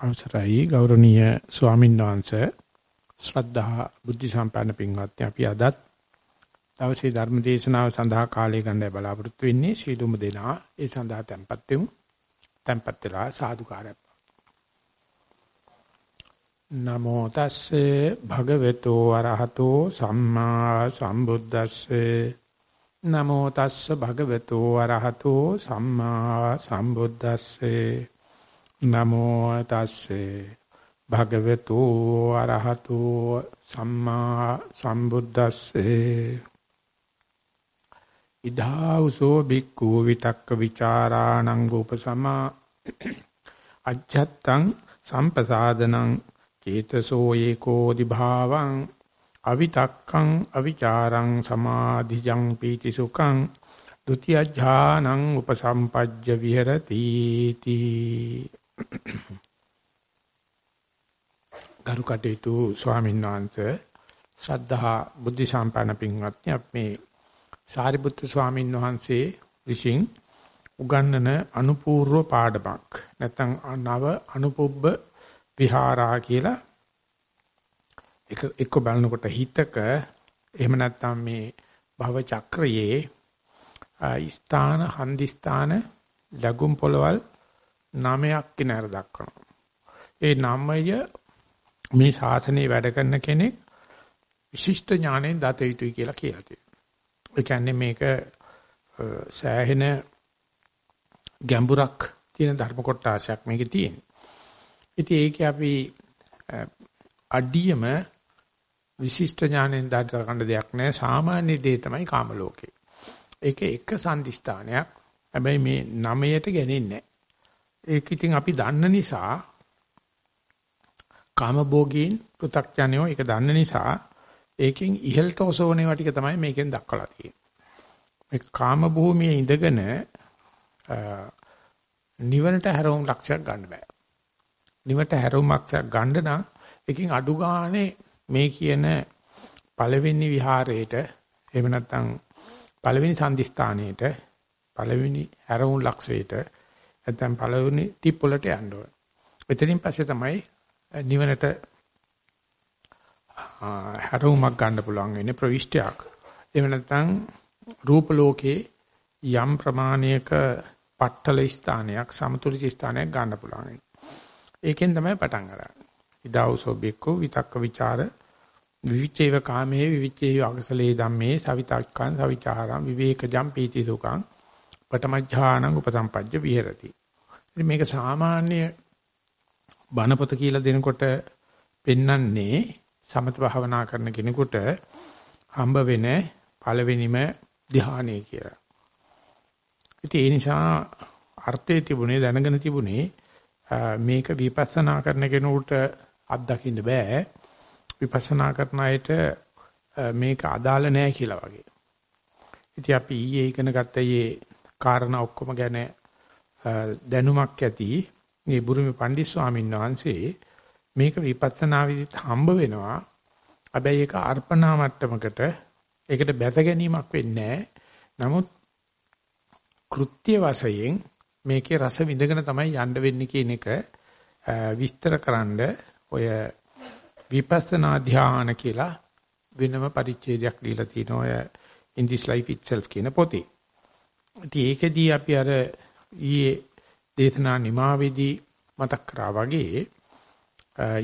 අවසරයි. ගෞරවනීය ස්වාමීන් වහන්සේ ශ්‍රද්ධා බුද්ධ සම්පන්න පින්වත්නි අපි අදත් දවසේ ධර්ම දේශනාව සඳහා කාලය ගන්නයි බලාපොරොත්තු වෙන්නේ සීලුම දෙනා ඒ සඳහා tempත් වෙමු. tempත් වෙලා සාදුකාරය නමෝ තස්සේ භගවතු වරහතෝ සම්මා සම්බුද්දස්සේ. නමෝ තස්ස භගවතු වරහතෝ සම්මා සම්බුද්දස්සේ. නමෝ තස්සේ භගවතු අරහතු සම්මා සම්බුද්දස්සේ. ඉදාවසෝ බික්ඛු විතක්ක ਵਿਚාරාණං උපසමා. අජ්ජත්තං සම්පසාදනං චේතසෝ ඒකෝදි භාවං අවිතක්කං අවිචාරං සමාධිජං පීති සුඛං ဒ ුතිය ඥානං උපසම්පජ්ජ විහෙරති. තී ගරු කටයුතු ස්වාමීන් වහන්සේ ශ්‍රද්ධා බුද්ධ සම්පන්න පින්වත්නි අපි මේ සාරිපුත්‍ර ස්වාමීන් වහන්සේ විසින් උගන්වන අනුපූර්ව පාඩමක් නැත්නම් නව අනුපොබ්බ විහාරා කියලා එක එක්ක බලනකොට හිතක එහෙම නැත්නම් මේ භව චක්‍රයේ ස්ථාන හන්දි ස්ථාන ලඝුම් පොළවල් නමයක් කියන අර දක්වනවා. ඒ නමය මේ ශාසනයේ වැඩ කරන කෙනෙක් විශිෂ්ට ඥාණයෙන් දත යුතුයි කියලා කියලා තියෙනවා. ඒ කියන්නේ මේක සෑහෙන ගැඹුරක් තියෙන ධර්ම කොටසක් මේකේ තියෙනවා. ඉතින් ඒකේ අපි අඩියම විශිෂ්ට ඥාණයෙන් දත ගන්න දෙයක් නෑ. සාමාන්‍ය දේ තමයි කාම ලෝකේ. ඒක එක සම්දිස්ථානයක්. හැබැයි මේ නමයට ගන්නේ ඒක ඉතින් අපි දන්න නිසා කාමභෝගීන් පෘ탁ඥයෝ ඒක දන්න නිසා ඒකෙන් ඉහළට ඔසවන ටික තමයි මේකෙන් දක්වලා තියෙන්නේ. මේ කාම භූමියේ ඉඳගෙන නිවනට හැරවුම් ලක්ෂයක් ගන්න බෑ. නිවට හැරවුම් ලක්ෂයක් ගන්න නම් එකකින් අඩු ගානේ මේ කියන පළවෙනි විහාරයේට එහෙම නැත්නම් පළවෙනි සම්දිස්ථානයේට පළවෙනි හැරවුම් ලක්ෂයට නැත්නම් පළවෙනි ටිප් වලට යන්න ඕන. එතනින් පස්සේ තමයි නිවනට හරවුමක් ගන්න පුළුවන් වෙන්නේ ප්‍රවිෂ්ඨයක්. එහෙම නැත්නම් රූප ලෝකේ යම් ප්‍රමාණයක පට්ටල ස්ථානයක් සමතුලිත ස්ථානයක් ගන්න පුළුවන්. ඒකෙන් තමයි පටන් ගන්න. ඉදාවසෝ බික්කෝ විතක්ක ਵਿਚාර විවිච්චේව කාමේ විවිච්චේව අගසලේ ධම්මේ සවිතක්කං සවිචාරං විවේකජම් පීති සුඛං පටමඥානං උපසම්පජ්ජ විහෙරති. ඉතින් මේක සාමාන්‍ය බණපොත කියලා දෙනකොට පෙන්වන්නේ සමත භාවනා කරන කෙනෙකුට හම්බ වෙන පළවෙනිම ධ්‍යානය කියලා. ඉතින් ඒ නිසා අර්ථයේ තිබුණේ දැනගෙන තිබුණේ මේක විපස්සනා කරන කෙනෙකුට අත්දකින්න බෑ. විපස්සනා කරන අයට මේක අදාළ නෑ කියලා වගේ. ඉතින් අපි ඊයේ ඉගෙන ගත්ත ඊයේ කාරණා ඔක්කොම ගැන දැනුමක් ඇති මේ බුරුමි පණ්ඩිත් ස්වාමීන් වහන්සේ මේක විපස්සනා විදිහට හම්බ වෙනවා. හැබැයි ඒක අර්පණා මට්ටමකට ඒකට බැස ගැනීමක් වෙන්නේ නමුත් කෘත්‍ය වශයෙන් මේකේ රස විඳගෙන තමයි යන්න වෙන්නේ කියන එක විස්තරකරනද ඔය විපස්සනා ධ්‍යාන කියලා වෙනම පරිච්ඡේදයක් දීලා තිනවා ඔය in this life itself කියන පොතේ. ඉතින් ඒකෙදී අපි අර ඊයේ දේශනා නිමාවේදී මතක් කරා වගේ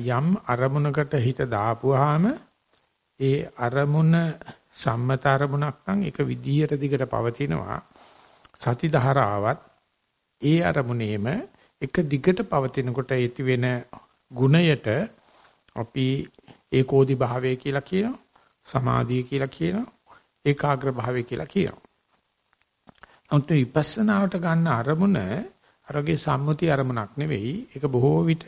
යම් අරමුණකට හිත දාපුවාම ඒ අරමුණ සම්මත අරමුණක් නම් එක විදියට දිගට පවතිනවා. සති ධාරාවත් ඒ අරමුණේම එක දිගට පවතිනකොට ඇති වෙන ගුණයට අපි ඒකෝදි භාවය කියලා කියනවා සමාධිය කියලා කියනවා ඒකාග්‍ර භාවය කියලා කියනවා. නමුත් විපස්සනාවට ගන්න අරමුණ අරගේ සම්මුති අරමුණක් නෙවෙයි. ඒක බොහෝ විට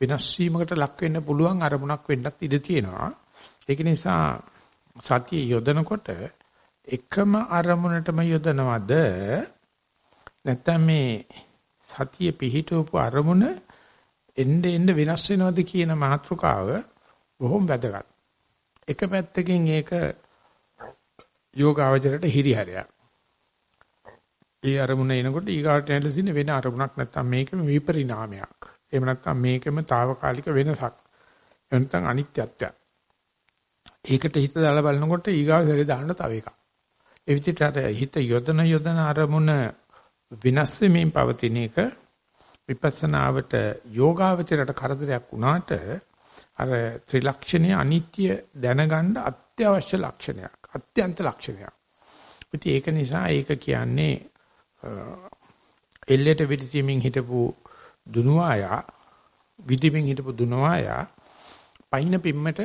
වෙනස් වීමකට ලක් වෙන්න පුළුවන් අරමුණක් වෙන්නත් ඉඩ තියෙනවා. ඒක නිසා සතිය යොදනකොට එකම අරමුණටම යොදනවද නැත්නම් මේ සතිය පිහිටවපු අරමුණ එnde එnde වෙනස් වෙනවද කියන මාතෘකාව බොහොම වැදගත්. එක පැත්තකින් ඒක යෝගාවචරයට හිරිහැරයක්. ඒ අරමුණ එනකොට ඊගාට නැලසින වෙන අරමුණක් නැත්තම් මේකම විපරිණාමයක්. එහෙම නැත්නම් මේකෙම తాවකාලික වෙනසක්. එහෙම නැත්නම් අනිත්‍යත්වයක්. ඒකට හිත දාලා බලනකොට ඊගාව සැරේ දාන්න තව එකක්. ඒ විදිහට අර හිත යොදන යොදන අරමුණ විනාශ වෙමින් පවතින එක විපස්සනාවට යෝගාවචරයට කරදරයක් වුණාට අර ත්‍රිලක්ෂණයේ අනිත්‍ය දැනගන්න අත්‍යවශ්‍ය ලක්ෂණයක් අත්‍යන්ත ලක්ෂණයක්. ඉතින් ඒක නිසා ඒක කියන්නේ එල්ලේට විදිමින් හිටපු දුනුවායා විදිමින් හිටපු දුනුවායා පයින් පිම්මට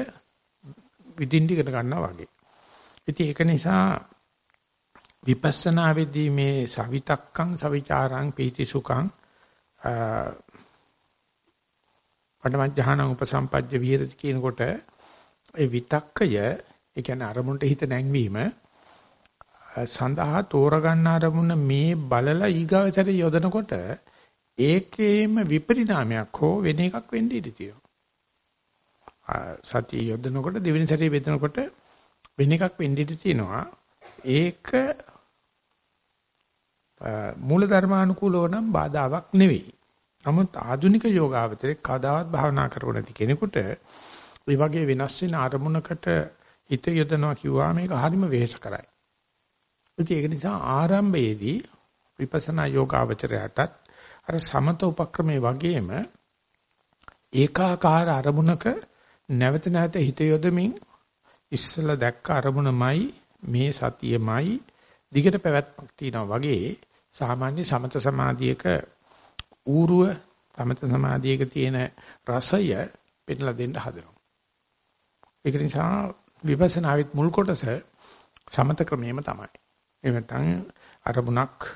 විදින්න ඉගෙන ගන්නවා වගේ. ඉතින් ඒක නිසා විපස්සනා වෙදී මේ සවිතක්කං සවිචාරං පීති සුඛං පඩමඥාන උපසම්පජ්ජ විහෙරති කියනකොට ඒ විතක්කය ඒ කියන්නේ අරමුණට හිත නැංවීම සඳහා තෝරගන්න අරමුණ මේ බලලා ඊගාවතර යොදනකොට ඒකේම විපරිණාමයක් හෝ වෙන එකක් වෙන්න ඉඩ තියෙනවා. සතිය යොදනකොට දෙවෙනි සැරේ බෙදනකොට වෙන එකක් වෙන්න ඉඩ තියෙනවා. ඒක මූල ධර්මානුකූලව නම් බාධාවක් නෙවෙයි. නමුත් ආධුනික යෝගාවචරේ කදාවත් භාවනා කරව නැති කෙනෙකුට මේ වගේ වෙනස් වෙන අරමුණකට හිත යොදනවා කිව්වා මේක හරිම වෙහෙස කරයි. ඒක නිසා ආරම්භයේදී විපස්සනා යෝගාවචරයටත් අර සමත උපක්‍රමයේ වගේම ඒකාකාර අරමුණක නැවත නැවත හිත යොදමින් ඉස්සලා දැක්ක අරමුණමයි මේ සතියමයි දිගට පැවැත්මක් තියෙනවා වගේ සාමාන්‍ය සමත සමාධියක ඌරුව සමත සමාධියක තියෙන රසය පෙන්නලා දෙන්න හදනවා. ඒක නිසා විපස්සනාවිත් මුල් කොටස සමත ක්‍රමයේම තමයි. එහෙම නැත්නම් අරමුණක්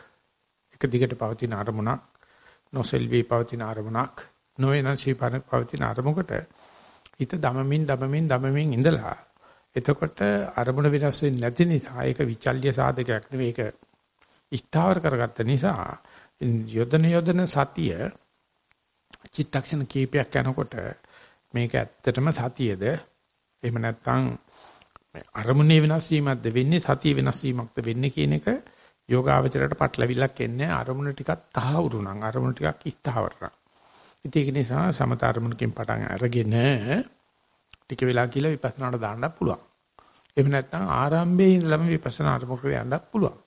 එක දිගට පවතින අරමුණක් නොසෙල්වි පවතින අරමුණක් නොවනසි පවතින අරමුණකට හිත දමමින් දමමින් දමමින් ඉඳලා එතකොට අරමුණ වෙනස් වෙන්නේ නැති නිසා ඒක විචල්්‍ය සාධකයක් නෙවෙයි ඒක ස්ථාවර කරගත්ත නිසා යොදන යොදන සතිය චිත්තක්ෂණ කීපයක් යනකොට මේක ඇත්තටම සතියද? එහෙම නැත්නම් අරමුණේ වෙනස් වීමක්ද වෙන්නේ සතිය වෙනස් වීමක්ද වෙන්නේ කියන එක යෝගාවචරයට පටලවිලක් එන්නේ අරමුණ ටිකක් තහවුරු නම් අරමුණ ටිකක් ස්ථාවර නම් ඉතින් ඒක නිසා සමත අරමුණකින් පටන් අරගෙන ටික වෙලා කියලා විපස්සනාට දාන්නත් පුළුවන් එහෙම නැත්නම් ආරම්භයේ ඉඳලම විපස්සනා අරමුණට යන්නත් පුළුවන්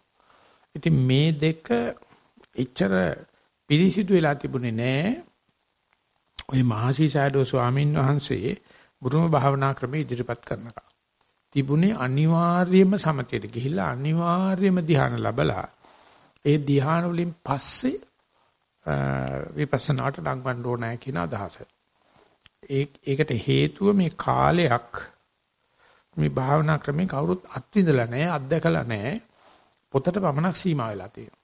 ඉතින් මේ දෙක එච්චර පිරිසිදු වෙලා තිබුණේ නෑ. ওই මහසි සයඩෝ ස්වාමීන් වහන්සේ බුරුම භාවනා ක්‍රම ඉදිරිපත් කරනවා. තිබුණේ අනිවාර්යයෙන්ම සමතයට ගිහිල්ලා අනිවාර්යයෙන්ම ධ්‍යාන ලැබලා ඒ ධ්‍යාන වලින් පස්සේ විපස්සනාට ලඟවන්න ඕනෑ කියන අදහස. ඒකට හේතුව මේ කාලයක් මේ භාවනා ක්‍රමේ කවුරුත් අත්විඳලා නැහැ අත්දකලා නැහැ පොතට පමණක් සීමා වෙලා තියෙනවා.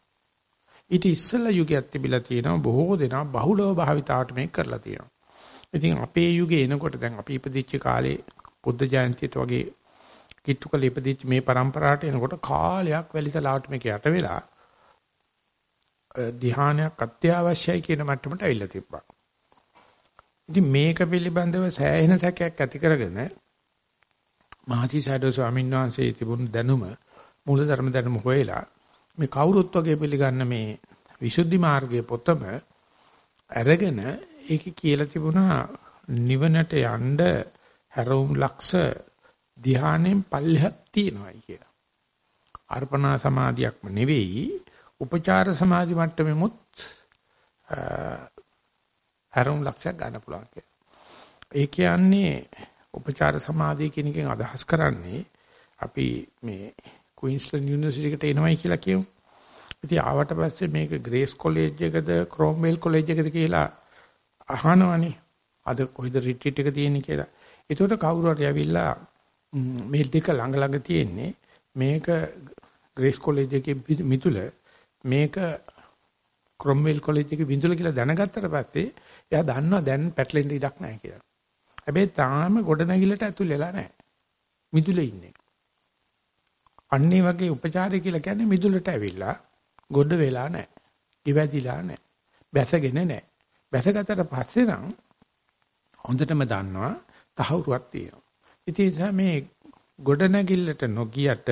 ඊට ඉස්සෙල්ලා යුගයක් තිබිලා තියෙනවා බොහෝ දෙනා බහුලව භාවිතාවට මේක කරලා තියෙනවා. ඉතින් අපේ යුගයේ එනකොට දැන් අපි ඉපදිච්ච කාලේ බුද්ධ ජයන්තියට වගේ කිට්ටුකල ඉපදිච්ච මේ પરම්පරාවට එනකොට කාලයක් වැලිතලාවට මේක යට වෙලා ධ්‍යානයක් අත්‍යවශ්‍යයි කියන මට්ටමට අවිල්ලා තිබ්බා. ඉතින් මේක පිළිබඳව සෑහෙන සැකයක් ඇති කරගෙන මහසි සඩෝ ස්වාමීන් වහන්සේ තිබුණු දැනුම මූලධර්ම දැනුම හොයලා මේ කවුරුත් වගේ පිළිගන්න මේ විසුද්ධි මාර්ගයේ පොතම අරගෙන ඒක කියලා තිබුණා නිවනට යන්න හැරවුම් ලක්ෂ ධ්‍යානෙන් පල්ලෙහක් තියෙනවායි කියලා. අර්පණා සමාධියක්ම නෙවෙයි උපචාර සමාධි මට්ටමෙමුත් හැරවුම් ලක්ෂයක් ගන්න පුළුවන් කියලා. ඒ කියන්නේ උපචාර සමාධිය කියන එකෙන් අදහස් කරන්නේ අපි මේ ක්වීන්ස්ලන්ඩ් යුනිවර්සිටි එකට එනවයි කියලා කියමු. ඉතින් ආවට පස්සේ මේක ග්‍රේස් කොලෙජ් එකද ක්‍රෝම්වෙල් කොලෙජ් එකද කියලා අහනවනේ. අද කොයිද රිට්‍රීට් එක තියෙන්නේ කියලා. ඒකට කවුරු හරි ඇවිල්ලා මේ දෙක ළඟ ළඟ තියෙන්නේ මේක ග්‍රේස් කොලෙජ් එකේ මිතුල මේක ක්‍රොම්වෙල් කොලෙජ් එකේ විඳුල කියලා දැනගත්තට පස්සේ එයා දන්නවා දැන් පැටලෙන්න ඉඩක් නැහැ කියලා. හැබැයි තාම ගොඩනැගිල්ලට ඇතුල් වෙලා නැහැ. මිදුලේ ඉන්නේ. අන්නේ වගේ උපචාරය කියලා කියන්නේ මිදුලට ඇවිල්ලා ගොඩ වෙලා නැහැ. ඉවැදිලා නැහැ. බැසගෙන නැහැ. බැසගත්තට පස්සේ නම් හොඳටම දන්නවා තහවුරුවක් තියෙනවා. ඉතින් මේ ගොඩ නැගිල්ලට නොගියට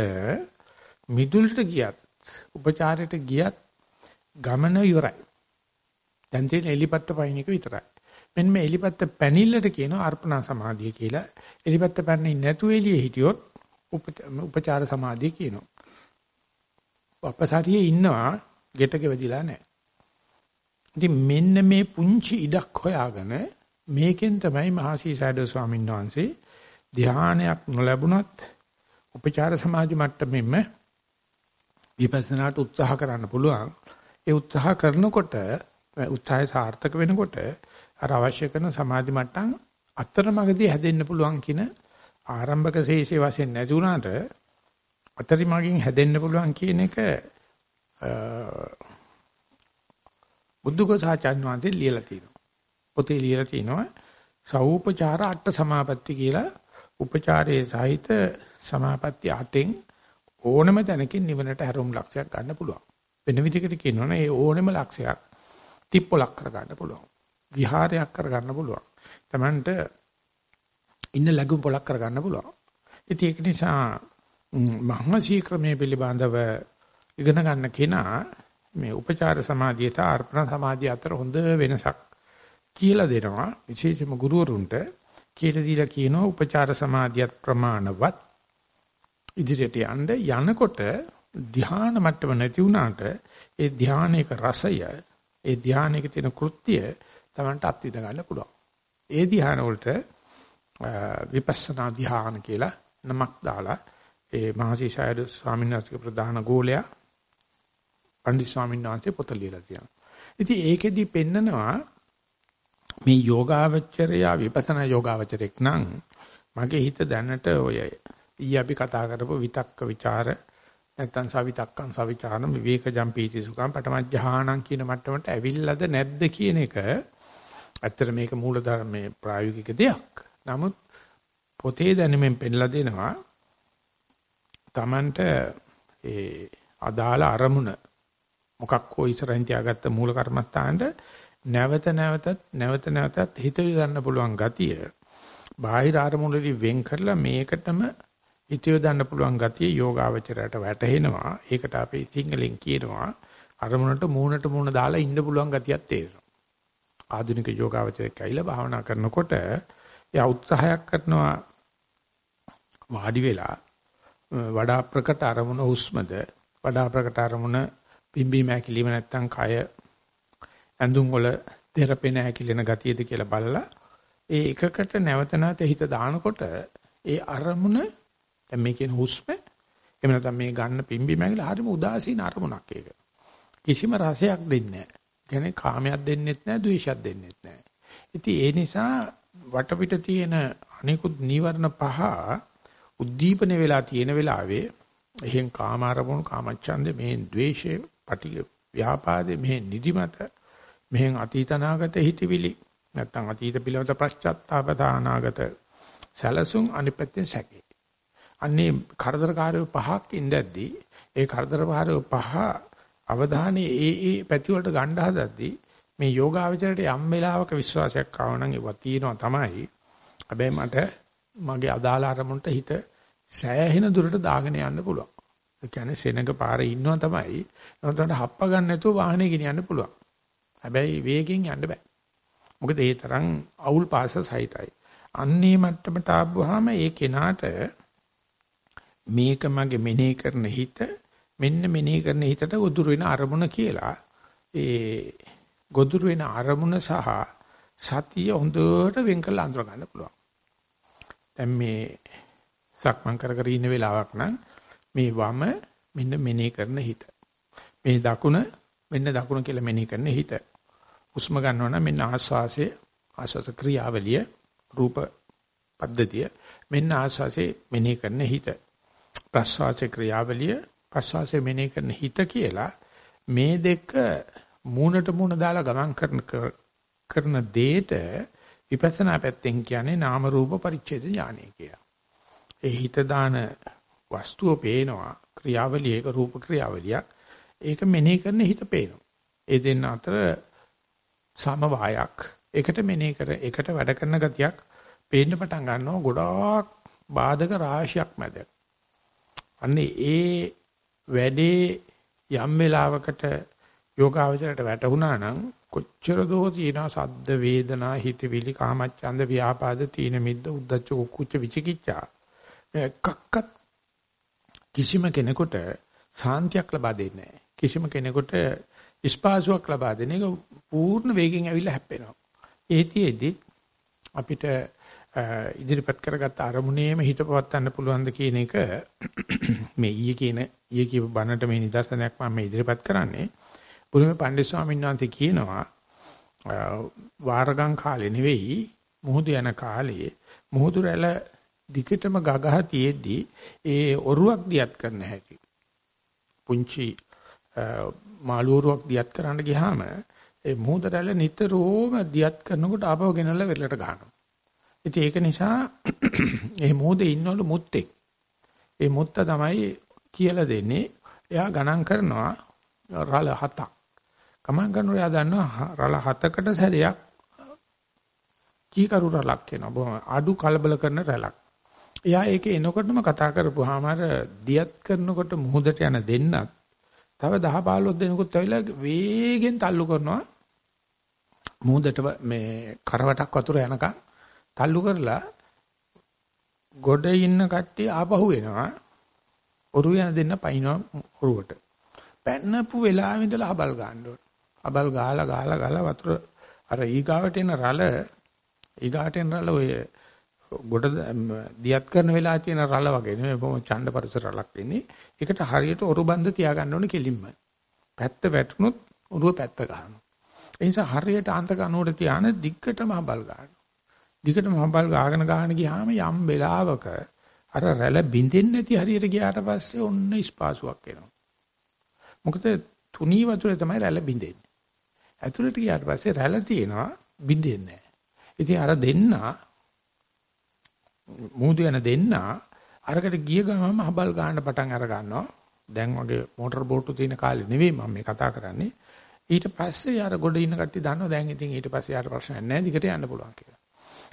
මිදුලට ගියත් උපචාරයට ගියත් ගමන ඉවරයි. දැන් තියෙන එලිපත්ත පයින් එක විතරයි. මෙන්න මේ එලිපත්ත පැනිල්ලට කියනවා අර්පණා සමාධිය කියලා. එලිපත්ත පැන්නේ නැතුව එළියේ හිටියොත් උපචාර සමාධිය කියනවා. අපසාරියේ ඉන්නවා ගෙටක වෙදිලා නැහැ. ඉතින් මෙන්න මේ පුංචි ඉඩක් හොයාගෙන මේකෙන් තමයි මහසී සයඩෝ ස්වාමීන් වහන්සේ ධානයක් නොලැබුණත් උපචාර සමාධි මට්ටමෙම විපස්සනාට උත්සාහ කරන්න පුළුවන්. ඒ උත්සාහ කරනකොට උත්සාහය සාර්ථක වෙනකොට අර අවශ්‍ය කරන සමාධි මට්ටම් අතරමඟදී හැදෙන්න පුළුවන් කියන ආරම්භක ශේෂයේ වශයෙන් නැති වුණාට අතරිමඟින් හැදෙන්න පුළුවන් කියන එක බුද්ධඝෝසාචාර්ය වහන්සේ ලියලා තියෙනවා. පොතේ ලියලා තිනවා සෞපචාර අට සමාපatti කියලා උපචාරයේ සහිත සමාපatti අටෙන් ඕනම තැනකින් නිවනට හැරුම් ලක්ෂයක් ගන්න පුළුවන්. වෙන විදිහකට කියනවනේ ඒ ඕනම ලක්ෂයක් තිප්පලක් කර ගන්න පුළුවන්. විහාරයක් කර ගන්න පුළුවන්. Tamanට ඉන්න ලැබුම් පොලක් කර ගන්න පුළුවන්. ඉතින් ඒක නිසා මහමසී ක්‍රමයේ පිළිබඳව ඉගෙන ගන්න කෙනා මේ උපචාර සමාධිය සහ අර්පණ සමාධිය අතර හොඳ වෙනසක් කියලා දෙනවා විශේෂම ගුරුවරුන්ට කියලා දීලා කියනවා උපචාර සමාධියත් ප්‍රමාණවත් ඉදිරියට යන්න යනකොට ධ්‍යාන මට්ටම නැති වුණාට ඒ ධ්‍යානයක රසය ඒ ධ්‍යානයක තියෙන කෘත්‍ය Tamanට අත්විඳ ගන්න පුළුවන්. ඒ ධ්‍යාන වලට විපස්සනා ධ්‍යාන කියලා නමක් දාලා ඒ මහසී ශායද ස්වාමීන් වහන්සේගේ ප්‍රධාන ගෝලයා පණ්ඩිත ස්වාමීන් වහන්සේ පොත ලියලා තියෙනවා. ඉතින් ඒකෙදි පෙන්නනවා මේ යෝගාවචරය විපස්සනා යෝගාවචරෙක් නම් මගේ හිත දැනට ඔය ඊ අපි කතා කරපු විතක්ක ਵਿਚාර නැත්තම් සවිතක්කං සවිචාරම් විවේකජම් පීති සුඛං පටමජ්ජහානං කියන මට්ටමට ඇවිල්ලාද නැද්ද කියන එක ඇත්තට මේක මූලධර්මයේ ප්‍රායෝගික දෙයක්. නමුත් පොතේ දැනුමෙන් පෙන්ලා දෙනවා Tamanට ඒ අදාළ අරමුණ මොකක් හෝ ඉස්සරහින් තියාගත්ත මූල කර්මස්ථානට නැවත නැවතත් නැවත නැවතත් හිත යොදන්න පුළුවන් ගතිය බාහිර අරමුණු වලින් වෙන් කරලා මේකටම හිත යොදන්න පුළුවන් ගතිය යෝගාවචරයට වැටහෙනවා. ඒකට අපි සිංහලෙන් කියනවා අරමුණට මූණට මූණ දාලා ඉන්න පුළුවන් ගතියක් තේරෙනවා. ආධුනික යෝගාවචරයක් ඇවිල්ලා භාවනා කරනකොට එයා උත්සාහයක් කරනවා වාඩි වෙලා වඩා ප්‍රකට අරමුණ හුස්මද වඩා ප්‍රකට අරමුණ පිම්බීම හැකිලිම නැත්තම් කය ඇඳුම් වල තෙරපෙන හැකිලෙන ගතියද කියලා බලලා ඒ එකකට නැවත නැවත හිත දානකොට ඒ අරමුණ දැන් මේ කියන හුස්ම එහෙම නැත්නම් මේ ගන්න පිම්බීම හැකිලා හරිම උදාසීන අරමුණක් ඒක. කිසිම රසයක් දෙන්නේ නැහැ. කියන්නේ කාමයක් දෙන්නෙත් නැහැ, ද්වේෂයක් දෙන්නෙත් නැහැ. ඉතින් ඒ නිසා වටපිට තියෙන අනිකුත් නීවරණ පහ උද්දීපන වෙලා තියෙන වෙලාවේ එහෙන් කාම අරමුණු කාමච්ඡන්දේ මේ ද්වේෂය පටිඝ ව්‍යාපාදේ මෙහි නිදිමත මෙහෙන් අතීත අනාගත හිතවිලි නැත්තම් අතීත පිළිවෙත පශ්චාත්තාපත අනාගත සැලසුම් අනිපැත්තෙන් සැකේ. අන්නේ කරදරකාරයෝ පහක් ඉඳද්දී ඒ කරදරකාරයෝ පහ අවධානයේ ඒ ඒ පැති වලට ගන්න හදද්දී මේ යෝගාවචරයට යම් වෙලාවක විශ්වාසයක් ආව නම් ඒවා තියෙනවා තමයි. හැබැයි මට මගේ අදාළ අරමුණට හිත සෑහෙන දුරට දාගෙන යන්න පුළුවන්. ඒ කියන්නේ සෙනඟ පාරේ ඉන්නවා තමයි. නමුත් හප්ප ගන්න නැතුව වාහනේ ගෙනියන්න පුළුවන්. හැබැයි වේගෙන් යන්න බෑ. මොකද ඒ තරම් අවුල් පාස සහිතයි. අන්නේ මට්ටමට ආවම ඒ කෙනාට මේක මගේ මෙනෙහි කරන හිත මෙන්න මෙනෙහි කරන හිතට ගොදුරු වෙන අරමුණ කියලා ඒ ගොදුරු වෙන අරමුණ සහ සතිය හොඳට වෙන් කරලා අඳුර ගන්න පුළුවන්. දැන් මේ සක්මන් කර කර ඉන්න වෙලාවක් නම් මේ වම මෙන්න මෙනෙහි කරන හිත. මේ දකුණ මෙන්න දකුණ කියලා මෙනෙහි කරන හිත. හුස්ම ගන්නවා නම් මෙන්න ආස්වාසයේ ආස්වාස ක්‍රියාවලිය රූප පද්ධතිය මෙන්න ආස්වාසයේ මෙනෙහි කරන හිත. ප්‍රස්වාසයේ ක්‍රියාවලිය ප්‍රස්වාසයේ මෙනෙහි කරන හිත කියලා මේ දෙක මූණට මූණ දාලා ගමන් කරන කරන දෙයට විපස්සනා පැත්තෙන් කියන්නේ නාම රූප පරිච්ඡේද ඥානය කියලා. ඒ හිත දාන වස්තුව පේනවා ක්‍රියාවලිය ඒක රූප ක්‍රියාවලියක් ඒක මෙනෙහි කරන හිත පේනවා. ඒ දෙන්න අතර සමவாயක් ඒකට මෙනෙහි කර ඒකට වැඩ කරන ගතියක් පේන්න පටන් ගන්නවා ගොඩාක් බාධක රාශියක් මැද. අන්නේ ඒ වැඩේ යම් වෙලාවකට යෝගාවචරයට වැටුණා නම් කොච්චර දෝ තියෙනවා සද්ද වේදනා හිතවිලි කාමච්ඡන්ද ව්‍යාපාද තීන මිද්ද උද්දච්ච කුච්ච විචිකිච්ඡා. එකක්වත් කිසිම කෙනෙකුට සාන්තියක් ලබා දෙන්නේ නැහැ. කිසිම කෙනෙකුට ස්පාසුවක් ලබා දෙන එක පූර්ණ වේගෙන් ඇවිල්ලා හැප්පෙනවා. ඒතිෙදි අපිට ඉදිරිපත් කරගත්ත අරමුණේම හිත පවත්වන්න පුළුවන්ද කියන එක මේ ඊයේ කියන ඊයේ කියපු බණට මේ නිදර්ශනයක් මම මේ ඉදිරිපත් කරන්නේ. බුදුම පණ්ඩිත ස්වාමීන් වහන්සේ කියනවා වාරගම් කාලේ නෙවෙයි මුහුදු යන කාලේ මුහුදු රැළ දිගටම ගගහ තියෙද්දි ඒ ඔරුවක් දියත් කරන්න හැටි. පුංචි මාළුවරුවක් දියත් කරන්න ගියාම ඒ මුහුද රැළ නිතරම දියත් කරනකොට ආපහු ගෙනල්ලා වෙරළට ගන්නවා. ඉතින් ඒක නිසා මේ මුහුදේ ඉන්නවලු මුත්තෙක්. ඒ මුත්ත තමයි කියලා දෙන්නේ. එයා ගණන් කරනවා රළ හතක්. ගමන් කරනකොට එයා දන්නවා රළ හතකට සැරයක් කීකරු රළක් වෙනවා. බොහොම අඩු කලබල කරන රැළක්. එයා ඒක එනකොටම කතා කරපුවාම අර දියත් කරනකොට මුහුදට යන දෙන්නත් තව 10 15 දෙනෙකුත් ඇවිල්ලා වේගෙන් තල්ලු කරනවා. මුහුදට මේ කරවටක් වතුර යනකම් තල්ලු කරලා ගොඩ ඉන්න කට්ටිය ආපහු එනවා. ඔරු යන දෙන්න පයින්නවා ඔරුවට. පැන්නපු වෙලාවෙ ඉඳලා හබල් ගන්න ඕන. හබල් ගාලා ගාලා ගාලා වතුර අර ඊගාවට එන රළ ඊගාට එන රළ ඔය ගොඩ දියත් කරන වෙලාව තියෙන රළ වගේ නෙමෙයි බොහොම ඡණ්ඩ පරිසර රළක් වෙන්නේ. ඒකට හරියට ඔරු බන්ද තියාගන්න ඕනේ කෙලින්ම. පැත්ත වැටුනොත් ඔරුව පැත්ත ගන්නවා. ඒ නිසා හරියට අන්ත කනුවට තියාන දිග්ගටම හබල් ගන්නවා. දිගටම හබල් ගාගෙන ගාගෙන ගියාම යම් වෙලාවක අර රැළ බින්දෙන්නේ නැති හරියට ගියාට පස්සේ ඔන්න ස්පාසුවක් එනවා. මොකද තුනී වතුරේ තමයි රැළ බින්දෙන්නේ. ඇතුළට ගියාට පස්සේ රැළ තියෙනවා බින්දෙන්නේ නැහැ. ඉතින් අර දෙන්නා මූදු යන දෙන්නා අරකට ගිය ගමම හබල් ගන්න පටන් අර ගන්නවා. දැන් වගේ මෝටර් බෝට්ටු තියෙන කාලේ නෙවෙයි මම මේ කතා කරන්නේ. ඊට පස්සේ යාර ගොඩ ඉන්න කට්ටිය දන්නවා දැන් ඉතින් ඊට පස්සේ යාට ප්‍රශ්නයක් නැහැ දිගට යන්න පුළුවන් කියලා.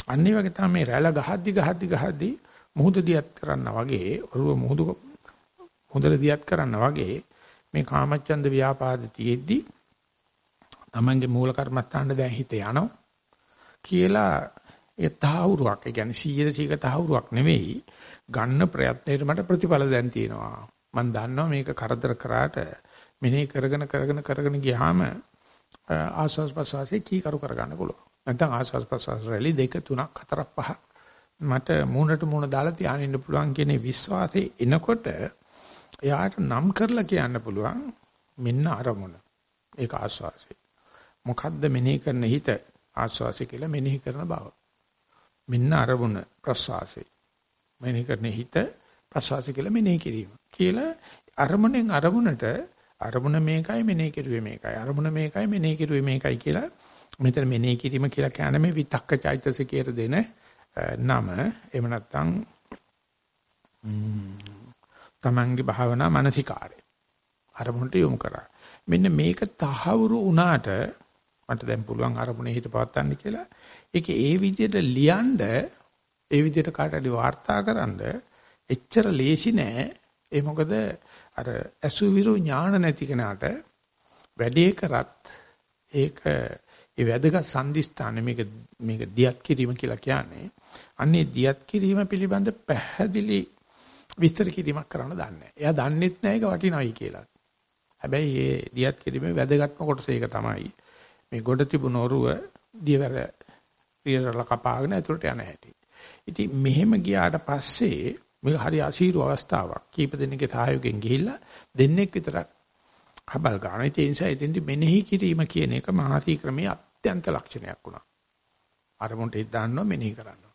අන්න ඒ වගේ තමයි මේ රැළ ගහද්දි ගහද්දි ගහද්දි මුහුද දියත් කරන්න වගේ ඔරුව මුහුද මුහුදට දියත් කරන්න වගේ මේ කාමච්ඡන්ද ව්‍යාපාද තියෙද්දි තමන්ගේ මූල කර්මස්ථාන දැන් හිත යනවා කියලා ඒ තහවුරුවක්. ඒ කියන්නේ 100 100 තහවුරුවක් නෙවෙයි. ගන්න ප්‍රයත්නයේ මට ප්‍රතිඵල දැන් තියෙනවා. මම දන්නවා මේක කරදර කරාට මෙනෙහි කරගෙන කරගෙන කරගෙන ගියාම ආස්වාස් ප්‍රසවාසයේ කී කරු කරගන්න පුළුවන්. නැත්නම් ආස්වාස් ප්‍රසවාස රැලි දෙක තුනක් හතරක් පහක් මට මූණට මූණ දාලා තියාගෙන ඉන්න පුළුවන් කියන විශ්වාසය එනකොට එයාට නම් කරලා කියන්න පුළුවන් මෙන්න අරමුණ. ඒක ආස්වාසය. මොකද්ද මෙනෙහි කරන හිත? ආස්වාසය කියලා මෙනෙහි කරන බව. මෙන්න අරමුණ ප්‍රසවාසය. මෙනෙහි කරන හිත ප්‍රසවාසය කියලා මෙනෙහි කිරීම. කියලා අරමුණෙන් අරමුණට අරමුණ මේකයි මෙනෙහි කිරුවේ මේකයි. අරමුණ මේකයි මෙනෙහි කිරුවේ මේකයි කියලා මෙතන මෙනෙහි කිරීම කියලා කියන්නේ මේ විතක්ක චෛතසිකයට දෙන නම. එහෙම නැත්නම් තමන්ගේ භාවනා මානසිකාරය. අරමුණට යොමු කරා. මෙන්න මේක තහවුරු වුණාට මට දැන් පුළුවන් අරමුණේ හිත පවත්වන්න කියලා ඒක ඒ විදිහට ලියනද ඒ විදිහට කාටද වාර්තාකරනද එච්චර ලේසි නෑ ඒ මොකද අර අසුවිරු ඥාන නැති කෙනාට වැඩේ කරත් ඒක ඒ වැදගත් සම්දිස්ථාන මේක මේක දියත් කිරීම කියලා කියන්නේ අන්නේ දියත් කිරීම පිළිබඳ පැහැදිලි විස්තර කිරීමක් කරන්න දන්නේ නැහැ. එයා දන්නෙත් නැහැ ඒක වටිනවයි කියලා. හැබැයි මේ දියත් කිරීමේ වැදගත්ම කොටස ඒක තමයි. මේ ගොඩ තිබුණ ඔරුව දියවැර පියරල කපාගෙන ඇතුළට යන හැටි. ඉතින් මෙහෙම ගියාට පස්සේ මේක හරි අසීරු අවස්ථාවක්. කීප දෙනෙක්ගේ සහයෝගයෙන් ගිහිල්ලා දෙන්නෙක් විතරක් හබල් ගන්න. ඒ නිසා එතෙන්දි මෙනෙහි කිරීම කියන එක මහසී ක්‍රමයේ අත්‍යන්ත ලක්ෂණයක් වුණා. අරමුණට හිත දාන්නවා මෙනෙහි කරනවා.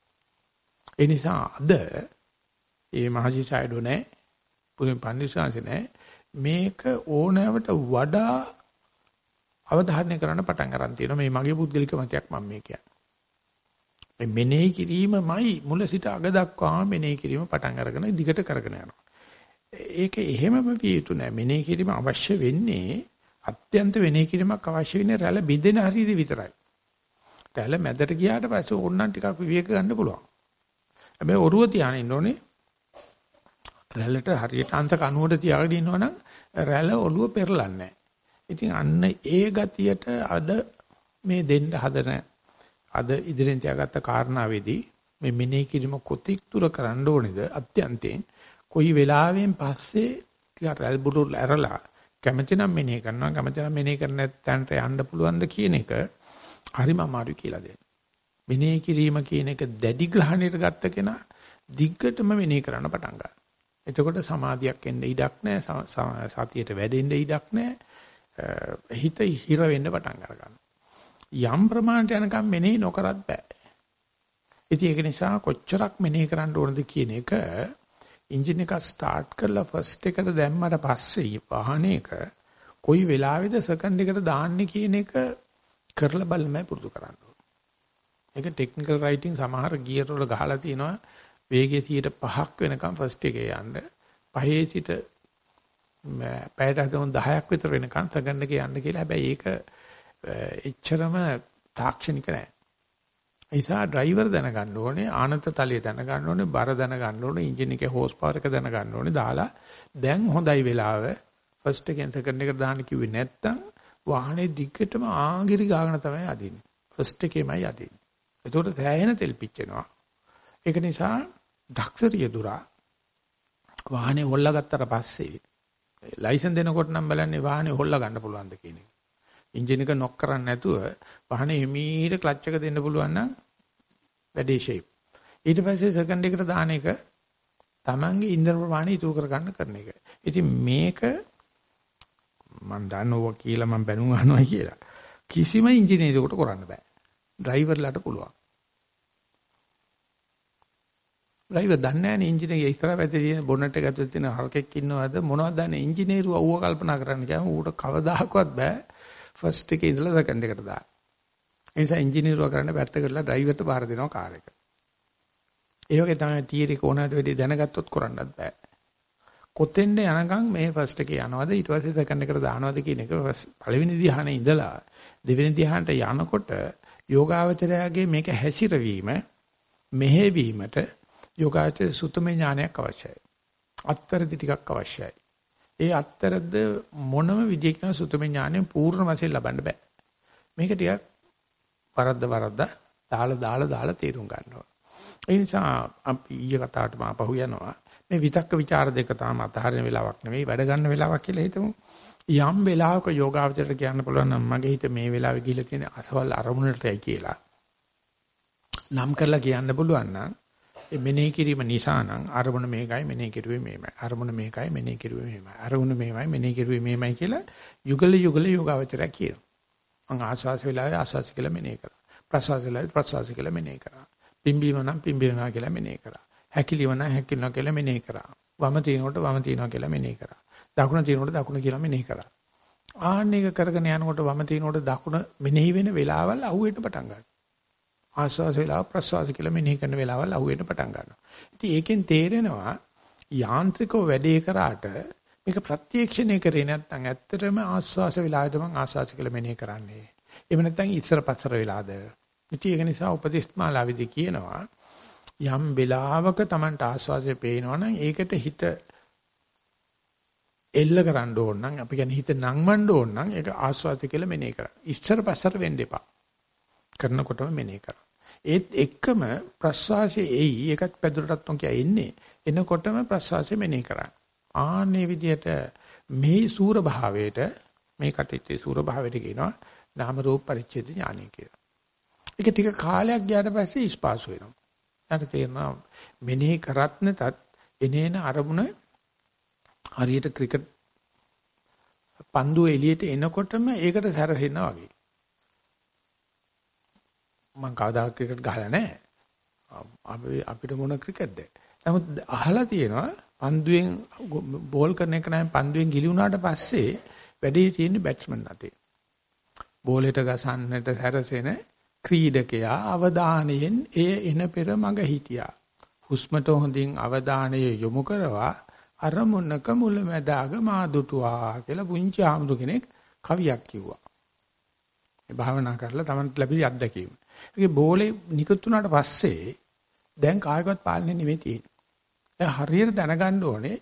ඒ නිසා අද මේ මහසී සයිඩෝ නැහැ. පුරින් පන්දිසාංශ නැහැ. මේක ඕනෑවට වඩා අවධාරණය කරන්න පටන් ගන්න තියෙනවා. මේ මගේ පුද්ගලික මතයක් මම මේ කියන්නේ. මේ මෙනෙහි කිරීමමයි මුල සිට අග දක්වා මෙනෙහි කිරීම පටන් අරගෙන දිගට කරගෙන යනවා. ඒක එහෙමම විය යුතු නෑ. මෙනෙහි කිරීම අවශ්‍ය වෙන්නේ අත්‍යන්ත වෙනෙහි කිරීමක් අවශ්‍ය වෙන්නේ රැළ බිඳෙන හරියට විතරයි. රැළ මැදට ගියාට පස්සේ ඕනනම් ටිකක් විවේක ගන්න පුළුවන්. හැබැයි ඔරුව තියාගෙන ඉන්න ඕනේ. රැළට හරියට අන්ත කනුවට තියාගෙන ඉන්නවනම් රැළ ඔළුව පෙරලන්නේ ඉතින් අන්න ඒ ගතියට අද මේ දෙන්න හදන අද ඉදිරියෙන් තියාගත්ත කාරණාවේදී මේ මෙනෙහි කිරීම කොතික් දුර කරන්න ඕනේද අත්‍යන්තයෙන් කොයි වෙලාවෙන් පස්සේ ටික රැල් බුරුල් ඇරලා කැමති නම් මෙනෙහි කරනවා කැමති නම් මෙනෙහි කරන්න නැත්නම් යන්න පුළුවන්ද කියන එක හරිම අමාරුයි කියලා දෙන්න. මෙනෙහි කිරීම කියන එක දැඩි ග්‍රහණයට ගත්ත කෙනා දිග්ගටම මෙනෙහි කරන්න පටන් ගන්නවා. එතකොට සමාධියක් එන්න ඉඩක් නැහැ සතියට වැඩෙන්න ඉඩක් නැහැ හිත හිර වෙන්න පටන් ගන්නවා. යම් ප්‍රමාණයට යනකම් මෙනෙහි නොකරත් බෑ. ඉතින් ඒක නිසා කොච්චරක් මෙනෙහි කරන්න ඕනද කියන එක එන්ජින් එක ස්ටාර්ට් කරලා ෆස්ට් එකට දැම්මට පස්සේ වාහනයක කොයි වෙලාවෙද සෙකන්ඩ් එකට දාන්නේ කියන එක කරලා බලමයි පුරුදු කරන්න ඕනේ. ඒක ටෙක්නිකල් රයිටින් සමහර ගියර් වල ගහලා තියෙනවා වේගය 5ක් වෙනකම් ෆස්ට් එකේ යන්න. පහේ සිට පැයට හදන 10ක් විතර වෙනකම් සෙකන්ඩ් එකේ යන්න කියලා. හැබැයි ඒක එච්චරම තාක්ෂණික නෑ. නිසා ඩ්‍රයිවර් දැනගන්න ඕනේ ආනත තලයේ දැනගන්න ඕනේ බර දැනගන්න ඕනේ එන්ජින් එකේ හෝස් පවර් එක දැනගන්න ඕනේ දාලා දැන් හොඳයි වෙලාව. ෆස්ට් එකෙන් සෙකන්ඩ් එකට දාන්න කිව්වේ නැත්තම් වාහනේ දිගටම ආගිරි ගාගෙන තමයි අදින්නේ. ෆස්ට් එකේමයි අදින්නේ. ඒකට සෑහෙන තෙල් පිච්චෙනවා. ඒක නිසා දක්ෂරිය දුරා වාහනේ හොල්ලා ගත්තට පස්සේ ලයිසන් දෙනකොට නම් බලන්නේ වාහනේ හොල්ලා ගන්න පුළුවන්ද කියන එක. එන්ජින් එක නොක් කරන්නේ නැතුව වාහනේ හිමීට ක්ලච් එක දෙන්න පුළුවන් නම් වැඩේ ෂේප්. ඊට පස්සේ සෙකන්ඩ් එකට දාන එක Tamange ඉන්ධන ප්‍රමාණය ඉතුරු කර ගන්න කරන එක. ඉතින් මේක මම දන්නවා කියලා මම බැනුම් අහනවා කියලා. කිසිම ඉංජිනේරුවෙකුට කරන්න බෑ. ඩ්‍රයිවර්ලාට පුළුවන්. ඩ්‍රයිවර් දන්නේ නැහැ නේ ඉංජිනේරගේ ඉස්සරහ පැත්තේ තියෙන බොනට් එක ඇතුලේ තියෙන හරකෙක් ඉන්නවද මොනවද දන්නේ ඉංජිනේරුව ඌව කල්පනා කරන්න කියම ඌට කවදාකවත් බෑ ෆස්ට් එකේ ඉඳලා සෙකන්ඩ් එකට දාන්න. ඒ නිසා ඉංජිනේරුවා කරන්න පැත්ත කරලා ඩ්‍රයිවර්ට බාර දෙනවා කාර් එක. ඒ වගේ තමයි තියරි කොනකට වෙඩි දැනගත්තොත් කරන්නත් බෑ. කොතෙන්ද යනකම් මේ ෆස්ට් එකේ යනවද ඊට පස්සේ සෙකන්ඩ් එකට දානවද කියන එක පළවෙනි ධ්‍යානෙ ඉඳලා දෙවෙනි ධ්‍යානට යනකොට යෝගාවචරයාගේ මේක හැසිරවීම මෙහෙවීමට යෝගාචර සුතමේ ඥානයක් අවශ්‍යයි. අත්තරදි ටිකක් අවශ්‍යයි. ඒ අත්තරද මොනම විදියකින් සුතම ඥාණයෙන් පූර්ණ වශයෙන් ලබන්න බෑ. මේක ටිකක් වරද්ද වරද්ද දාලා දාලා දාලා තේරුම් ගන්නවා. ඒ නිසා අපි ඊයේ කතාවට මාපහු යනවා. මේ විතක්ක ਵਿਚාර දෙක තාම අතහරින වෙලාවක් නෙවෙයි වැඩ ගන්න වෙලාවක් කියලා හිතමු. යම් වෙලාවක යෝගාවචරයට කියන්න පුළුවන් නම් මගේ හිත මේ වෙලාවේ ගිහිල්ලා තියෙන අසවල් අරමුණටයි කියලා. නම් කරලා කියන්න පුළුවන් නම් ඒ මෙනෙහි කිරීම නිසා නම් අරමුණ මේකයි මෙනෙහි කිරුවේ මේමයි. අරමුණ මේකයි මෙනෙහි කිරුවේ මේමයි. අරමුණ මේමයි මෙනෙහි කිරුවේ මේමයි කියලා යුගල යුගල යෝගාවචරය කියනවා. මං ආස්වාස වෙලාවේ ආස්වාස කියලා මෙනෙහි කරා. ප්‍රසවාස වෙලාවේ ප්‍රසවාස කියලා මෙනෙහි කරා. පිම්බීම නම් පිම්බීමනවා කියලා මෙනෙහි කරා. හැකිලිම නම් හැකිලිනවා කියලා මෙනෙහි කරා. වම තිනකොට වම තිනවා කියලා මෙනෙහි කරා. දකුණ තිනකොට දකුණ කියලා මෙනෙහි කරා. ආන්න එක කරගෙන යනකොට වම තිනකොට දකුණ මෙනෙහි වෙන වෙලාවල් අහුවෙන්න පටන් ගන්නවා. ආස්වාස වෙලාව ප්‍රසවාස කියලා මෙනෙහි කරන වෙලාවල් අහුවෙන්න පටන් ගන්නවා. ඉතින් ඒකෙන් තේරෙනවා යාන්ත්‍රිකව වැඩේ කරාට මේක ප්‍රත්‍යක්ෂණය කරේ නැත්නම් ඇත්තටම ආස්වාස වෙලාවද මං ආස්වාස කියලා මෙනෙහි කරන්නේ. එහෙම නැත්නම් ඉස්සර පස්සර වෙලාද. ඉතින් ඒක නිසා උපදේශමාලාවේදී කියනවා යම් වෙලාවක Tamanට ආස්වාසය පේනවනම් ඒකට හිත එල්ල කරන්න ඕන නම් අපි කියන්නේ හිත නංවන්න ඕන නම් ඒක ආස්වාසය කියලා මෙනෙහි කරා. ඉස්සර පස්සර වෙන්න එපා. කරනකොටම මෙනෙහි කරා. ඒත් එක්කම ප්‍රස්වාසයේ එයි ඒකත් පැදුරටත් නොකිය එන්නේ. එනකොටම ප්‍රස්වාසය මෙනෙහි කරා. ආන්නේ විදිහට මේ සූර භාවයට මේ කටිච්චේ සූර භාවයට කියනවා නාම රූප පරිච්ඡේද ඥානය කියලා. ඒක ටික කාලයක් ගියාට පස්සේ ස්පාසු වෙනවා. ඊට තේරෙනවා මෙනෙහි කරත් නැතත් එනේන අරමුණ හරියට ක්‍රිකට් පන්දුව එළියට එනකොටම ඒකට සැරසෙනවා වගේ. මම කවදාවත් ක්‍රිකට් ගහලා නැහැ. අපි අපිට මොන ක්‍රිකට්ද? නමුත් අහලා තියෙනවා පන්දුවෙන් බෝල් කරන එක නම් පන්දුවෙන් ගිලි වුණාට පස්සේ වැඩේ තියෙන්නේ බැට්ස්මන් අතේ. බෝලෙට ගසන්නට සැරසෙන ක්‍රීඩකයා අවධානයෙන් එය එන පෙර මඟ හිටියා. හුස්මට හොඳින් අවධානය යොමු කරවා අරමුණක මුලැමැදාග මා දුටුවා කියලා පුංචි ආමුදු කෙනෙක් කවියක් කිව්වා. මේ භාවනා කරලා Tamanට ලැබිලි අත්දැකීම. ඒකේ බෝලේ නිකුත් වුණාට පස්සේ දැන් කායකවත් පාලනේ නෙමෙයි තියෙන්නේ. දැන් හරියට දැනගන්න ඕනේ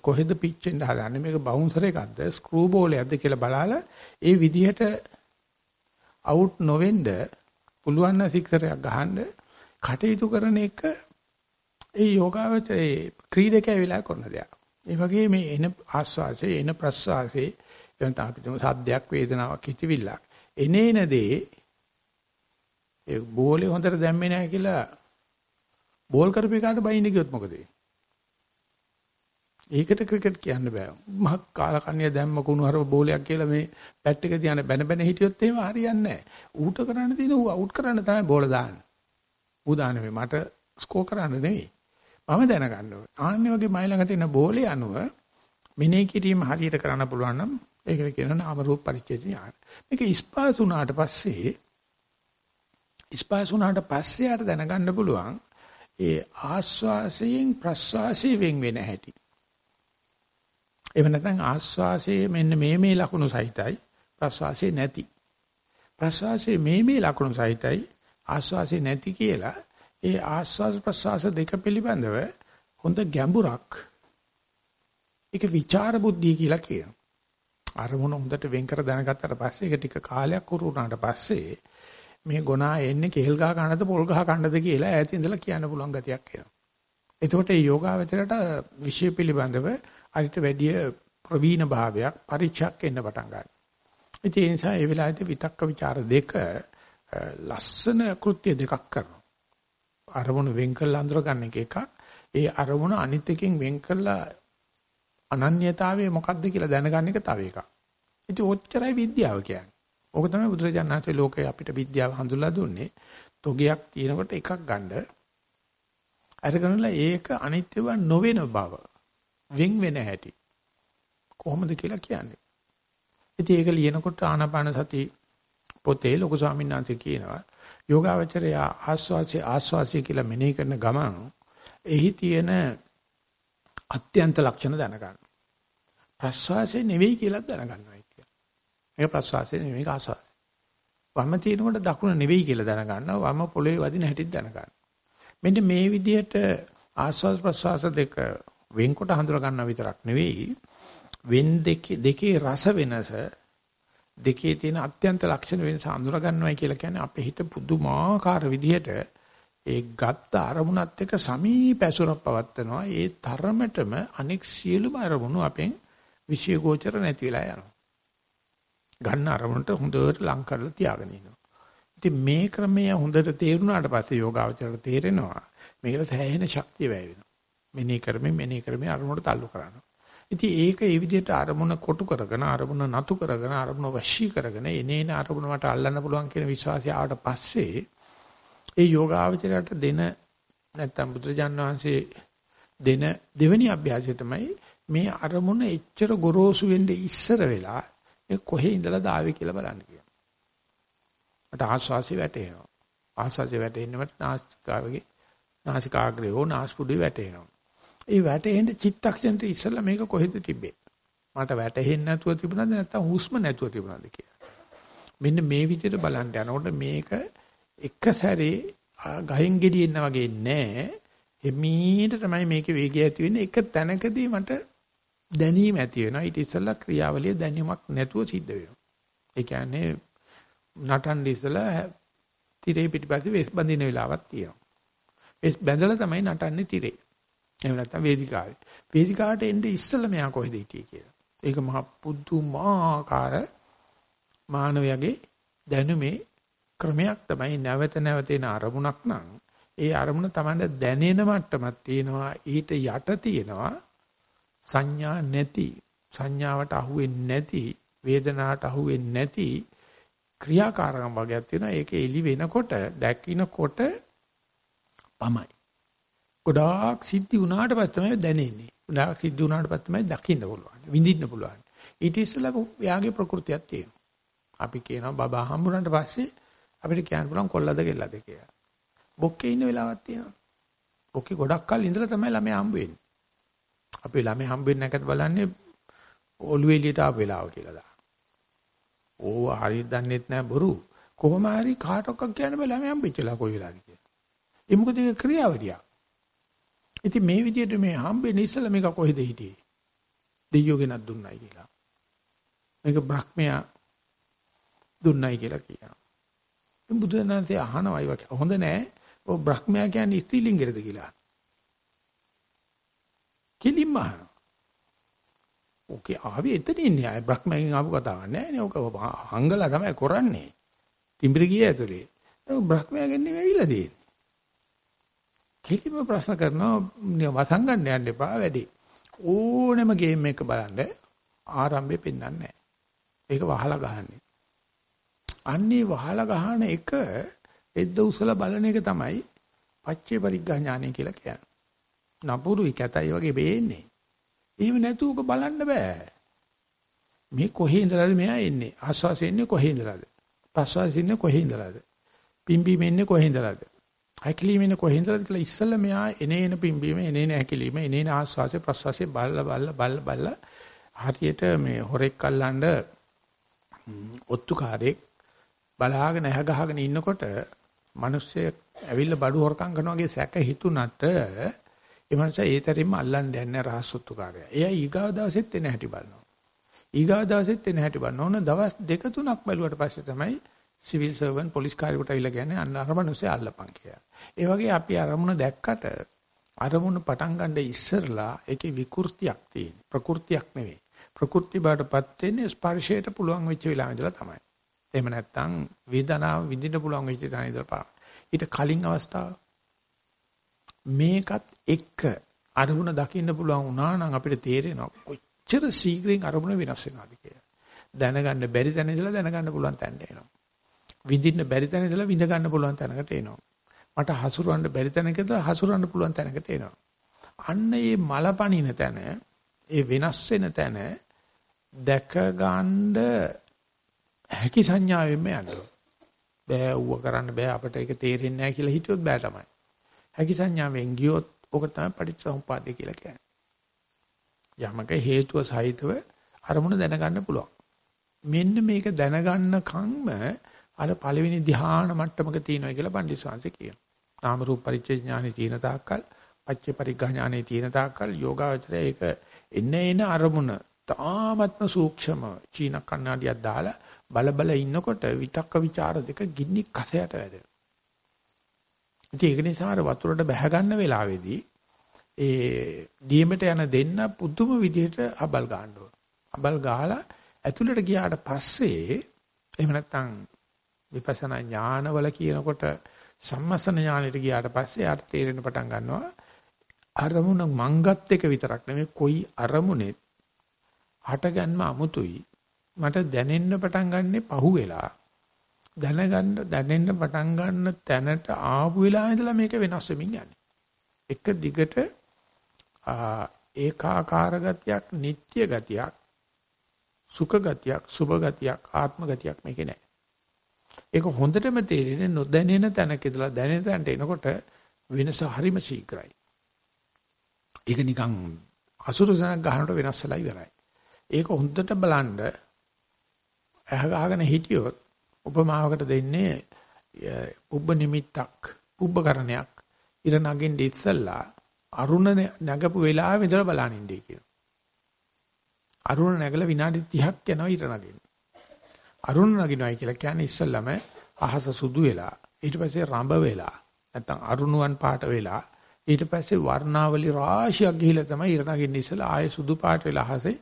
කොහෙද පිච් වෙන්න හදන්නේ මේක බවුන්සර් එකක්ද ස්ක්‍රූ බෝලයක්ද කියලා බලලා ඒ විදිහට අවුට් නොවෙන්න පුළුවන් නම් සික්සරයක් ගහන්න කටයුතු කරන එක ඒ යෝගාවචරයේ ක්‍රීඩකයා වෙලා කරන දෙයක්. ඒ වගේ මේ එන ආස්වාසේ එන ප්‍රස්වාසේ එතන අපිට සද්දයක් වේදනාවක් හිතවිල්ලක් එනේන දේ ඒ බෝලේ හොඳට දැම්මේ නැහැ කියලා බෝල් කරපේකාට බයින්න ගියොත් මොකද වෙන්නේ? ඒකට ක්‍රිකට් කියන්න බෑ. මහ කාලකන්‍ය දැම්ම කුණු හරව බෝලයක් කියලා මේ බැට් එක තියන බැන බැන හිටියොත් එහෙම හරියන්නේ නැහැ. ඌට කරන්න තියෙන ඌ අවුට් කරන්න තමයි බෝල දාන්නේ. ඌ දාන්නේ මට ස්කෝර් කරන්න නෙවෙයි. මම දැනගන්න ඕනේ. ආන්නේ වගේ මයි ළඟට එන බෝලේ අනුව මිනේ කිරීම හරියට කරන්න පුළුවන් නම් ඒකට කියනවා නාම රූප පරිච්ඡේද ඥාන. මේක ඉස්පාස් වුණාට පස්සේ ඉස්පාස් වුණාට පස්සේ ආට දැනගන්න පුළුවන් ඒ ආස්වාසයෙන් ප්‍රස්වාසයෙන් වෙන් වෙන හැටි. එහෙම නැත්නම් ආස්වාසයේ මෙන්න මේ මේ ලකුණු සහිතයි ප්‍රස්වාසයේ නැති. ප්‍රස්වාසයේ මේ මේ ලකුණු සහිතයි ආස්වාසයේ නැති කියලා ඒ ආස්වාස ප්‍රස්වාස දෙක පිළිබඳව හොඳ ගැඹුරක් ඒක විචාර බුද්ධිය කියලා කියනවා. අරමුණ හොඳට වෙන් කර දැනගත්තට පස්සේ ඒක ටික කාලයක් උරුණාට පස්සේ මේ ගොනා එන්නේ කෙල් ගහ කනද පොල් ගහ කනද කියලා ඈත ඉඳලා කියන්න පුළුවන් ගතියක් එනවා. එතකොට මේ යෝගාවචරයට විෂය පිළිබඳව අරිට වැඩි ප්‍රවීණ භාවයක් පරිචයක් එන්න පටන් ගන්නවා. ඒ නිසා ඒ වෙලාවේදී විතක්ක ਵਿਚාර දෙක ලස්සන කෘත්‍ය දෙකක් කරනවා. අරමුණු වෙන් කළ අඳුර ගන්න එක එකක්. ඒ අරමුණ අනිත් එකෙන් වෙන් කළා අනන්‍යතාවය මොකක්ද කියලා දැනගන්න එක තව එකක්. ඉතින් ඔච්චරයි විද්‍යාව කියන්නේ. ඕක තමයි බුදුරජාණන්සේ ලෝකේ අපිට විද්‍යාව හඳුල්ලා දුන්නේ. තොගයක් තියෙනකොට එකක් ගන්න. අරගෙනලා ඒක අනිත්‍යව නොවන බව. වෙන් වෙන හැටි. කොහොමද කියලා කියන්නේ. ඉතින් ඒක ලියනකොට ආනාපාන සති පොතේ ලොකු ස්වාමීන් වහන්සේ කියනවා යෝගාවචරය ආස්වාසිය ආස්වාසිය කියලා මෙනෙහි කරන ගමන් එහි තියෙන අත්‍යන්ත ලක්ෂණ දැනගන්න. ප්‍රස්වාසය නෙවෙයි කියලා දැනගන්නවා කියන්නේ. මේක ප්‍රස්වාසය නෙවෙයි ආස්වාසය. වම තියෙනකොට දකුණ නෙවෙයි කියලා දැනගන්නවා. වම පොළවේ වදින හැටි දැනගන්නවා. මෙන්න මේ විදිහට ආස්වාස් ප්‍රස්වාස දෙක වෙන්කොට හඳුනා ගන්නවා විතරක් නෙවෙයි වෙන් දෙකේ දෙකේ රස වෙනස දෙකේ තියෙන අත්‍යන්ත ලක්ෂණ වෙනස හඳුනා ගන්නවයි කියලා කියන්නේ අපේ හිත පුදුමාකාර විදිහට ඒ ගත්ත අරමුණත් එක්ක සමීප ඇසුරක් පවත්නවා ඒ තරමටම අනෙක් සියලුම අරමුණු අපෙන් විෂය ගෝචර නැති වෙලා යනවා ගන්න අරමුණට හොඳට ලං කරලා තියාගෙන ඉන්නවා ඉතින් මේ ක්‍රමය හොඳට තේරුණාට පස්සේ යෝගාවචරයට තේරෙනවා මේකට සෑහෙන ශක්තිය වැය වෙනවා මෙනෙහි කරමින් මෙනෙහි කරමින් අරමුණට تعلق කරනවා ඉතින් ඒක ඒ විදිහට අරමුණ කොටු කරගෙන අරමුණ නතු කරගෙන අරමුණ වශී කරගෙන එනේන අරමුණ මට අල්ලන්න පුළුවන් කියන විශ්වාසය ආවට පස්සේ ඒ යෝගාවචරයට දෙන නැත්තම් බුදුරජාන් වහන්සේ දෙන දෙවෙනි අභ්‍යාසය තමයි මේ අරමුණ එච්චර ගොරෝසු වෙන්නේ ඉස්සර වෙලා මේ කොහේ ඉඳලා දාවේ කියලා බලන්න කියනවා. මට ආස්වාසිය වැටෙනවා. ආස්වාසිය වැටෙන්නේ මට නාසිකාවේ නාසිකාග්‍රේ හෝ නාස්පුඩුවේ වැටෙනවා. ඒ වැටෙන්න චිත්තක්ෂණයට ඉස්සලා මේක කොහෙද තිබ්බේ? මට වැටෙන්නේ නැතුව තිබුණාද නැත්නම් හුස්ම නැතුව තිබුණාද කියලා. මෙන්න මේ විදිහට බලන්න යනකොට මේක එක සැරේ ගහෙන් ගෙඩියෙන්න වගේ නෑ. එමීට තමයි මේකේ වේගය ඇති වෙන්නේ. එක තැනකදී මට දැනීම ඇති වෙනවා. ඊට ඉස්සලා ක්‍රියාවලිය දැනීමක් නැතුව සිද්ධ වෙනවා. ඒ කියන්නේ නටන්න ඉස්සලා තිරේ පිටිපස්සේ වෙස් බඳින වෙලාවක් තියෙනවා. වෙස් බැඳලා තමයි නටන්නේ තිරේ. එහෙම නැත්නම් වේදිකාවේ. වේදිකාවට එන්නේ ඉස්සෙල්ලා මෙයා කොහෙද හිටියේ කියලා. ඒක මහ පුදුමාකාර මානවයාගේ දැනුමේ ක්‍රමයක් තමයි නැවත නැවත එන අරමුණක් නම් ඒ අරමුණ තමයි දැනෙන මට්ටමක් තියෙනවා ඊට යට තියෙනවා සංඥා නැති සංඥාවට අහුවෙන්නේ නැති වේදනාවට අහුවෙන්නේ නැති ක්‍රියාකාරකම් වගේක් තියෙනවා ඒක එලි වෙනකොට දැකිනකොට පමයි ගොඩාක් සිද්ධි වුණාට පස්සේ තමයි දැනෙන්නේ. ගොඩාක් සිද්ධි වුණාට පස්සේ තමයි දකින්න පුළුවන්. විඳින්න පුළුවන්. ඊට ඉස්සෙල්ලා එයාගේ ප්‍රകൃතියක් තියෙනවා. අපි කියනවා බබා හම්බුනට පස්සේ අපිට කියන්න පුළුවන් කොල්ලද කෙල්ලද කියලා. බොක්කේ ඉන්න වෙලාවක් තියෙනවා. බොක්කේ ගොඩක් කල් ඉඳලා තමයි ළමයා හම්බ වෙන්නේ. අපි ළමයා හම්බ වෙන්නේ නැකත් බලන්නේ ඔළුවේ එළියට ආපු වෙලාව කියලා දා. ඕව හරියට දන්නෙත් නැහැ බොරු. කොහොම හරි කාටවත් කියන්න බෑ ළමයා හම්බෙච්චලා කොයි වෙලාවද කියලා. ඒ මොකද ඒක ක්‍රියාවලියක්. ඉතින් මේ විදිහට මේ හම්බෙන්නේ ඉස්සලා මේක කොහෙද හිටියේ? දෙයියෝ ගෙනත් දුන්නයි කියලා. මේක බ්‍රහ්මයා දුන්නයි කියලා කියනවා. මේ බුදුදහමේ අහනවයි වගේ. හොඳ නෑ. ඔය බ්‍රහ්මයා කියන්නේ ස්ත්‍රීලිංගෙද කියලා. කිලිම්ම අහනවා. ඕකේ ආවේ එතන ඉන්නේ. ආයි බ්‍රහ්මයෙන් ආපු කතාවක් නෑ නේ. ඕක හංගලා තමයි කරන්නේ. තිඹිරි ගිය ඇතුලේ. ඒක බ්‍රහ්මයාගෙන් නෙමෙයි ඇවිල්ලා තියෙන්නේ. කිලිම ප්‍රශ්න කරනවා වසංගන්න යන්න එපා වැඩි. ඕනෙම ගේම් එක බලන්න ආරම්භය පෙන්වන්නේ නැහැ. ඒක වහලා ගහන්නේ. අන්නේ වහලා ගහන එක එද්ද උසලා බලන එක තමයි පච්චේ පරිග්ගා ඥානය කියලා කියන්නේ. නපුරුයි කැතයි වගේ වෙන්නේ. එහෙම නැතුව ඔක බලන්න බෑ. මේ කොහේ ඉඳලාද මෙයා එන්නේ? ආස්වාසෙ එන්නේ කොහේ ඉඳලාද? ප්‍රස්වාසෙ ඉන්නේ කොහේ ඉඳලාද? පිම්බීම එන්නේ කොහේ ඉඳලාද? හැකිලිම එන්නේ කොහේ ඉඳලාද කියලා ඉස්සෙල්ලා මෙයා එනේන පිම්බීම එනේන හැකිලිම එනේන ආස්වාසෙ ප්‍රස්වාසෙ බල්ල බල්ල බල්ල බල්ල හරියට මේ හොරෙක් අල්ලන්න ඔත්තුකාරයෙක් බලාගෙන ඇහ ගහගෙන ඉන්නකොට මිනිස්සෙ ඇවිල්ලා බඩු හොරකම් කරනවා වගේ සැක හිතුණට ඒ මනුස්සයා ඒතරින්ම අල්ලන්න යන්නේ රහසුත්තුකාරයා. එයා ඊගාව දවසෙත් එන හැටි බලනවා. ඊගාව දවසෙත් එන හැටි බලනවා. ඕන දවස් දෙක තුනක් බැලුවට පස්සේ තමයි සිවිල් සර්වන් පොලිස් කාර්යකට අවිලා කියන්නේ අන්න අර මනුස්සයා අල්ලපන් කියලා. ඒ වගේ අපි අරමුණ දැක්කට අරමුණ පටන් ගන්න ඉස්සරලා ඒකේ විකෘතියක් තියෙන. ප්‍රകൃතියක් නෙවෙයි. ප්‍රകൃති බාටපත් වෙන්නේ ස්පර්ශයට පුළුවන් වෙච්ච වෙලාව ඉඳලා තමයි. එහෙම නැත්නම් වේදනාව විඳින්න පුළුවන් වෙච්ච තැන ඉඳලා ඊට කලින් අවස්ථාව මේකත් එක්ක අරමුණ දකින්න පුළුවන් වුණා නම් අපිට තේරෙනවා කොච්චර ශීඝ්‍රයෙන් අරමුණ වෙනස් වෙනවද කියලා. දැනගන්න බැරි තැන ඉඳලා දැනගන්න පුළුවන් තැනට එනවා. විඳින්න බැරි තැන ඉඳලා විඳ ගන්න පුළුවන් තැනකට එනවා. මට හසුරවන්න බැරි තැනක ඉඳලා හසුරවන්න පුළුවන් තැනකට එනවා. අන්න මේ මලපණින තැන, ඒ වෙනස් වෙන තැන දැක ගන්න හැකි සංඥාවෙන්ම යනවා. බෑ ඌව කරන්න බෑ අපිට ඒක තේරෙන්නේ නැහැ කියලා හිතුවොත් බෑ තමයි. හැකි සංඥාවෙන් ගියොත් ඔක තමයි පටිච්චසමුපාදය කියලා කියන්නේ. යමක හේතුව සහිතව අරමුණ දැනගන්න පුළුවන්. මෙන්න මේක දැනගන්නකම්ම අර පළවෙනි ධ්‍යාන මට්ටමක තියෙනවා කියලා පණ්ඩිතසංශ කියනවා. නාම රූප පරිච්ඡේ ඥානෙ තියෙන තාක්කල්, පච්චේ පරිග්ඝා ඥානෙ තියෙන තාක්කල් යෝගාවචරය ඒක එන්න එන අරමුණ තාමත්ම සූක්ෂම චීන කන්නඩියක් දාලා බල බල ඉන්නකොට විතක්ක ਵਿਚාර දෙක ගින්නි කසයට වැදෙනවා. ඉතින් ඒක නිසා අර වතුරට බැහැ ගන්න වෙලාවේදී ඒ දීමට යන දෙන්න පුදුම විදිහට අබල් ගන්න ඕන. අබල් ගහලා ඇතුළට ගියාට පස්සේ එහෙම නැත්නම් විපස්සනා ඥානවල කියනකොට සම්මසන ඥානෙට ගියාට පස්සේ ආට තේරෙන පටන් ගන්නවා අරමුණ මංගත් එක විතරක් නෙමෙයි කොයි අරමුණෙත් හටගන්ම අමුතුයි මට දැනෙන්න පටන් ගන්නෙ පහුවෙලා දැනගන්න දැනෙන්න පටන් ගන්න තැනට ආපු වෙලාව ඉඳලා මේක වෙනස් වෙමින් යන්නේ. එක දිගට ඒකාකාර ගතියක්, නিত্য ගතියක්, සුඛ ගතියක්, සුභ ගතියක්, ආත්ම ගතියක් මේකේ නැහැ. ඒක හොඳටම තේරෙන්නේ නොදැනෙන තැනක ඉඳලා දැනෙන තැනට එනකොට වෙනස හරිම ශීඝ්‍රයි. ඒක නිකන් අසුරසනක් ගන්නකොට වෙනස් වෙලා ඉවරයි. ඒක හොඳට බලන්න ඇහ ගහගෙන හිටියොත් උපමාවකට දෙන්නේ පුබ්බ නිමිත්තක් පුබ්බකරණයක් ඉර නගින්න ඉස්සල්ලා අරුණ නැගපු වෙලාවෙ ඉඳලා බලන් ඉන්නේ කියනවා. අරුණ නැගලා විනාඩි 30ක් යනවා ඉර නගින්න. අරුණ නගිනවයි කියලා කියන්නේ ඉස්සල්ලාම අහස සුදු වෙලා ඊට පස්සේ රඹ වෙලා නැත්තම් අරුණුවන් පාට වෙලා ඊට පස්සේ වර්ණාවලි රාශියක් ගිහිලා තමයි ඉර නගින්න ඉස්සලා ආයේ සුදු පාට වෙලා අහසේ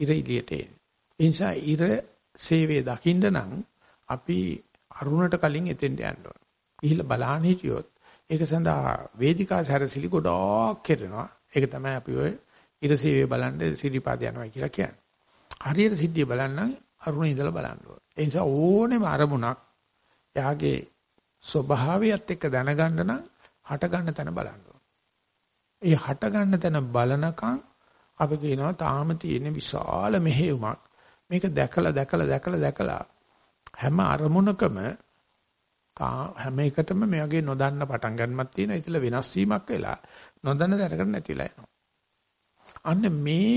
ඉර එළියට එන්නේ. ඒ නිසා ඉර සේවයේ දකින්න නම් අපි අරුණට කලින් එතෙන්ට යන්න ඕන. ගිහිල්ලා බලහන් හිටියොත් ඒක සඳහා වේදිකා සැරසිලි ගොඩක් කරනවා. ඒක තමයි අපි ඔය ඉරසීවේ බලන්න සිරිපාද යනවා කියලා කියන්නේ. හරියට සිද්ධිය බලන්න අරුණ ඉඳලා බලන්න ඕන. ඒ නිසා ඕනෙම අරමුණක් එයාගේ ස්වභාවයත් එක්ක දැනගන්න නම් හට ගන්න තැන බලන්න ඕන. ඒ හට ගන්න තැන බලනකම් අපි කියනවා තාම තියෙන විශාල මෙහෙයුමක්. මේක දැකලා දැකලා දැකලා දැකලා හැම අරමුණකම හැම එකටම මේ වගේ නොදන්න පටන් ගන්නමක් තියෙනවා. ඒතල වෙනස් වීමක් වෙලා නොදන්න දැනකට නැතිලා යනවා. අන්න මේ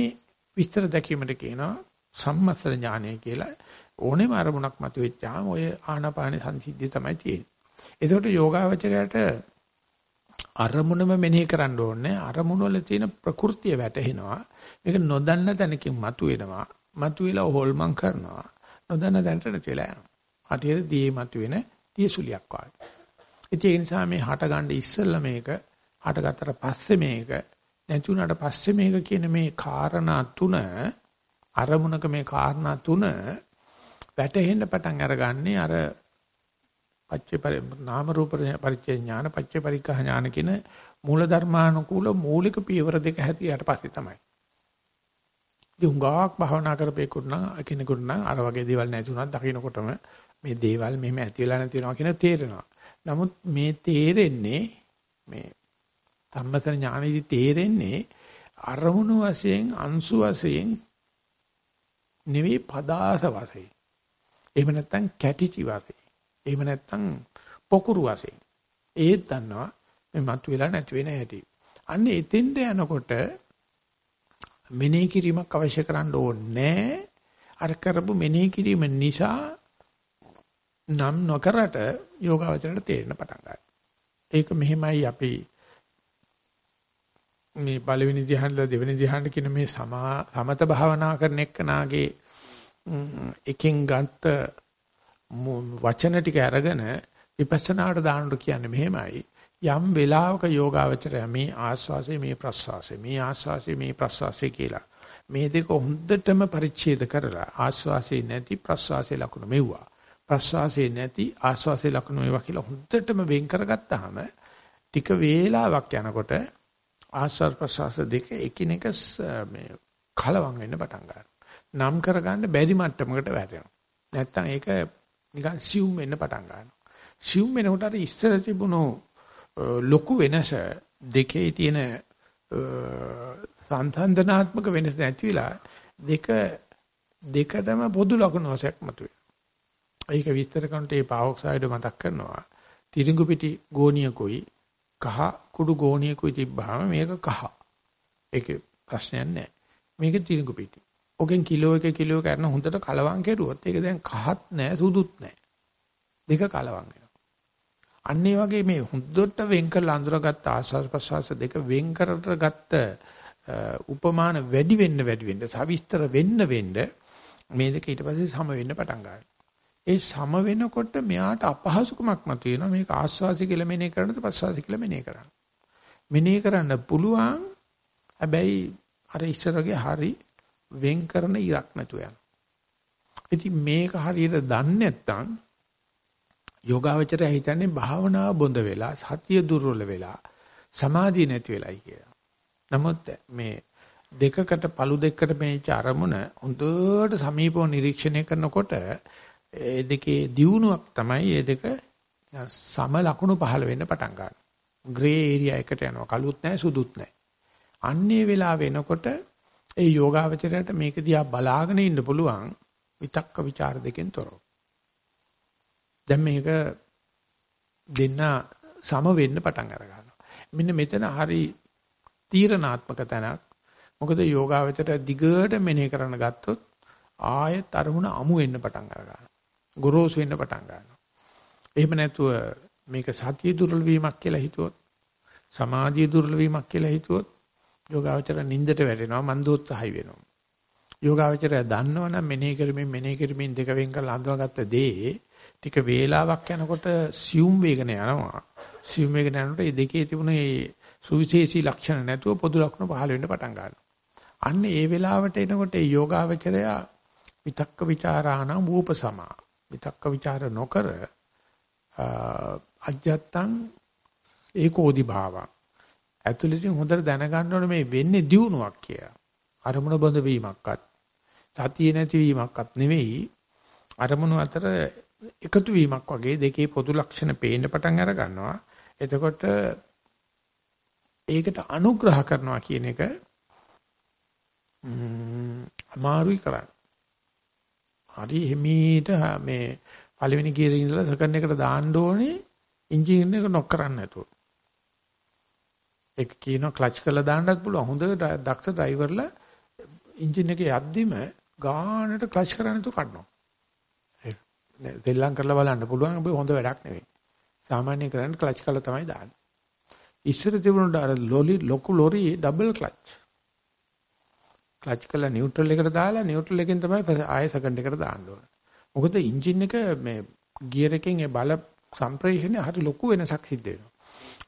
විස්තර දැකීමට කියනවා සම්මස්තර ඥානය කියලා. ඕනෙම අරමුණක් මතුවෙච්චාම ඔය ආනාපාන සංසිද්ධිය තමයි තියෙන්නේ. ඒකට යෝගාවචරයට අරමුණම මෙනෙහි කරන්න ඕනේ. අරමුණ වල තියෙන ප්‍රകൃතිය වැටහෙනවා. මේක නොදන්න තැනකින් මතුවෙනවා. මතුවෙලා හොල්මන් කරනවා. නොදන්න දැනට නැති වෙලා යනවා. හටියට දී මතුවෙන තියසුලියක් වගේ. ඒ නිසා මේ හට ගන්න ඉස්සෙල්ලා මේක හටගත්තට පස්සේ මේක නැති වුණාට පස්සේ මේක කියන මේ කාරණා තුන අරමුණක මේ කාරණා තුන වැටෙන්න පටන් අරගන්නේ අර පච්චේ පරි නාම රූප පරිච්ඡේ ඥාන පච්චේ පරික්ඛා ඥාන කියන මූල ධර්මානුකූල මූලික පියවර දෙක හැටියට පස්සේ තමයි. ඉතින් හුඟක් භාවනා කරපේකුත් නම් කෙනෙකුට නම් අර වගේ දේවල් නැති වුණත් දකින්නකොටම මේ දේවල් මෙහෙම ඇති වෙලා නැති වෙනවා කියන තේරෙනවා. නමුත් මේ තේරෙන්නේ මේ ධම්මතර ඥානෙදි තේරෙන්නේ අරමුණු වශයෙන් අංශු වශයෙන් නෙවෙයි පදාස වශයෙන්. එහෙම නැත්නම් කැටිචි වශයෙන්. එහෙම නැත්නම් පොකුරු වශයෙන්. ඒත් දන්නවා මේ මතුවලා නැති වෙන හැටි. අන්න එතෙන්ට යනකොට මෙනෙහි කිරීමක් අවශ්‍ය කරන්න ඕනේ අර කරපු මෙනෙහි කිරීම නිසා නම් නොකරට යෝගාවචරයට තේරෙන පටන් ගන්නවා. ඒක මෙහෙමයි අපි මේ පළවෙනි ධ්‍යානල දෙවෙනි ධ්‍යාන කියන මේ සමත භාවනා කරන එක්කනාගේ එකෙන් ගත්ත වචන ටික අරගෙන විපස්සනාට දානට කියන්නේ මෙහෙමයි යම් වෙලාවක යෝගාවචරය මේ ආස්වාසය මේ ප්‍රස්වාසය මේ ආස්වාසය මේ ප්‍රස්වාසය කියලා මේ දෙක හොඳටම පරිච්ඡේද කරලා ආස්වාසය නැති ප්‍රස්වාසය ලකුණු මෙව්වා ප්‍රස්වාසය නැති ආස්වාසය ලකුණු මේවා කියලා හොඳටම වෙන් කරගත්තාම ටික වේලාවක් යනකොට ආස්වාද ප්‍රස්වාස දෙක එකිනෙක මේ කලවම් වෙන්න පටන් ගන්නවා. නම් කරගන්න බැරි මට්ටමකට වැටෙනවා. නැත්තම් ඒක නිකන් සියුම් වෙන්න පටන් ගන්නවා. සියුම් වෙනකොට අර ඉස්සර තිබුණු ලොකු වෙනස දෙකේ තියෙන සංතන්දනාත්මක වෙනස නැතිවිලා දෙක දෙකටම පොදු ලකුණු වශයෙන් මතුවේ. ඒක විස්තර කරනට ඒ පාවොක්සයිඩ් මතක් කරනවා. තිරිඟු පිටි ගෝණියකුයි කහ කුඩු ගෝණියකුයි තිබ්බහම මේක කහ. ඒකේ ප්‍රශ්නයක් නැහැ. මේක තිරිඟු පිටි. ඔකෙන් කිලෝ එක කිලෝ කරන හොඳට කලවම් කෙරුවොත් ඒක දැන් කහත් නැහැ සුදුත් නැහැ. දෙක කලවම් වෙනවා. අන්න ඒ වගේ මේ හොඳට වෙන් කරලා අඳුරගත්ත ආස්වාද ප්‍රසවාස දෙක වෙන් කරගත්ත උපමාන වැඩි වෙන්න වැඩි වෙන්න සවිස්තර වෙන්න වෙන්න මේ දෙක ඊට පස්සේ සම වෙන්න පටන් ගන්නවා. ඒ සම වෙනකොට මෙයාට අපහසුකමක් මතුවෙනවා මේක ආස්වාසි කියලා මෙනේ කරනද ප්‍රසවාසි කියලා මෙනේ කරන්න. මෙනේ කරන්න පුළුවන් හැබැයි අර ඉස්සරගේ හරි වෙන් කරන ඉරක් නැතුව යනවා. ඉතින් මේක හරියට දන්නේ නැත්නම් යෝගාවචරය හිතන්නේ භාවනාව බොඳ වෙලා සතිය දුර්වල වෙලා සමාධිය නැති වෙලයි කියලා. නමුත් මේ දෙකකට පළු දෙකකට මේච අරමුණ හොඳට සමීපව නිරීක්ෂණය කරනකොට ඒ දෙකේ දියුණුවක් තමයි මේ දෙක සම ලකුණු පහළ වෙන්න පටන් ගන්නවා. ග්‍රේ ඒරියා එකට යනවා. කළුත් නැහැ සුදුත් නැහැ. අන්නේ වෙලාව වෙනකොට ඒ යෝගාවචරයට මේක දිහා බලාගෙන ඉන්න පුළුවන් විතක්ක ਵਿਚාර දෙකෙන් තොරව. දැන් මේක දෙන්න සම වෙන්න පටන් අර ගන්නවා. මෙන්න මෙතන හරි තීරණාත්මක තැනක්. මොකද යෝගාවචරය දිගට මෙනෙහි කරන ගත්තොත් ආයෙත් අරමුණ අමු වෙන්න පටන් අර ගන්නවා. ගොරෝසු වෙන්න පටන් ගන්නවා. එහෙම නැතුව මේක සතිය දුර්වල වීමක් කියලා හිතුවොත් සමාධිය දුර්වල වීමක් කියලා හිතුවොත් යෝගාවචර නින්දට වැටෙනවා මන්දෝත්සහයි වෙනවා. යෝගාවචරය දන්නවනම් මෙනෙහි කරමින් මෙනෙහි කරමින් දෙක වෙන් කරලා අඳුනගත්ත දේ ටික වේලාවක් යනකොට සියුම් වේගන යනවා. සියුම් වේගන යනකොට මේ දෙකේ තිබුණ මේ සුවිශේෂී ලක්ෂණ නැතුව පොදු ලක්ෂණ පහළ වෙන්න පටන් ගන්නවා. අන්න ඒ වෙලාවට එනකොට ඒ යෝගාවචරය විතක්ක ਵਿਚාරාණ වූපසමා. විතක්ක ਵਿਚාර නොකර අජත්තං ඒකෝදි භාවං. ඇතුළතින් හොඳට දැනගන්න ඕනේ මේ වෙන්නේ දියුණුවක් කියලා. අරමුණ බඳ වීමක්වත් සතිය නැතිවීමක්වත් නෙවෙයි අරමුණු අතර එකතු වීමක් වගේ දෙකේ පොදු ලක්ෂණ පේන්න පටන් අර ගන්නවා. එතකොට ඒකට අනුග්‍රහ කරනවා කියන එක අමාරුයි කරන්න. හරි හිමීට මේ පළවෙනි ගියරේ ඉඳලා සෙකන්ඩ් එකට දාන්න ඕනේ එන්ජින් එක නොක් කරන්න නැතුව. ඒක කියනවා ක්ලච් කරලා දාන්නත් පුළුවන්. හොඳ දක්ෂ ඩ්‍රයිවර්ලා එන්ජින් එක යද්දිම ගානට ක්ලච් කරන්න නැතුව කඩනවා. දෙල්ලම් කරලා බලන්න පුළුවන් ඔබ හොඳ වැඩක් නෙවෙයි. සාමාන්‍ය කරන්නේ ක්ලච් කරලා තමයි දාන්නේ. ඉස්සර තිබුණු අර ලොලි ලොකු ලොරි ඩබල් ක්ලච්. ක්ලච් කරලා නියුට්‍රල් එකට දාලා නියුට්‍රල් එකෙන් තමයි ආයෙ සෙකන්ඩ් එකට දාන්න ඕනේ. මොකද එන්ජින් එක මේ ගියර් එකෙන් ඒ බල සම්ප්‍රේෂණය හරි ලොකු වෙනසක් සිද්ධ වෙනවා.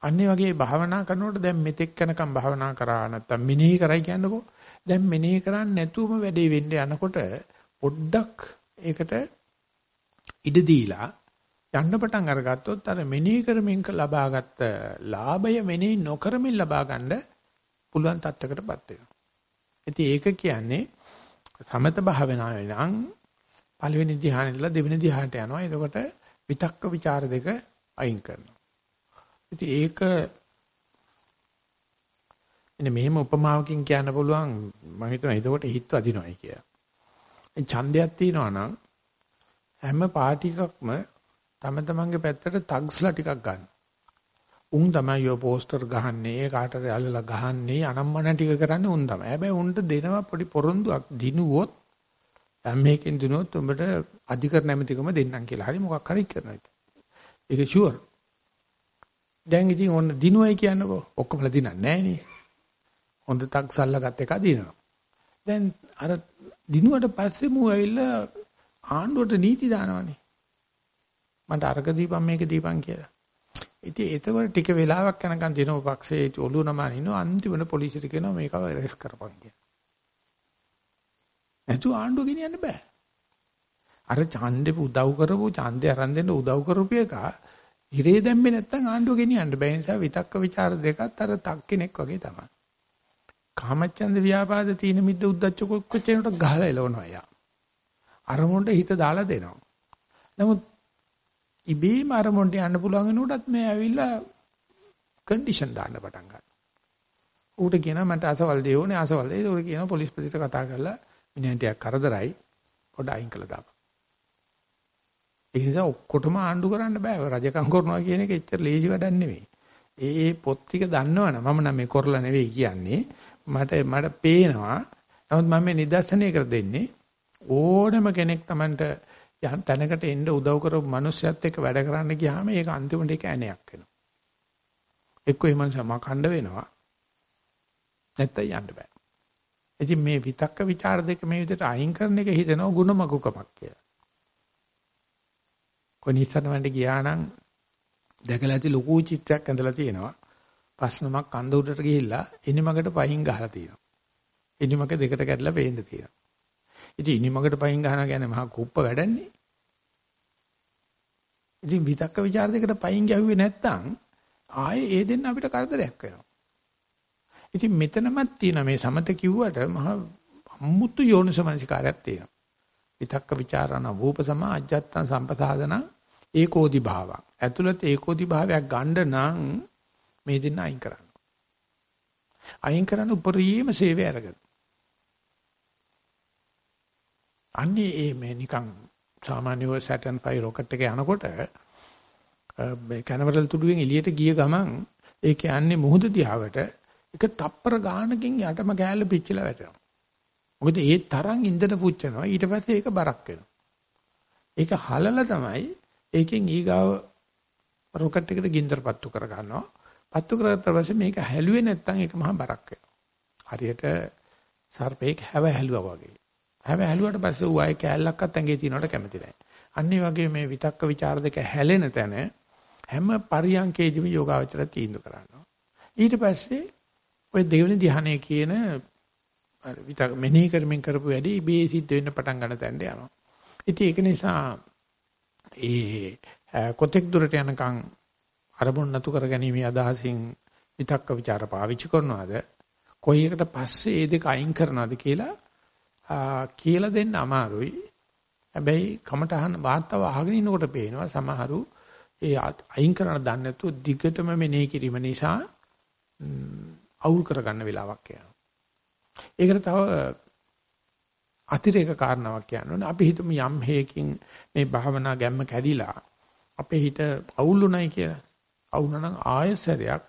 අන්නේ වගේ භාවනා කරනකොට දැන් මෙතෙක් යනකම් භාවනා කරා නැත්තම් මෙනෙහි කරයි කියන්නකෝ. දැන් මෙනෙහි කරන්නේ නැතුවම වැඩේ වෙන්න යනකොට පොඩ්ඩක් ඒකට ඉඩ දීලා යන්න පටන් අරගත්තොත් අර මෙනෙහි කරමින් ලබාගත් ලාභය මෙනෙහි නොකරමින් ලබා ගන්න පුළුවන් තත්ත්වයකටපත් වෙනවා. ඉතින් ඒක කියන්නේ සමත භාවනාවේ නම් පළවෙනි ධ්‍යානෙ ඉඳලා දෙවෙනි ධ්‍යානට යනවා. එතකොට විතක්ක ਵਿਚාර දෙක අයින් කරනවා. ඉතින් ඒක එනේ මෙහෙම උපමාවකින් කියන්න පුළුවන් මම හිතනවා එතකොට හිත අදිනවයි කියලා. ඒ ඡන්දයක් තියෙනවා නම් හැම පාටි එකක්ම තම තමන්ගේ පැත්තට තග්ස්ලා ටිකක් ගන්න. උන් තමයි යෝ පෝස්ටර් ගහන්නේ කාටද අල්ලලා ගහන්නේ අනම්මන ටික කරන්නේ උන් තමයි. හැබැයි උන්ට දෙනවා පොඩි පොරොන්දුක් දිනුවොත් මේකෙන් දිනුවොත් උඹට අධිකරණ නැමැතිකම දෙන්නම් කියලා. හරි මොකක් හරි කරනවා. ඒක ෂුවර්. දැන් ඉතින් ඔන්න දිනුවයි කියන්නකෝ. ඔක්කොමලා දිනන්නේ නැහැ නේ. හොඳ තක්සල්ලා ගත් එක දිනනවා. දැන් අර දිනුවට පස්සේ මූ ඇවිල්ලා ආණ්ඩුවට නීති දානවනේ. මට අරක දීපන් මේක දීපන් කියලා. ඉතින් ඒතකොට ටික වෙලාවක් යනකම් දිනව පක්ෂයේ ඔළුව නමන ඉන්නවා අන්තිමට පොලිසියට කියනවා මේකව අරෙස්ට් කරපන් කියලා. නැතු ආණ්ඩුව ගෙනියන්න බෑ. අර ඡන්දේ උදව් කරපු ඡන්දේ අරන් දෙන්න උදව් කරපු එක ඉරේ දැම්මේ නැත්තම් ආණ්ඩුව ගෙනියන්න බෑ. ඒ නිසා විතක්ක ਵਿਚාර දෙකත් අර තක් කෙනෙක් වගේ තමයි. කාමච්ඡන්ද ව්‍යාපාද තීන මිද්ද උද්දච්ච කුච්චේනට ගහලා එලවනවා යා. අරමුණට හිත දාලා දෙනවා. නමුත් ඉබේම අරමුණට යන්න පුළුවන් වෙනකොටත් මේ ඇවිල්ලා කන්ඩිෂන් දාන්න පටන් ගන්නවා. ඌට කියනවා මට අසවල් දේ ඕනේ අසවල් දේ. ඒක කියනවා පොලිස් ප්‍රතිට කතා කරලා මිනිහන්ටියක් කරදරයි පොඩ අයින් කළා දාපන්. ඒ නිසා ඔක්කොටම ආණ්ඩු කරන්න බෑ. රජකම් කරනවා කියන එක එච්චර ලේසි වැඩක් නෙවෙයි. ඒ ඒ පොත් ටික දන්නවනේ මම නම් මේ කරලා නෙවෙයි කියන්නේ. මට මට පේනවා. නමුත් මම මේ නිදර්ශනය කර දෙන්නේ ඕනම කෙනෙක් Tamanට තැනකට එන්න උදව් කරපු මිනිස්සයත් එක්ක වැඩ කරන්න ගියාම ඒක අන්තිමට ඒක ඇණයක් වෙනවා. එක්ක ඒ මනුස්සයා මකණ්ඩ වෙනවා. නැත්තම් යන්න බෑ. ඉතින් මේ විතක්ක ਵਿਚාර දෙක මේ විදිහට අයින් කරන එක හිතෙනවා ගුණමකුකමක් කියලා. කොනිසනවන්ට ගියා නම් දැකලා ඇති ලොකු චිත්‍රයක් ඇඳලා තියෙනවා. ප්‍රශ්නමක් අඳ උඩට ගිහිල්ලා ඉනිමකට පහින් ගහලා තියෙනවා. ඉනිමක දෙකට කැඩලා වේඳ තියෙනවා. ඉතින් ඉනිමකට පයින් ගහනවා කියන්නේ මහා කුප්ප වැඩන්නේ. ඉතින් විතක්ක ਵਿਚාර දෙකට පයින් ගැහුවේ නැත්නම් ආයේ ඒ දෙන්න අපිට කරදරයක් වෙනවා. ඉතින් මෙතනමත් තියෙන මේ සමත කිව්වට මහා අමුතු යෝනිසමනසිකාරයක් තියෙනවා. විතක්ක ਵਿਚාරණ වූප සමාජ්ජත්තං සම්පසාදන ඒකෝදි භාවං. ඇතුළත ඒකෝදි භාවයක් ගන්න නම් මේ දෙන්න අයින් කරන්න. අයින් කරන්න උපරිම සේවය අරගන්න. අන්නේ ඒ මේ නිකන් සාමාන්‍යව Saturn 5 rocket එක යනකොට මේ කැනවරල් තුඩුවෙන් එළියට ගිය ගමන් ඒ කියන්නේ මුහුද දිහාවට එක තප්පර ගානකින් යටම ගෑල්ල පිච්චිලා වැටෙනවා. මොකද ඒ තරම් ඉන්ධන පුච්චනවා ඊට පස්සේ ඒක බරක් වෙනවා. ඒක හලලා තමයි ඒකෙන් ඊගාව රොකට් එකට ගින්දර පත්තු කර ගන්නවා. පත්තු කරගත්ත පස්සේ මේක හැලුවේ නැත්නම් ඒක මහා බරක් වෙනවා. හරියට සර්පෙක් හැව හැලුවා වගේ. හැම ඇලුවට පස්සේ ඌ ආයේ කෑල්ලක්වත් ඇඟේ තියනවට කැමති නැහැ. අන්න ඒ වගේ මේ විතක්ක ਵਿਚාර දෙක හැලෙන තැන හැම පරියන්කේදීම යෝගාවචර තීන්දුව කරනවා. ඊට පස්සේ ඔය දෙවෙනි ධ්‍යානයේ කියන විතක් මෙනෙහි කරමින් කරපු වැඩි ඉබේ සිද්ධ වෙන්න පටන් ගන්න තැනට යනවා. ඉතින් ඒක නිසා ඒ කොතෙක් දුරට යනකම් අරමුණු නැතු කර ගැනීම අදහසින් විතක්ක ਵਿਚාර පාවිච්චි කරනවාද කොහේකට පස්සේ ඒ දෙක අයින් කරනවාද කියලා කියලා දෙන්න අමාරුයි. හැබැයි කමටහන් වාර්තාව අහගෙන ඉන්නකොට පේනවා සමහරු ඒ අයින් කරන්න දන්නේ නැතුව දිගටම මෙනෙහි කිරීම නිසා අවුල් කරගන්න වෙලාවක් යනවා. ඒකට තව අතිරේක කාරණාවක් කියන්න අපි හිතමු යම් හේකින් මේ භාවනා ගැම්ම කැඩිලා අපේ හිත අවුල්ුණයි කියලා. අවුනනම් ආයසරයක්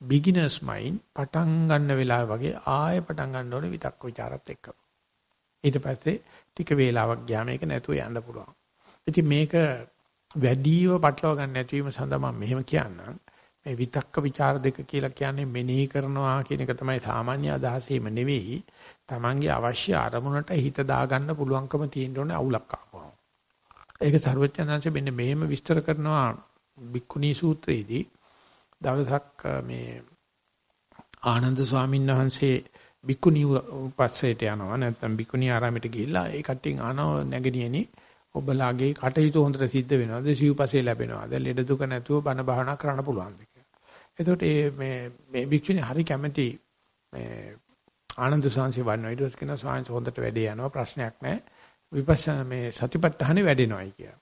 beginners mind පටන් ගන්න වෙලාව වගේ ආයෙ පටන් ගන්න ඕනේ විතක්ක ਵਿਚාරත් එක්ක. ඊට පස්සේ ටික වේලාවක් ගියාම මේක නැතුව යන්න පුළුවන්. ඉතින් මේක වැඩිව පටලවා ගන්න නැතිවීම සඳහා මම මෙහෙම කියන්නම්. මේ විතක්ක ਵਿਚාර දෙක කියලා කියන්නේ මෙනෙහි කරනවා කියන එක තමයි සාමාන්‍ය අදහසේම නෙවෙයි. Tamange අවශ්‍ය අරමුණට හිත දාගන්න පුළුවන්කම තියෙන්න ඕනේ අවුලක් ආවම. ඒක සර්වඥාන්සේ මෙන්න මෙහෙම විස්තර කරනවා බික්කුණී සූත්‍රයේදී දවසක් මේ ආනන්ද ස්වාමීන් වහන්සේ බික්කුණී උපස්සයට යනවා නැත්නම් බික්කුණී ආරාමයට ගිහිල්ලා ඒ කට්ටියන් අහනවා නැගණියනි ඔබලාගේ කටයුතු හොඳට සිද්ධ වෙනවද සිව්පසේ ලැබෙනවද ලෙඩ දුක නැතුව බණ භාවනා කරන්න පුළුවන්ද කියලා. එතකොට මේ මේ බික්කුණී හරි කැමැති මේ ආනන්ද ස්වාමීන් වහන්සේ ඊට පස්සේ කියන ස්වාමීන් හොඳට වැඩේ යනවා ප්‍රශ්නයක් නැහැ. විපස්සනා මේ සතිපට්ඨානෙ වැඩෙනවයි කියලා.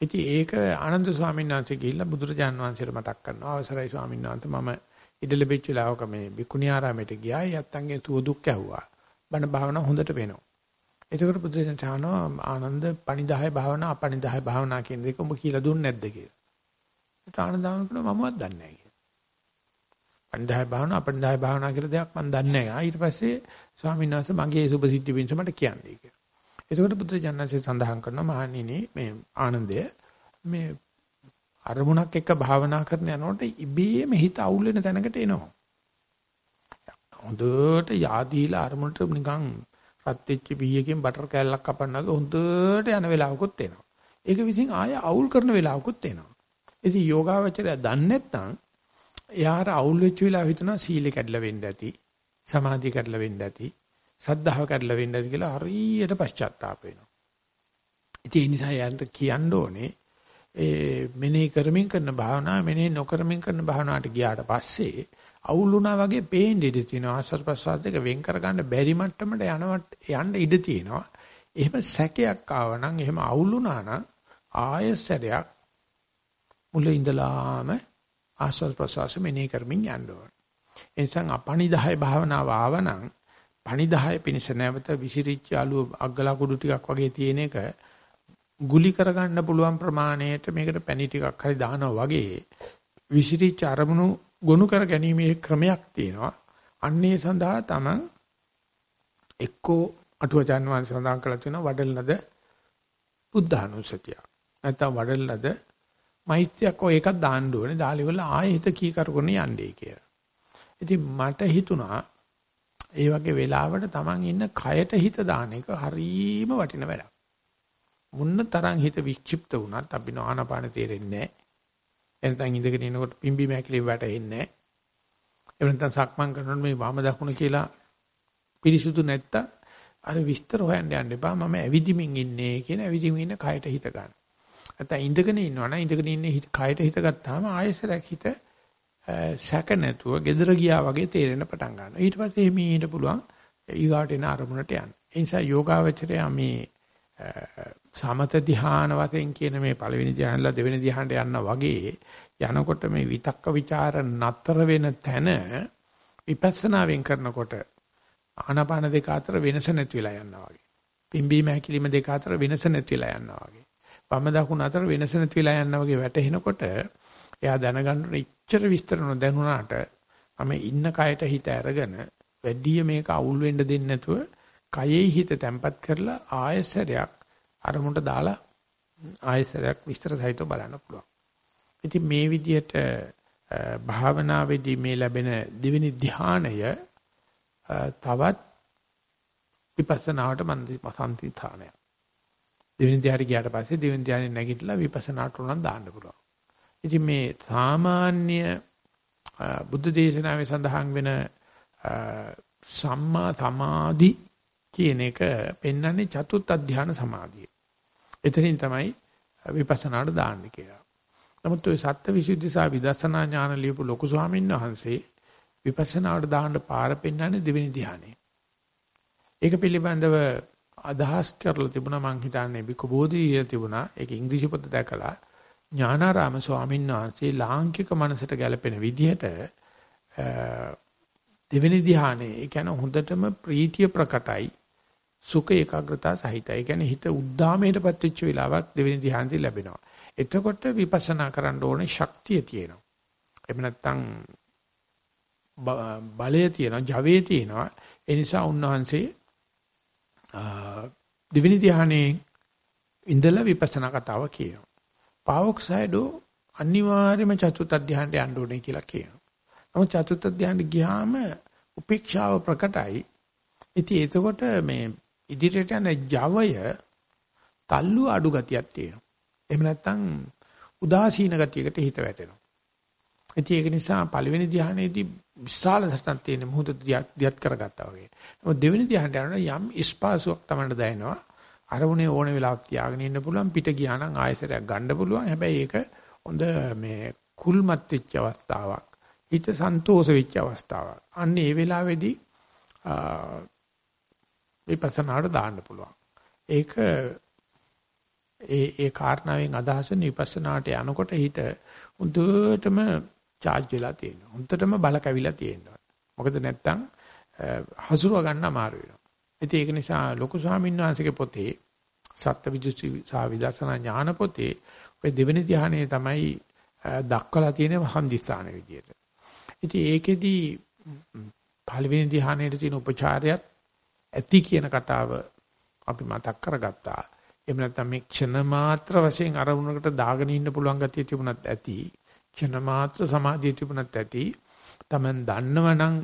ඉතින් ඒක ආනන්ද ස්වාමීන් වහන්සේ ගිහිල්ලා බුදුරජාන් වහන්සේට මතක් කරනවා අවසරයි ස්වාමීන් වහන්සේ මම ඉඩ ලැබිච්ච ලාවක මේ බිකුණි ආරාමයට ගියා යත්තන්ගේ තුව දුක් ඇහුවා. බණ භාවනා හොඳට වෙනවා. එතකොට බුදුරජාන් චානෝ ආනන්ද පණිදාය භාවනා අපණිදාය භාවනා කියන දෙක උඹ කියලා දුන්නේ නැද්ද කියලා. ඒත් ආනන්දාන කියනවා මමවත් දන්නේ නැහැ කියලා. පණිදාය භාවනා අපණිදාය භාවනා කියලා දෙයක් මම දන්නේ නැහැ. ඊට පස්සේ ස්වාමීන් වහන්සේ මගේ සුභසිද්ධි වෙනස මට කියන්නේ කියලා. එතකොට බුද්ධ ජානනාංශය සඳහන් කරනවා මහණෙනි මේ ආනන්දය මේ අරමුණක් එක්ක භාවනා කරන යනකොට ඉබේම හිත අවුල් වෙන තැනකට එනවා. හොඳට yaadීලා අරමුණට නිකන් රත් වෙච්ච පීයකින් බටර් කෑල්ලක් කපන්න වගේ හොඳට යන වෙලාවකුත් එනවා. ඒක විසින් ආය අවුල් කරන වෙලාවකුත් එනවා. ඉතින් යෝගාවචරය දන්නේ නැත්නම් එයාට අවුල් වෙච්ච වෙලාව හිතනවා සීලෙ කැඩලා වෙන්න ඇති, සමාධිය කැඩලා වෙන්න ඇති, සද්ධාව කැඩලා වෙන්න ඇති කියලා හරියට පශ්චාත්තාප වෙනවා. ඉතින් ඒ නිසා යන්ත කියන්න ඕනේ ඒ මෙනෙහි කරමින් කරන භාවනාව මෙනෙහි නොකරමින් කරන භාවනාවට ගියාට පස්සේ අවුල් වුණා වගේ පේන්න ඉඩ තියෙනවා ආස්වාද ප්‍රසආද දෙක වෙන් කරගන්න බැරි මට්ටමට යනවට යන්න ඉඩ තියෙනවා. එහෙම සැකයක් ආවනම් එහෙම අවුල් වුණා නම් ආයසරයක් මුල ඉඳලාම ආස්වාද ප්‍රසආස මෙනෙහි කරමින් යන්න ඕන. එනිසා අපනිදාය භාවනාව ආවනම් පණිදාය පිනිස නැවත විසිරිච්ච අලුව අග්ගලා කුඩු ටිකක් වගේ තියෙන එක ගුලි කරගන්න පුළුවන් ප්‍රමාණයට මේකට පැණි ටිකක් හරි දානවා වගේ විසිරිච්ච අරමුණු ගොනු කර ගැනීමේ ක්‍රමයක් තියෙනවා. අන්නේ සඳහා තමන් එක්කෝ අටුවචන් වහන්සේ සඳහන් කළා තියෙනවා වඩලනද බුද්ධානුස්සතිය. නැත්නම් වඩලනද මෛත්‍රියක් ඔය එකක් දාන්න ඕනේ. දාලිවල ආයෙ හිත කී කරගෙන යන්නේ කියලා. ඉතින් මට හිතුණා ඒ වගේ වෙලාවට Taman ඉන්න කයට හිත දාන එක හරීම වටින වැඩක්. මුන්න තරම් හිත වික්ෂිප්ත වුණත් අපි ආනාපාන තේරෙන්නේ නැහැ. එනතන් ඉඳගෙන ඉනකොට පිම්බි මෑකිලි වැටෙන්නේ නැහැ. එහෙම නැත්නම් සක්මන් කරනකොට මේ වම දකුණ කියලා පිරිසුදු නැත්තම් අර විස්තර හොයන්න යන්න එපා. මම ඇවිදිමින් ඉන්නේ කියන ඇවිදිමින් ඉන්න කයට හිත ගන්න. නැත්නම් ඉඳගෙන ඉන්නවනම් ඉඳගෙන ඉන්නේ කයට හිත ගත්තාම ආයෙසරක් හිත සැක නැතුව gedara ගියා වගේ තේරෙන්න පටන් ගන්නවා. ඊට පස්සේ මේකට පුළුවන් ඊගාට එන අරමුණට යන්න. ඒ නිසා යෝගාවචරය මේ සමත ධ්‍යාන වශයෙන් කියන මේ පළවෙනි ධ්‍යානලා දෙවෙනි ධ්‍යානට යනවා වගේ යනකොට මේ විතක්ක ਵਿਚාර නතර වෙන තැන විපස්සනාවෙන් කරනකොට ආනාපාන දෙක අතර වෙනස නැති වෙලා යනවා වගේ. පිම්බීම හැකිලිම දෙක අතර වෙනස නැති වෙලා යනවා වගේ. වම දකුණ අතර වෙනස නැති වෙලා යනවා වගේ වැටෙනකොට එයා දැනගන්න ඉච්ඡර විස්තර නොදැනුණාට මම ඉන්න කයට හිත අරගෙන වැඩි මේක අවුල් වෙන්න දෙන්නේ නැතුව කයෙහි හිත තැම්පත් කරලා ආයසරයක් අරමුණට දාලා ආයසරයක් විස්තර සහිතව බලන්න පුළුවන්. ඉතින් මේ විදිහට භාවනාවේදී මේ ලැබෙන දෙවෙනි ධානය තවත් විපස්සනාවට මන්දි සම්තිථානය. දෙවෙනි ධානයට ගියාට පස්සේ දෙවෙනි ධානයේ නැගිටලා විපස්සනාට උනන් දාන්න පුළුවන්. ඉතින් මේ සාමාන්‍ය බුද්ධ දේශනාවේ සඳහන් වෙන සම්මා සමාධි කියන එක පෙන්වන්නේ චතුත් අධ්‍යාන සමාධිය. එතනින් තමයි විපස්සනාට දාන්නේ කියලා. නමුත් ওই සත්‍වවිසුද්ධි සහ විදර්ශනා ඥාන ලියපු ලොකු ස්වාමීන් වහන්සේ විපස්සනාට දාන්න පාර පෙන්වන්නේ දෙවෙනි ධ්‍යානෙ. ඒක පිළිබඳව අදහස් කරලා තිබුණා මං හිතන්නේ බිකු බෝධිය තිබුණා. ඒක ඉංග්‍රීසි පොත දැකලා ඥානාරාම ස්වාමීන් වහන්සේ ලාංකික මනසට ගැලපෙන විදිහට දෙවෙනි ධ්‍යානයේ ඒ කියන්නේ හොඳටම ප්‍රීතිය ප්‍රකටයි සුඛ ඒකාග්‍රතාව සහිතයි. ඒ කියන්නේ හිත උද්දාමයටපත් වෙච්ච වෙලාවක් දෙවෙනි ධ්‍යානදී ලැබෙනවා. එතකොට විපස්සනා කරන්න ඕනේ ශක්තිය තියෙනවා. එහෙම නැත්නම් බලය තියෙනවා, ජවයේ තියෙනවා. ඒ නිසා උන්වහන්සේ දෙවෙනි ධ්‍යානයේ ඉඳලා විපස්සනා කතාව කියනවා. පාවොක්සයිඩෝ අනිවාර්යයෙන්ම චතුත් අධ්‍යානට යන්න ඕනේ කියලා කියනවා. නමුත් චතුත් අධ්‍යානට ගියාම උපේක්ෂාව ප්‍රකටයි. ඉතින් එතකොට මේ ඉදිරියට යන Javaය තල්ලු අඩු ගතියක් තියෙනවා. එහෙම නැත්නම් උදාසීන ගතියකට හිත වැටෙනවා. ඉතින් ඒක නිසා පළවෙනි ධ්‍යානයේදී විශාල සටන් තියෙන මුහුද දියත් කරගත්තා වගේ. නමුත් දෙවෙනි ධ්‍යානයට යනකොට යම් ස්පාසුවක් තමයි දැනෙනවා. අරමුණේ ඕන වෙලාවක් තියාගෙන ඉන්න පුළුවන් පිට ගියා නම් ආයෙසරයක් ගන්න පුළුවන්. හැබැයි ඒක හොඳ මේ කුල්මත් වෙච්ච අවස්ථාවක්. හිත සන්තෝෂ වෙච්ච අවස්ථාවක්. අන්න ඒ වෙලාවේදී විපස්සනාට දාන්න පුළුවන්. ඒක ඒ ඒ කාරණාවෙන් අදහස විපස්සනාට යනකොට හිත හොඳටම charge වෙලා තියෙනවා. හොඳටම බල කැවිලා තියෙනවා. මොකද නැත්තම් හසුරුව ගන්න අමාරු වෙනවා. ඉතින් ඒක නිසා ලොකු ස්වාමීන් වහන්සේගේ පොතේ සත්‍යවිදුසි සහ විදර්ශනා ඥාන පොතේ ඔය දෙවෙනි ධ්‍යානයේ තමයි දක්වලා තියෙන වහන්දිස්ථාන විදියට. ඉතින් ඒකෙදි පළවෙනි ධ්‍යානයේ තියෙන උපචාරයත් ඇති කියන කතාව අපි මතක් කරගත්තා. එහෙම නැත්නම් මේ ක්ෂණ මාත්‍ර වශයෙන් අරමුණකට දාගෙන ඉන්න පුළුවන් ගතිය තිබුණත් ඇති. ක්ෂණ මාත්‍ර සමාධිය තිබුණත් ඇති. Taman දන්නවනම්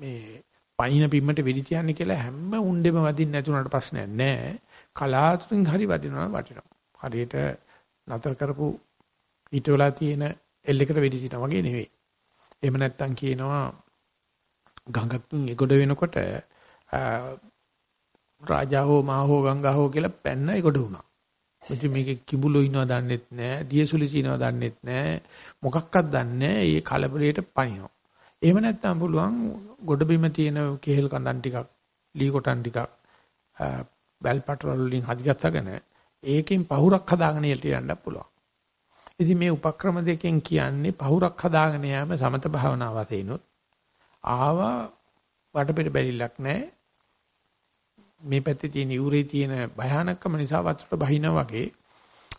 මේ පයින් පිම්මට වෙඩි තියන්නේ කියලා හැම උණ්ඩෙම වදින්න නැතුණට ප්‍රශ්නයක් නැහැ. කලාතුරකින් හරි වදිනවා වටිනවා. හරියට නතර කරපු ඊටවලා තියෙන එල් එකට වෙඩි තියනවා වගේ නෙවෙයි. එහෙම නැත්තම් කියනවා ගඟකින් එගොඩ වෙනකොට රාජා හෝ මා හෝ ගංගා හෝ කියලා පැන්න එගොඩ වුණා. ඉතින් මේකේ කිඹුලෝ ඉන්නව දන්නෙත් නැහැ, දියසුලි ඉන්නව දන්නෙත් නැහැ, මොකක්වත් දන්නේ නැහැ. මේ කලබලයට පනිනවා. එහෙම නැත්නම් පුළුවන් ගොඩබිම තියෙන කෙහෙල් කඳන් ටිකක්, ලී කොටන් ටිකක්, බැල් පටරල් වලින් හදිගස්සගෙන ඒකෙන් පහුරක් හදාගෙන එල්ට යන්න පුළුවන්. ඉතින් මේ උපක්‍රම දෙකෙන් කියන්නේ පහුරක් හදාගෙන යෑම සමත භාවනාව වශයෙන්ුත් ආවා වටපිට බැලිලක් නැහැ. මේ පැත්තේ තියෙන යූරේ තියෙන භයානකම නිසා වතුරට බහිනා වගේ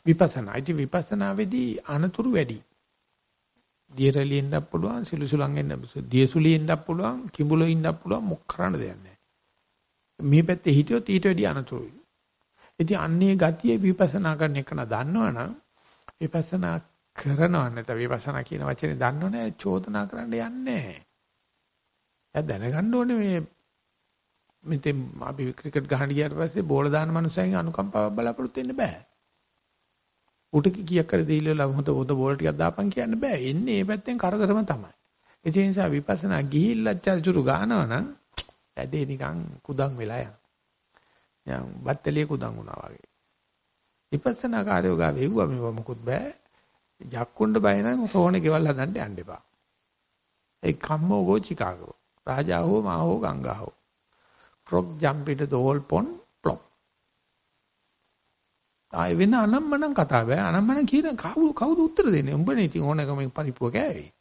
විපස්සනා. ඉතින් විපස්සනාවේදී අනතුරු වැඩි. දියරලි ඉන්නත් පුළුවන්, සිලුසුලන් ඉන්න, දියසුලි ඉන්නත් පුළුවන්, කිඹුලෝ ඉන්නත් පුළුවන් මොක් කරන්න දෙයක් නැහැ. මේ පැත්තේ හිටියොත් ඊට වැඩි අනතුරුයි. ඉතින් අන්නේ ගතිය විපස්සනා කරන එක නා දන්නවනම් විපස්සනා කරනවා නැත්නම් විපස්සනා කියන වචනේ දන්නවනේ චෝදනා කරන්න යන්නේ නැහැ. එයා දැනගන්න ඕනේ මේ මෙතෙන් අපි ක්‍රිකට් ගහන්න ගියාට පස්සේ බෝල දාන මනුස්සයන්ගේ අනුකම්පාවක් බලාපොරොත්තු වෙන්න බෑ. උට කීයක් කර දීලා හොඳ හොඳ බෝල ටිකක් දාපන් කියන්න බෑ. එන්නේ මේ පැත්තෙන් කරදරම තමයි. ඒ නිසා විපස්සනා ගිහිල්ලා චල්චුරු ගන්නවා නම් ඇදේ නිකන් කුදන් වෙලා යනවා. යම් බත්තලිය කුදන් වුණා වගේ. විපස්සනා කාර්යෝ ගා වෙව්වා මේව මොකුත් බෑ. යක්කුණ්ඩ බය නම් සෝහනේ ගෙවල් හදන්න යන්න එපා. ඒ කම්මෝ ගෝ චිකාගෝ. රාජා හෝ මා හෝ ගංගා හෝ frog jump into the whole pond plop. ආය වෙන අනම්මනම් කතා බෑ. අනම්මනම් කියන කවුද කවුද උත්තර දෙන්නේ? උඹනේ ඉතින් ඕනකම පරිප්පුව කෑවේ.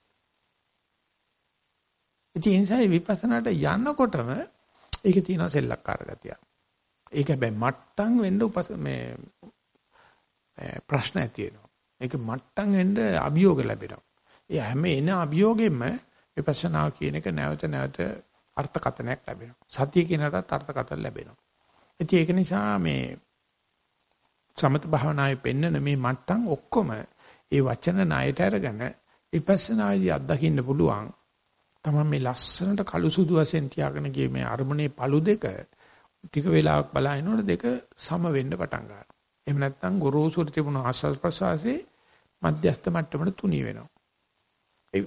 ඉතින් ඉන්සයි විපස්සනාට යනකොටම ඒක තියෙනවා සෙල්ලක්කාර ගතිය. ඒක හැබැයි මට්ටම් වෙන්න උපස මේ ප්‍රශ්න ඇති වෙනවා. ඒක මට්ටම් වෙන්න අභියෝග ලැබෙනවා. ඒ හැම එන අභියෝගෙම විපස්සනා කියන එක නැවත නැවත අර්ථකථනයක් ලැබෙනවා. සතිය කියනටත් අර්ථකථන ලැබෙනවා. ඉතින් ඒක නිසා මේ සමත භාවනාවේ පෙන්නන මේ මට්ටම් ඔක්කොම ඒ වචන ණයට අරගෙන විපස්සනාදී අත්දකින්න පුළුවන්. තමයි මේ ලස්සනට කළු සුදු වශයෙන් තියාගෙන ගියේ මේ අරමුණේ පළු දෙක ටික වෙලාවක් බලනකොට දෙක සම වෙන්න පටන් ගන්නවා. එහෙම නැත්නම් ගොරෝසුර තිබුණු ආස්වාද ප්‍රසවාසයේ මධ්‍යස්ථ මට්ටමට තුනී වෙනවා.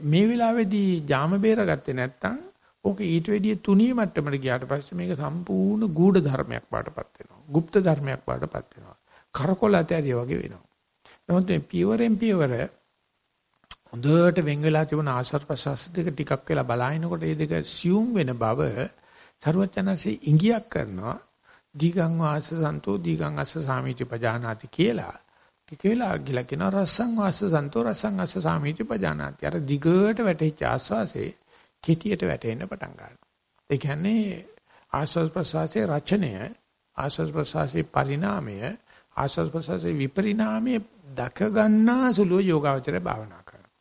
මේ වෙලාවේදී ජාම බේරගත්තේ නැත්නම් ඕක ඊට වැඩිය තුනී මට්ටමට ගියාට පස්සේ මේක සම්පූර්ණ ගූඪ ධර්මයක් බාටපත් වෙනවා. গুপ্ত ධර්මයක් බාටපත් වෙනවා. කරකොල ඇතරිය වගේ වෙනවා. නමුත් මේ පියවරෙන් පියවර හොඳට වෙන් වෙලා තිබුණ ආශ්වාස ප්‍රශ්වාස දෙක ටිකක් වෙලා බලහිනකොට මේ දෙක සියුම් වෙන බව සරුවචනසේ ඉඟියක් කරනවා. දීගං වාස සන්තෝ දීගං අස්ස සාමිති පජානාති කියලා. ටික වෙලා ගිලා කියන රසං වාස සන්තෝ රසං අස්ස සාමිති පජානාති. අර දිගට වැටෙච්ච ආස්වාසේ කෙටියට වැටෙන්න පටන් ගන්නවා. ඒ කියන්නේ ආස්වාද ප්‍රසවාසයේ රචනය, ආස්වාද ප්‍රසවාසයේ පරිණාමය, ආස්වාද ප්‍රසවාසයේ විපරිණාමය දක ගන්නා සුළු යෝගාවචරය භාවනා කරනවා.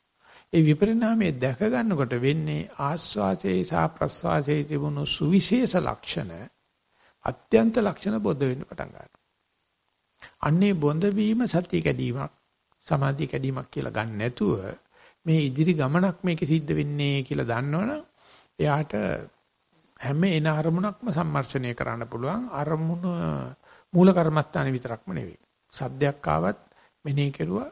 ඒ විපරිණාමය දැක ගන්නකොට වෙන්නේ ආස්වාසේ සහ ප්‍රසවාසයේ තිබුණු සුවිශේෂ ලක්ෂණ අත්‍යන්ත ලක්ෂණ බොද්ධ වෙන්න පටන් ගන්නවා. අන්නේ බොඳ වීම සතිය කැඩීමක් සමාධිය කැඩීමක් කියලා ගන්න නැතුව මේ ඉදිරි ගමනක් මේකේ සිද්ධ වෙන්නේ කියලා දන්නවනම් එයාට හැම එන අරමුණක්ම සම්මර්ෂණය කරන්න පුළුවන් අරමුණ මූල කර්මස්ථානේ විතරක්ම නෙවෙයි. සද්දයක් ආවත් මෙනෙහි කෙරුවා.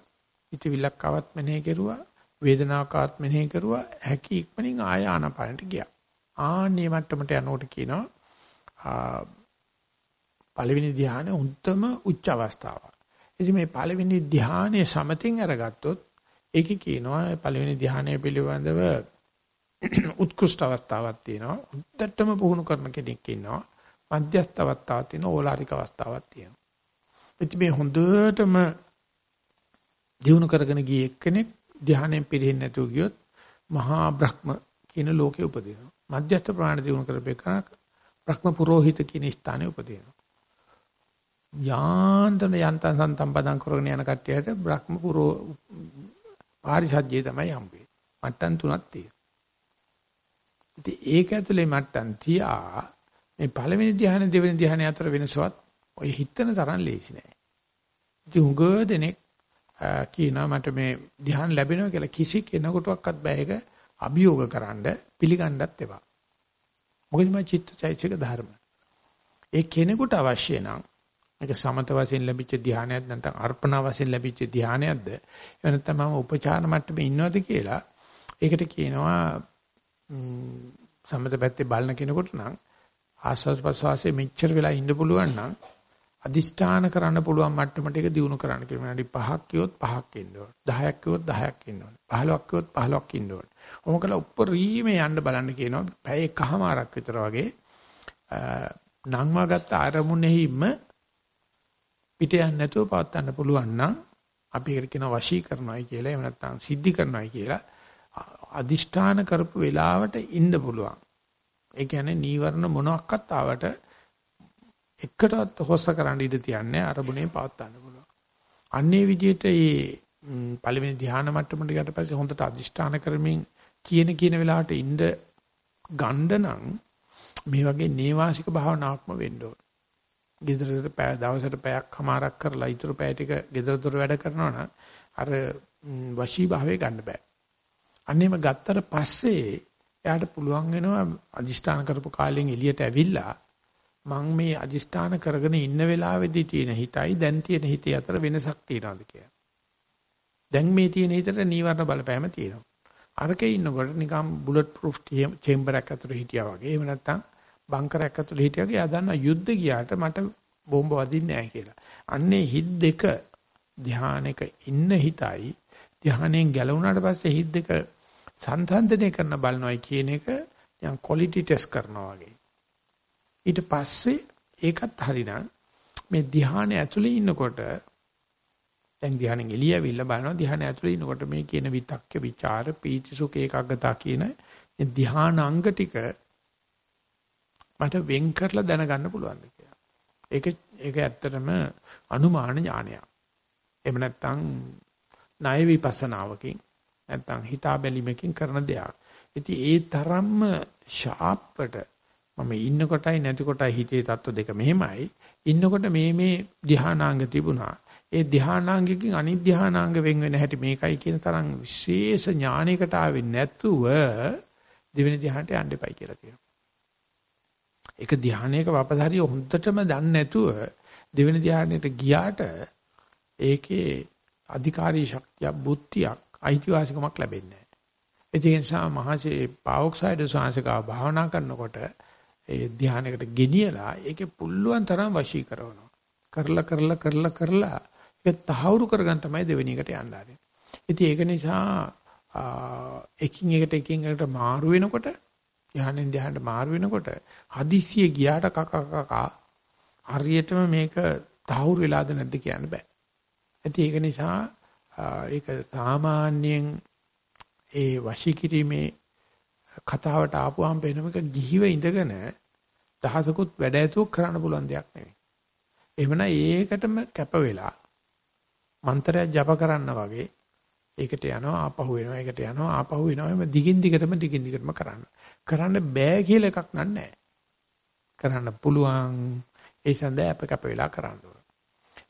හිතවිල්ලක් ආවත් මෙනෙහි කෙරුවා. වේදනාවක් ආවත් මෙනෙහි කෙරුවා. හැකි ඉක්මනින් ආය ආනපානට ගියා. ආන්නේ මට්ටමට යනකොට කියනවා පළවෙනි ධ්‍යානෙ උන්තම උච්ච අවස්ථාව. ඉතින් මේ පළවෙනි ධ්‍යානයේ සමතින් අරගත්තොත් ඒකේ කියනවා පළවෙනි ධ්‍යානය පිළිබඳව උත්කෘෂ්ඨ අවස්ථාවක් තියෙනවා. උද්දට්ටම පුහුණු කරන කෙනෙක් ඉන්නවා. මධ්‍යස්ථ අවස්ථාවක් තියෙනවා. ඕලාරික අවස්ථාවක් තියෙනවා. ඉතින් මේ හොඳටම දිනු කරගෙන ගිය එක්කෙනෙක් ධ්‍යානයෙන් පිරෙන්නේ නැතුව ගියොත් මහා බ්‍රහ්ම කියන ලෝකේ උපදිනවා. මධ්‍යස්ථ ප්‍රාණ දිනු කරපේකන බ්‍රහ්ම පුරোহিত කියන ස්ථානයේ උපදිනවා. යාන්තන යන්තම් සන්තම් පදම් කරගෙන යන කට්ටියට බ්‍රහ්ම පුරෝ පාරිසජ්ජය තමයි හම්බෙන්නේ. මට්ටම් තුනක් තියෙනවා. ඉතින් ඒක ඇතුලේ මට්ටම් තියා මේ පළවෙනි ධ්‍යාන දෙවෙනි ධ්‍යාන අතර වෙනසවත් ඔය හිතන තරම් ලේසි නෑ. ඉතින් උග දෙනෙක් කියනවා මට මේ ධ්‍යාන ලැබෙනවා කියලා කිසි කෙනෙකුටවත් බෑ ඒක අභියෝග කරන්න පිළිගන්නත් එපා. මොකද මේ චිත්තචෛතසික ධර්ම. ඒ කෙනෙකුට අවශ්‍ය නම් මේක සමත වශයෙන් ලැබිච්ච ධ්‍යානයක් නැත්නම් අර්පණා වශයෙන් ලැබිච්ච ධ්‍යානයක්ද එහෙම නැත්නම් මම උපචාර මට්ටමේ ඉන්නවද කියලා ඒකට කියනවා සමත පැත්තේ බලන කෙනෙකුට නම් ආස්වාද ප්‍රසවාසයේ මෙච්චර වෙලා ඉන්න පුළුවන් නම් අදිෂ්ඨාන කරන්න පුළුවන් මට්ටමට ඒක දිනු කරන්න කියලා. විනාඩි 5ක් කිව්වොත් 5ක් ඉන්න ඕන. 10ක් කිව්වොත් 10ක් ඉන්න ඕන. 15ක් කිව්වොත් 15ක් ඉන්න ඕන. ඔහොම කළා උප්පරීමේ යන්න බලන්න කියනවා. පැය එකහමාරක් විතර වගේ නංවාගත්ත අරමුණෙහිම පිට යන්නේ නැතුව පවත්වන්න පුළුවන් නම් අපි ඒකට කියනවා වශී කරනවායි කියලා. එහෙම නැත්නම් සිද්ධි කරනවායි කියලා. අදිෂ්ඨාන කරපු වෙලාවට ඉන්න පුළුවන්. ඒ කියන්නේ නීවරණ මොනක්වත් ආවට එකටවත් හොස්ස කරන්න ඉඩ තියන්නේ අරමුණේ පවත්වන්න පුළුවන්. අන්නේ විදිහට මේ පළවෙනි ධ්‍යාන මට්ටමට ගියට පස්සේ හොඳට අදිෂ්ඨාන කරමින් කියන කියන වෙලාවට ඉන්න ගණ්ඩ නම් මේ වගේ නේවාසික භාවනාවක්ම වෙන්න ඕන. ගෙදරට පැය දවසට පැයක් හමාරක් කරලා ඊටු පැය ටික ගෙදර දොර වැඩ කරනවා නම් අර වශී භාවයේ ගන්න බෑ. අන්නේම ගත්තට පස්සේ එයාට පුළුවන් වෙනවා අදිෂ්ඨාන කරපු කාලෙන් එළියට ඇවිල්ලා මං මේ අදිෂ්ඨාන කරගෙන ඉන්න වෙලාවේදී තියෙන හිතයි දැන් තියෙන හිතේ අතර වෙනසක් තියෙනවද කියලා. දැන් මේ තියෙන හිතට නීවරණ බලපෑම තියෙනවා. අරකේ ඉන්නකොට නිකන් බුලට් ප්‍රූෆ් චේම්බර් එකක් ඇතුළේ හිටියා වගේ. එහෙම නැත්නම් බංකරයක් ඇතුළේ හිටියා වගේ. එයා දන්නා යුද්ධ ගියාට මට බෝම්බ වදින්නේ නැහැ කියලා. අන්නේ හිත් දෙක ධානයක ඉන්න හිතයි ධානයෙන් ගැලවුණාට පස්සේ හිත් දෙක සංසන්දනය කරන බලනවායි කියන එක යම් ක්වොලිටි ටෙස්ට් කරනවා වගේ. ඊට පස්සේ ඒකත් හරිනම් මේ ධානය ඇතුලේ ඉන්නකොට දැන් ධානයෙන් එළියවිල්ලා බලනවා ධානය ඇතුලේ ඉන්නකොට මේ කියන විතක්ක ਵਿਚාර පීති සුඛ ඒකග්ගතා කියන ධානාංග ටික මට වෙන් කරලා දැනගන්න පුළුවන් කියලා. ඒක ඒක ඇත්තටම අනුමාන ඥානයක්. එහෙම නැත්නම් ණය විපස්සනාවකින් නැත්නම් හිතා බැලීමකින් කරන දෙයක්. ඉතින් ඒ තරම්ම ෂාප්පට මම ඉන්න කොටයි නැති කොටයි හිතේ தত্ত্ব දෙක මෙහෙමයි. ඉන්නකොට මේ මේ ධානාංග තිබුණා. ඒ ධානාංගකින් අනිත් ධානාංග වෙන් වෙන හැටි මේකයි කියන තරම් විශේෂ ඥානයකට ආවේ නැතුව දෙවෙනි ධ්‍යානට යන්න එපයි කියලා කියනවා. ඒක ධ්‍යානයක වපධාරිය හොඳටම දන්නේ නැතුව දෙවෙනි ධ්‍යානයට ගියාට ඒකේ අධිකාරී ශක්තිය බුද්ධියක් අයිතිවාසිකමක් ලැබෙන්නේ නැහැ. ඒ නිසා මහසේ පාවොක්සයිඩ් සාංශකාව භාවනා කරනකොට ඒ ධ්‍යානයකට ගෙනියලා ඒකේ පුල්ලුවන් තරම් වශී කරනවා. කරලා කරලා කරලා කරලා ඒක තහවුරු කරගන්න තමයි දෙවෙනි එකට යන්න ආරෙන්නේ. ඉතින් ඒක නිසා එකින් එකට එකින් එකට මාරු වෙනකොට ධ්‍යානෙන් ධ්‍යානට මාරු වෙනකොට හදිස්සිය ගියාට කක කක හරියටම මේක තහවුරු වෙලාද නැද්ද කියන්න බෑ. ඉතින් ඒක නිසා ඒක සාමාන්‍යයෙන් ඒ වශී කිරීමේ කතාවට ආපුවාම වෙනමක ගිහිව ඉඳගෙන දහසකුත් වැඩ ඇතුවක් කරන්න පුළුවන් දෙයක් නෙවෙයි. එහෙමනම් ඒකටම කැප වෙලා මන්ත්‍රයක් ජප කරන්න වගේ ඒකට යනවා ආපහු වෙනවා ඒකට යනවා ආපහු වෙනවා එම දිගින් දිගටම දිගින් දිගටම කරන්න. කරන්න බෑ කියලා එකක් නෑ. කරන්න පුළුවන් ඒ සඳහා අප කැප වෙලා කරන්න ඕන.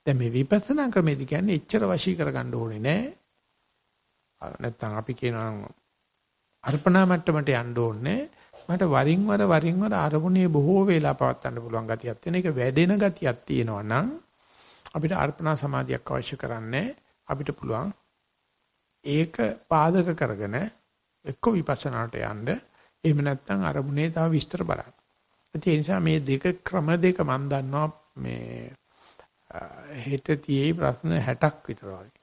දැන් මේ විපස්සනා ක්‍රමයේදී කියන්නේ එච්චර වශී කරගන්න ඕනේ නෑ. නැත්තම් අපි කියනවා අර්පණා මට්ටමට යන්න ඕනේ. මට වරින් වර වරින් වර අරමුණේ බොහෝ වේලා පවත්වන්න පුළුවන් ගතියක් තියෙන එක වැඩෙන ගතියක් තියෙනවා නම් අපිට අර්පණා සමාධියක් අවශ්‍ය කරන්නේ අපිට පුළුවන් ඒක පාදක කරගෙන එක්ක විපස්සනාට යන්න එහෙම නැත්නම් අරමුණේ තව විස්තර බලන්න. ඒ නිසා මේ දෙක ක්‍රම දෙක මම දන්නවා මේ හෙට තියේ ප්‍රශ්න 60ක් විතර වගේ.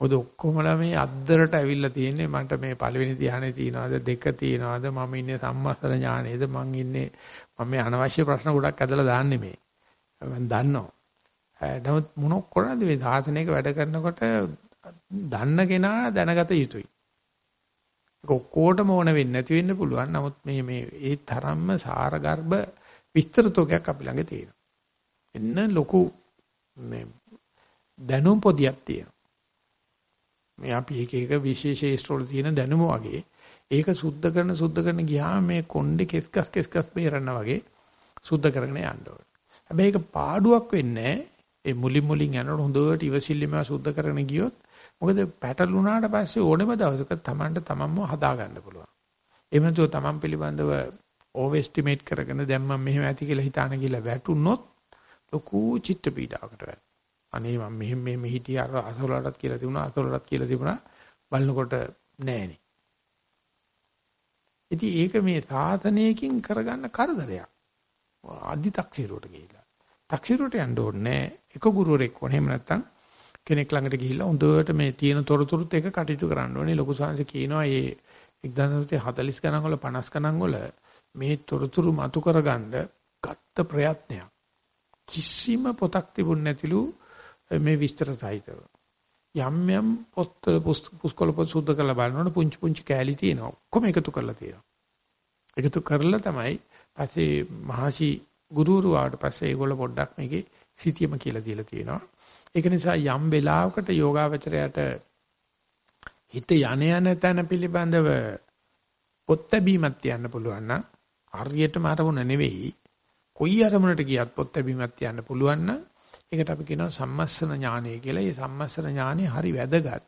ඔද ඔක්කොමලා මේ අද්දරට ඇවිල්ලා තියෙන්නේ මන්ට මේ පළවෙනි ධ්‍යානෙ තියනවාද දෙක තියනවාද මම ඉන්නේ සම්මස්තර ඥානේද මං ඉන්නේ මම මේ අනවශ්‍ය ප්‍රශ්න ගොඩක් ඇදලා දාන්නේ මේ මම දන්නවා නමුත් මොන කරන්නද මේ සාසනයක වැඩ කරනකොට දන්න කෙනා දැනගත යුතුයි ඒක ඔක්කොටම ඕන වෙන්නේ නැති වෙන්න පුළුවන්. නමුත් මේ මේ ඒ තරම්ම සාරගර්භ විස්තරතෝකයක් අපි ළඟ තියෙනවා. එන්න ලොකු මේ දැනුම් පොදියක් තියෙනවා. මේ අපි එක එක විශේෂ ශේෂ්ත්‍රවල තියෙන දැනුම වගේ ඒක සුද්ධ කරන සුද්ධ කරන ගියාම මේ කොණ්ඩේ කෙස්කස් කෙස්කස් බේරන්න වගේ සුද්ධ කරගෙන යන්න ඕනේ. හැබැයි ඒක පාඩුවක් වෙන්නේ ඒ මුලින් මුලින් යනකොට හොඳට ඉවසිල්ලම සුද්ධ කරගෙන ගියොත් මොකද පැටලුණාට පස්සේ ඕනෙම දවසක Tamanට තමන්ම හදා ගන්න පුළුවන්. එහෙම නැතුව Taman පිළිබඳව ඕවර් එස්ටිමේට් කරගෙන දැන් මම මෙහෙම ඇති කියලා හිතාන කියලා වැටුනොත් ලොකු චිත්ත පීඩාවකට වැටෙනවා. අනේ මම මෙහෙම මෙහෙම හිටියා අර අසවලටත් කියලා තිබුණා අසවලටත් කියලා තිබුණා බලනකොට නෑනේ. ඉතින් ඒක මේ සාසනයකින් කරගන්න කරදරයක්. අදි taksiruට ගිහිල්ලා. taksiruට යන්න ඕනේ එක ගුරුවරෙක් වුණ එහෙම නැත්නම් කෙනෙක් ළඟට ගිහිල්ලා හොඳට මේ තියෙන තොරතුරුත් එක කටයුතු කරන්න ඕනේ. ලොකු සංශ කියනවා මේ 1940 ගණන් වල 50 ගණන් වල මේ තොරතුරු මතු කරගන්න ගත්ත ප්‍රයත්නයක්. කිසිම පොතක් තිබුණ නැතිලු මේ විස්තර සහිතව. යම් යම් පොත්වල පුස්කොළ පොත් සුද්ධ කරලා බලනකොට පුංචි පුංචි කෑලි තියෙනවා. ඔක්කොම එකතු කරලා තියෙනවා. එකතු කරලා තමයි පස්සේ මහසි ගුරුවරු ආවට පස්සේ ඒගොල්ල පොඩ්ඩක් මේකේ සිටියම කියලා දීලා තියෙනවා. ඒක නිසා යම් වෙලාවකට යෝගාවචරයට හිත යන යන තැන පිළිබඳව පොත් බැීමක් තියන්න පුළුවන් නම් හරියටම අරමුණ නෙවෙයි කොයි අරමුණට ගියත් පොත් බැීමක් තියන්න පුළුවන් නම් ඒකට අපි කියනවා සම්මස්සන ඥානය කියලා. මේ සම්මස්සන ඥානය හරි වැදගත්.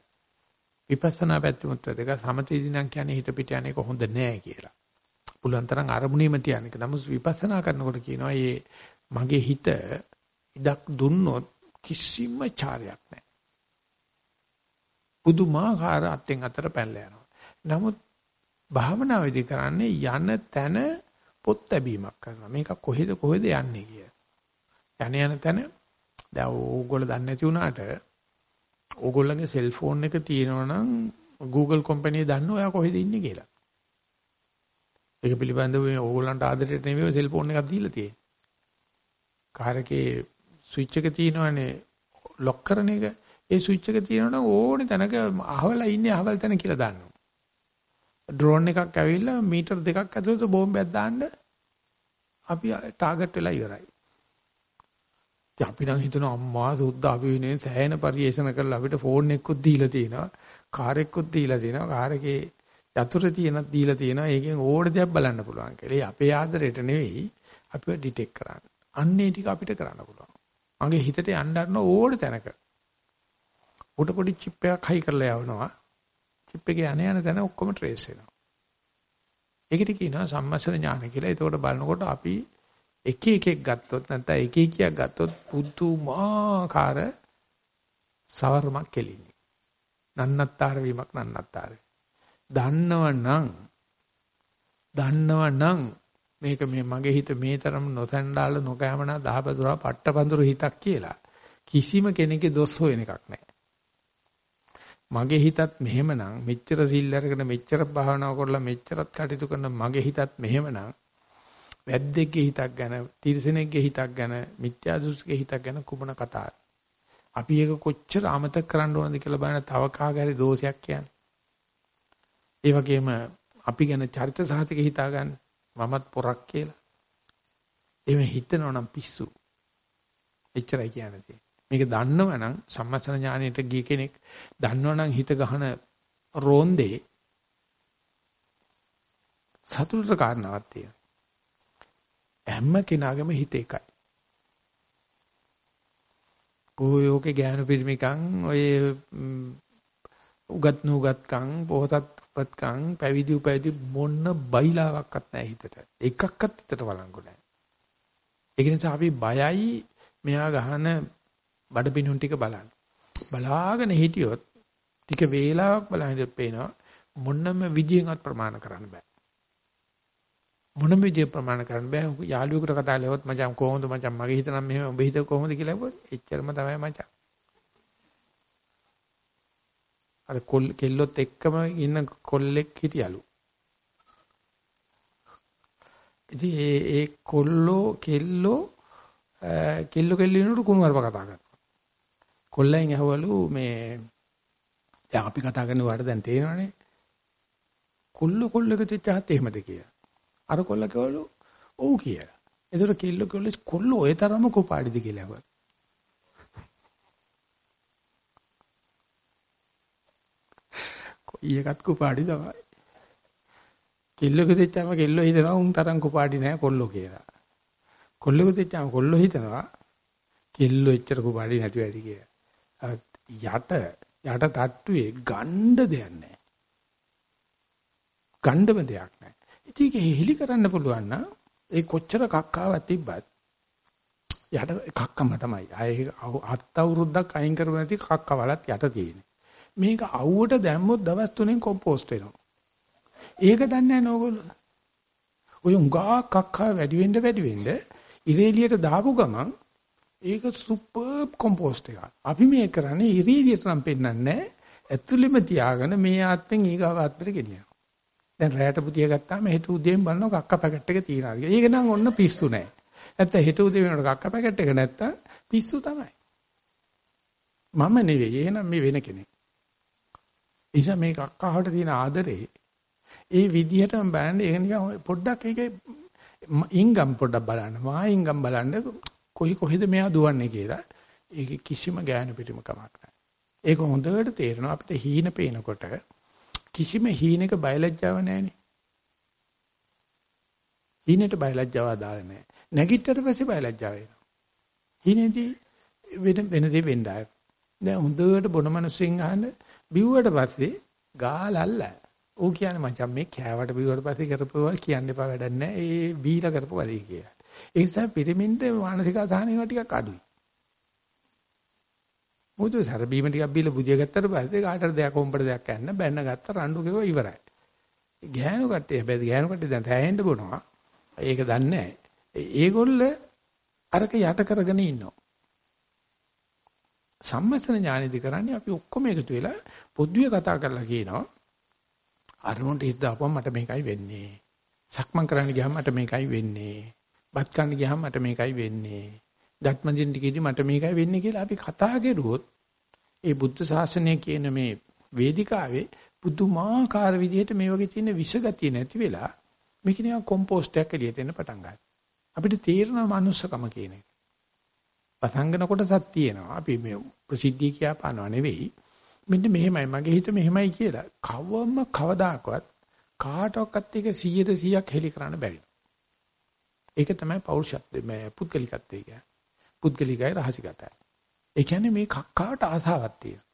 විපස්සනා පැත්තෙමුත් වැදගත්. සමතේදී නම් කියන්නේ හිත පිට යන්නේ කොහොඳ නෑ කියලා. පුළුවන් තරම් අරමුණේම තියන්න එක. නමුත් විපස්සනා කරනකොට කියනවා මේ මගේ හිත ඉඩක් දුන්නොත් කිසිම චාරයක් නැහැ. පුදුමාකාර අත්ෙන් අතර පැනලා යනවා. නමුත් භාවනාවේදී කරන්නේ යන තැන පොත් ලැබීමක් කරනවා. මේක කොහෙද කොහෙද යන්නේ කිය. යන යන තැන දැන් ඕගොල්ලෝ දන්නේ නැති වුණාට ඕගොල්ලන්ගේ සෙල්ෆෝන් එක තියෙනවා නම් Google කම්පැනි දන්න ඔයා කොහෙද ඉන්නේ කියලා. ඒක පිළිබඳව මේ ඕගොල්ලන්ට ආදරයට නෙමෙයි සෙල්ෆෝන් එකක් දීලා තියෙන්නේ. කාර් එකේ ස්විච් එක තියෙනවනේ ලොක් කරන එක. ඒ ස්විච් එක තියෙනවනම් ඕනේ තැනක අහවලා ඉන්නේ අහවල් තැන කියලා දන්නවා. ඩ්‍රෝන් එකක් ඇවිල්ලා මීටර් දෙකක් ඇතුළත බෝම්බයක් දාන්න අපි ටාගට් වෙලා ඉවරයි. ඉතින් අපි නම් හිතනවා අම්මා සුද්ද අපි වෙනේ සෑහෙන පරිේෂණ කරලා අපිට ෆෝන් එකකුත් දීලා තියෙනවා කාර් එකකුත් දීලා තියෙනවා කාර් එකේ යතුරු තියෙනත් දීලා තියෙනවා ඒකෙන් ඕඩ දෙයක් බලන්න පුළුවන් කියලා. ඒ අපේ ආදරයට නෙවෙයි අපිව ඩිටෙක්ට් කරන්න. අන්නේ ටික අපිට කරන්න පුළුවන්. මගේ හිතට යන්න ගන්න ඕඩ තැනක. උඩ පොඩි චිප් එකක් හයි කරලා යවනවා. චිප් එකේ යන යන තැන ඔක්කොම ට්‍රේස් වෙනවා. ඒකට කියනවා සම්මස්සන ඥාන කියලා. ඒකෝට බලනකොට අපි එක එකෙක් ගත්තොත් නැත්නම් එක එකියක් ගත්තොත් පුදුමාකාර සවරමක් කෙලින්නේ. නන්නත්තර වීමක් නන්නත්තර. දන්නවනම් දන්නවනම් මේක මේ මගේ හිත මේ තරම් නොසැන්ඩාල නොකෑමනා දහබදුරා පට්ටපඳුරු හිතක් කියලා කිසිම කෙනෙකුගේ දොස් හොයන එකක් නැහැ. මගේ හිතත් මෙහෙමනම් මෙච්චර සිල් අරගෙන මෙච්චර භාවනා කරලා මෙච්චරත් කටයුතු කරන මගේ හිතත් මෙහෙමනම් වැද්දෙක්ගේ හිතක් ගැන, තිරසනෙක්ගේ හිතක් ගැන, මිත්‍යා දෘෂ්ටිගේ හිතක් ගැන කුමන කතාවක්. අපි ඒක කොච්චර අමතක කරන්න ඕනද කියලා බලන තව කාගරි දෝෂයක් කියන්නේ. ඒ වගේම අපි ගැන චරිත සාහිතික හිතා ගන්න මමත් පොරක් කියලා. එහෙම හිතනවා නම් පිස්සු. එච්චරයි කියන්නේ. මේක දන්නවනම් සම්මස්න ඥානෙට ගිය කෙනෙක් දන්නවනම් හිත ගහන රෝන්දේ සතුටට කාරණාවක් තියෙනවා. හැම කෙනාගේම හිත එකයි. ඔය යෝගේ ඥාන පිරිමිකම් ඔය උගත් නුගත්කම් පොහසත්පත්කම් පැවිදි උපැවිදි මොන්න බයිලාවක්වත් නැහැ හිතට. එකක්වත් හිතට වළංගු නැහැ. ඒක නිසා අපි බයයි මෙයා ගහන බඩ පිණුන් ටික බලන්න. බලාගෙන හිටියොත් ටික වේලාවක් බලහින් පේනවා මොනම විදියෙන්වත් ප්‍රමාණ කරන්න බෑ. මොනම විදිය ප්‍රමාණ කරන්න බෑ. යාළුවෙකුට කතා කළොත් මචං කොහොමද මචං මගේ හිත නම් මෙහෙම ඔබ හිත කොහොමද කියලා කිව්වොත් එච්චරම තමයි මචං. අර කෙල්ලොත් එක්කම ඉන්න කොල්ලෙක් හිටියලු. ඉතින් ඒ ඒ කොල්ලෝ කෙල්ලෝ කෙල්ලෝ කෙල්ලිනුට කුණු වරප කතා කරනවා. කොල්ලෙන් ඇහවලු මේ දැන් අපි කතා කරන වාට දැන් තේරෙනවනේ. කොල්ල කොල්ලක තියච්චහත් එහෙමද කියලා. අර කොල්ල කිව්වලු ඔව් කියලා. ඒතර කෙල්ල කිව්වලු කොල්ල ඔය තරම කොපාඩිද කියලා ඇහුවා. කොයි එකත් කුපාඩි තමයි. කෙල්ලක දෙච්චාම කෙල්ලෝ හිතනවා උන් තරම් කුපාඩි නෑ කොල්ලෝ කියලා. කොල්ලක දෙච්චාම කොල්ලෝ හිතනවා කෙල්ලෝ එච්චර කුපාඩි නැතුව ඇති කියලා. යට යට තට්ටුවේ ගණ්ඩ දෙයක් නෑ. ගණ්ඩම දෙයක් නෑ. ඉතින් ඒක හෙලි කරන්න පුළුවන් නම් ඒ කොච්චර කක්කාවක් තිබ්බත් යට කක්කම තමයි. අය හත් අවුරුද්දක් අයින් කරුව නැති කක්කවලත් යට තියෙන්නේ. මේක අවුවට දැම්මොත් දවස් තුනෙන් කොම්පෝස්ට් වෙනවා. ඒක දන්නේ නැහැ නෝගොල්ලෝ. ඔය උඟා කක්කා වැඩි වෙන්න වැඩි වෙන්න ඉරේලියට දාපු ගමන් ඒක සුපර් කොම්පෝස්ට් එකක්. අපි මේ කරන්නේ ඉරේලියට නම් පෙන්නන්නේ ඇතුළෙම තියාගෙන මේ ආත්මෙන් ඊගාව ආත්මෙට ගෙනියනවා. දැන් රැයට පුතිය ගත්තාම හෙට උදේම බලනවා කක්ක පැකට් එක තියනවා කියලා. ඒක නම් ඔන්න පිස්සු නෑ. නැත්නම් හෙට උදේ වෙනකොට කක්ක පැකට් එක නැත්තම් පිස්සු තමයි. මම නෙවෙයි. එහෙනම් මේ වෙන කෙනෙක්. නිසා මේ කක්කහට තියෙන ආදරේ ඒ විදිහටම බලන්න ඒක නිකන් පොඩ්ඩක් ඒකේ ඉංගම් පොඩ්ඩක් බලන්න. මා ඉංගම් බලන්න කොහි කොහෙද මෙයා දුවන්නේ කියලා. ඒක කිසිම ගෑනු පිටිම කමක් නැහැ. ඒක හොඳට තේරෙනවා අපිට හීන පේනකොට. කිසිම හීනක බයලජ්ජාව නැහැනේ. හීනෙට බයලජ්ජාව දාලා නැහැ. නැගිට්ටට පස්සේ බයලජ්ජාව එනවා. හීනේදී වෙන වෙන දේ වෙන්නයි දැන් හොඳට බොන මිනිස්සුන් අහන්න බිව්වට පස්සේ ගාලල්ල. ඌ කියන්නේ මචං මේ කෑවට බිව්වට පස්සේ කරපුවා කියන්න එපා වැඩක් නැහැ. ඒ බීලා කරපු වැඩේ කියලා. ඒ නිසා පිරමින්ට මානසික අසහන ඒවා ටිකක් අඩුයි. මොකද සර බීම ටිකක් බීලා බුදිය ගත්තට පස්සේ කාටද දෙයක් කොම්බට දෙයක් යන්න බැන්න ගත්ත රණ්ඩු කෙරුවා ඉවරයි. ගෑනු කට්ටිය හැබැයි ගෑනු කට්ටිය දැන් තැහෙන්න බොනවා. ඒක දන්නේ නැහැ. ඒගොල්ල අරක යට කරගෙන ඉන්නවා. සම්මස්තන ඥානෙදි කරන්නේ අපි ඔක්කොම එකතු වෙලා පොදුවේ කතා කරලා කියනවා අරමුණට හිත දාපුවම මට මේකයි වෙන්නේ. සක්මන් කරන්න ගියාම මට මේකයි වෙන්නේ. බත් කන්න ගියාම මට මේකයි වෙන්නේ. දත්මදින් ටිකේදී මට මේකයි වෙන්නේ කියලා අපි කතා කරුවොත් ඒ බුද්ධ ශාසනය කියන මේ වේදිකාවේ පුදුමාකාර විදිහට මේ වගේ තියෙන විසගතිය නැති වෙලා මේක නිකන් කොම්පෝස්ට් එකක් එළියට එන්න පටන් ගන්නවා. අපිට තේරෙනවා මනුස්සකම කියන එක. පසංගන කොටසක් තියෙනවා. අපි මේ ප්‍රසිද්ධිය කියපානව නෙවෙයි. මෙන්න මෙහෙමයි මගේ හිත මෙහෙමයි කියලා. කවම කවදාකවත් කාටවත් එක 100ට 100ක් හෙලි කරන්න බැරි. ඒක තමයි පෞරුෂත්වය මේ පුද්ගලිකත්වය කියන්නේ. පුද්ගලිකයි රහසිගතයි. ඒ කියන්නේ මේ කක්කාවට ආසාවක් තියෙනවා.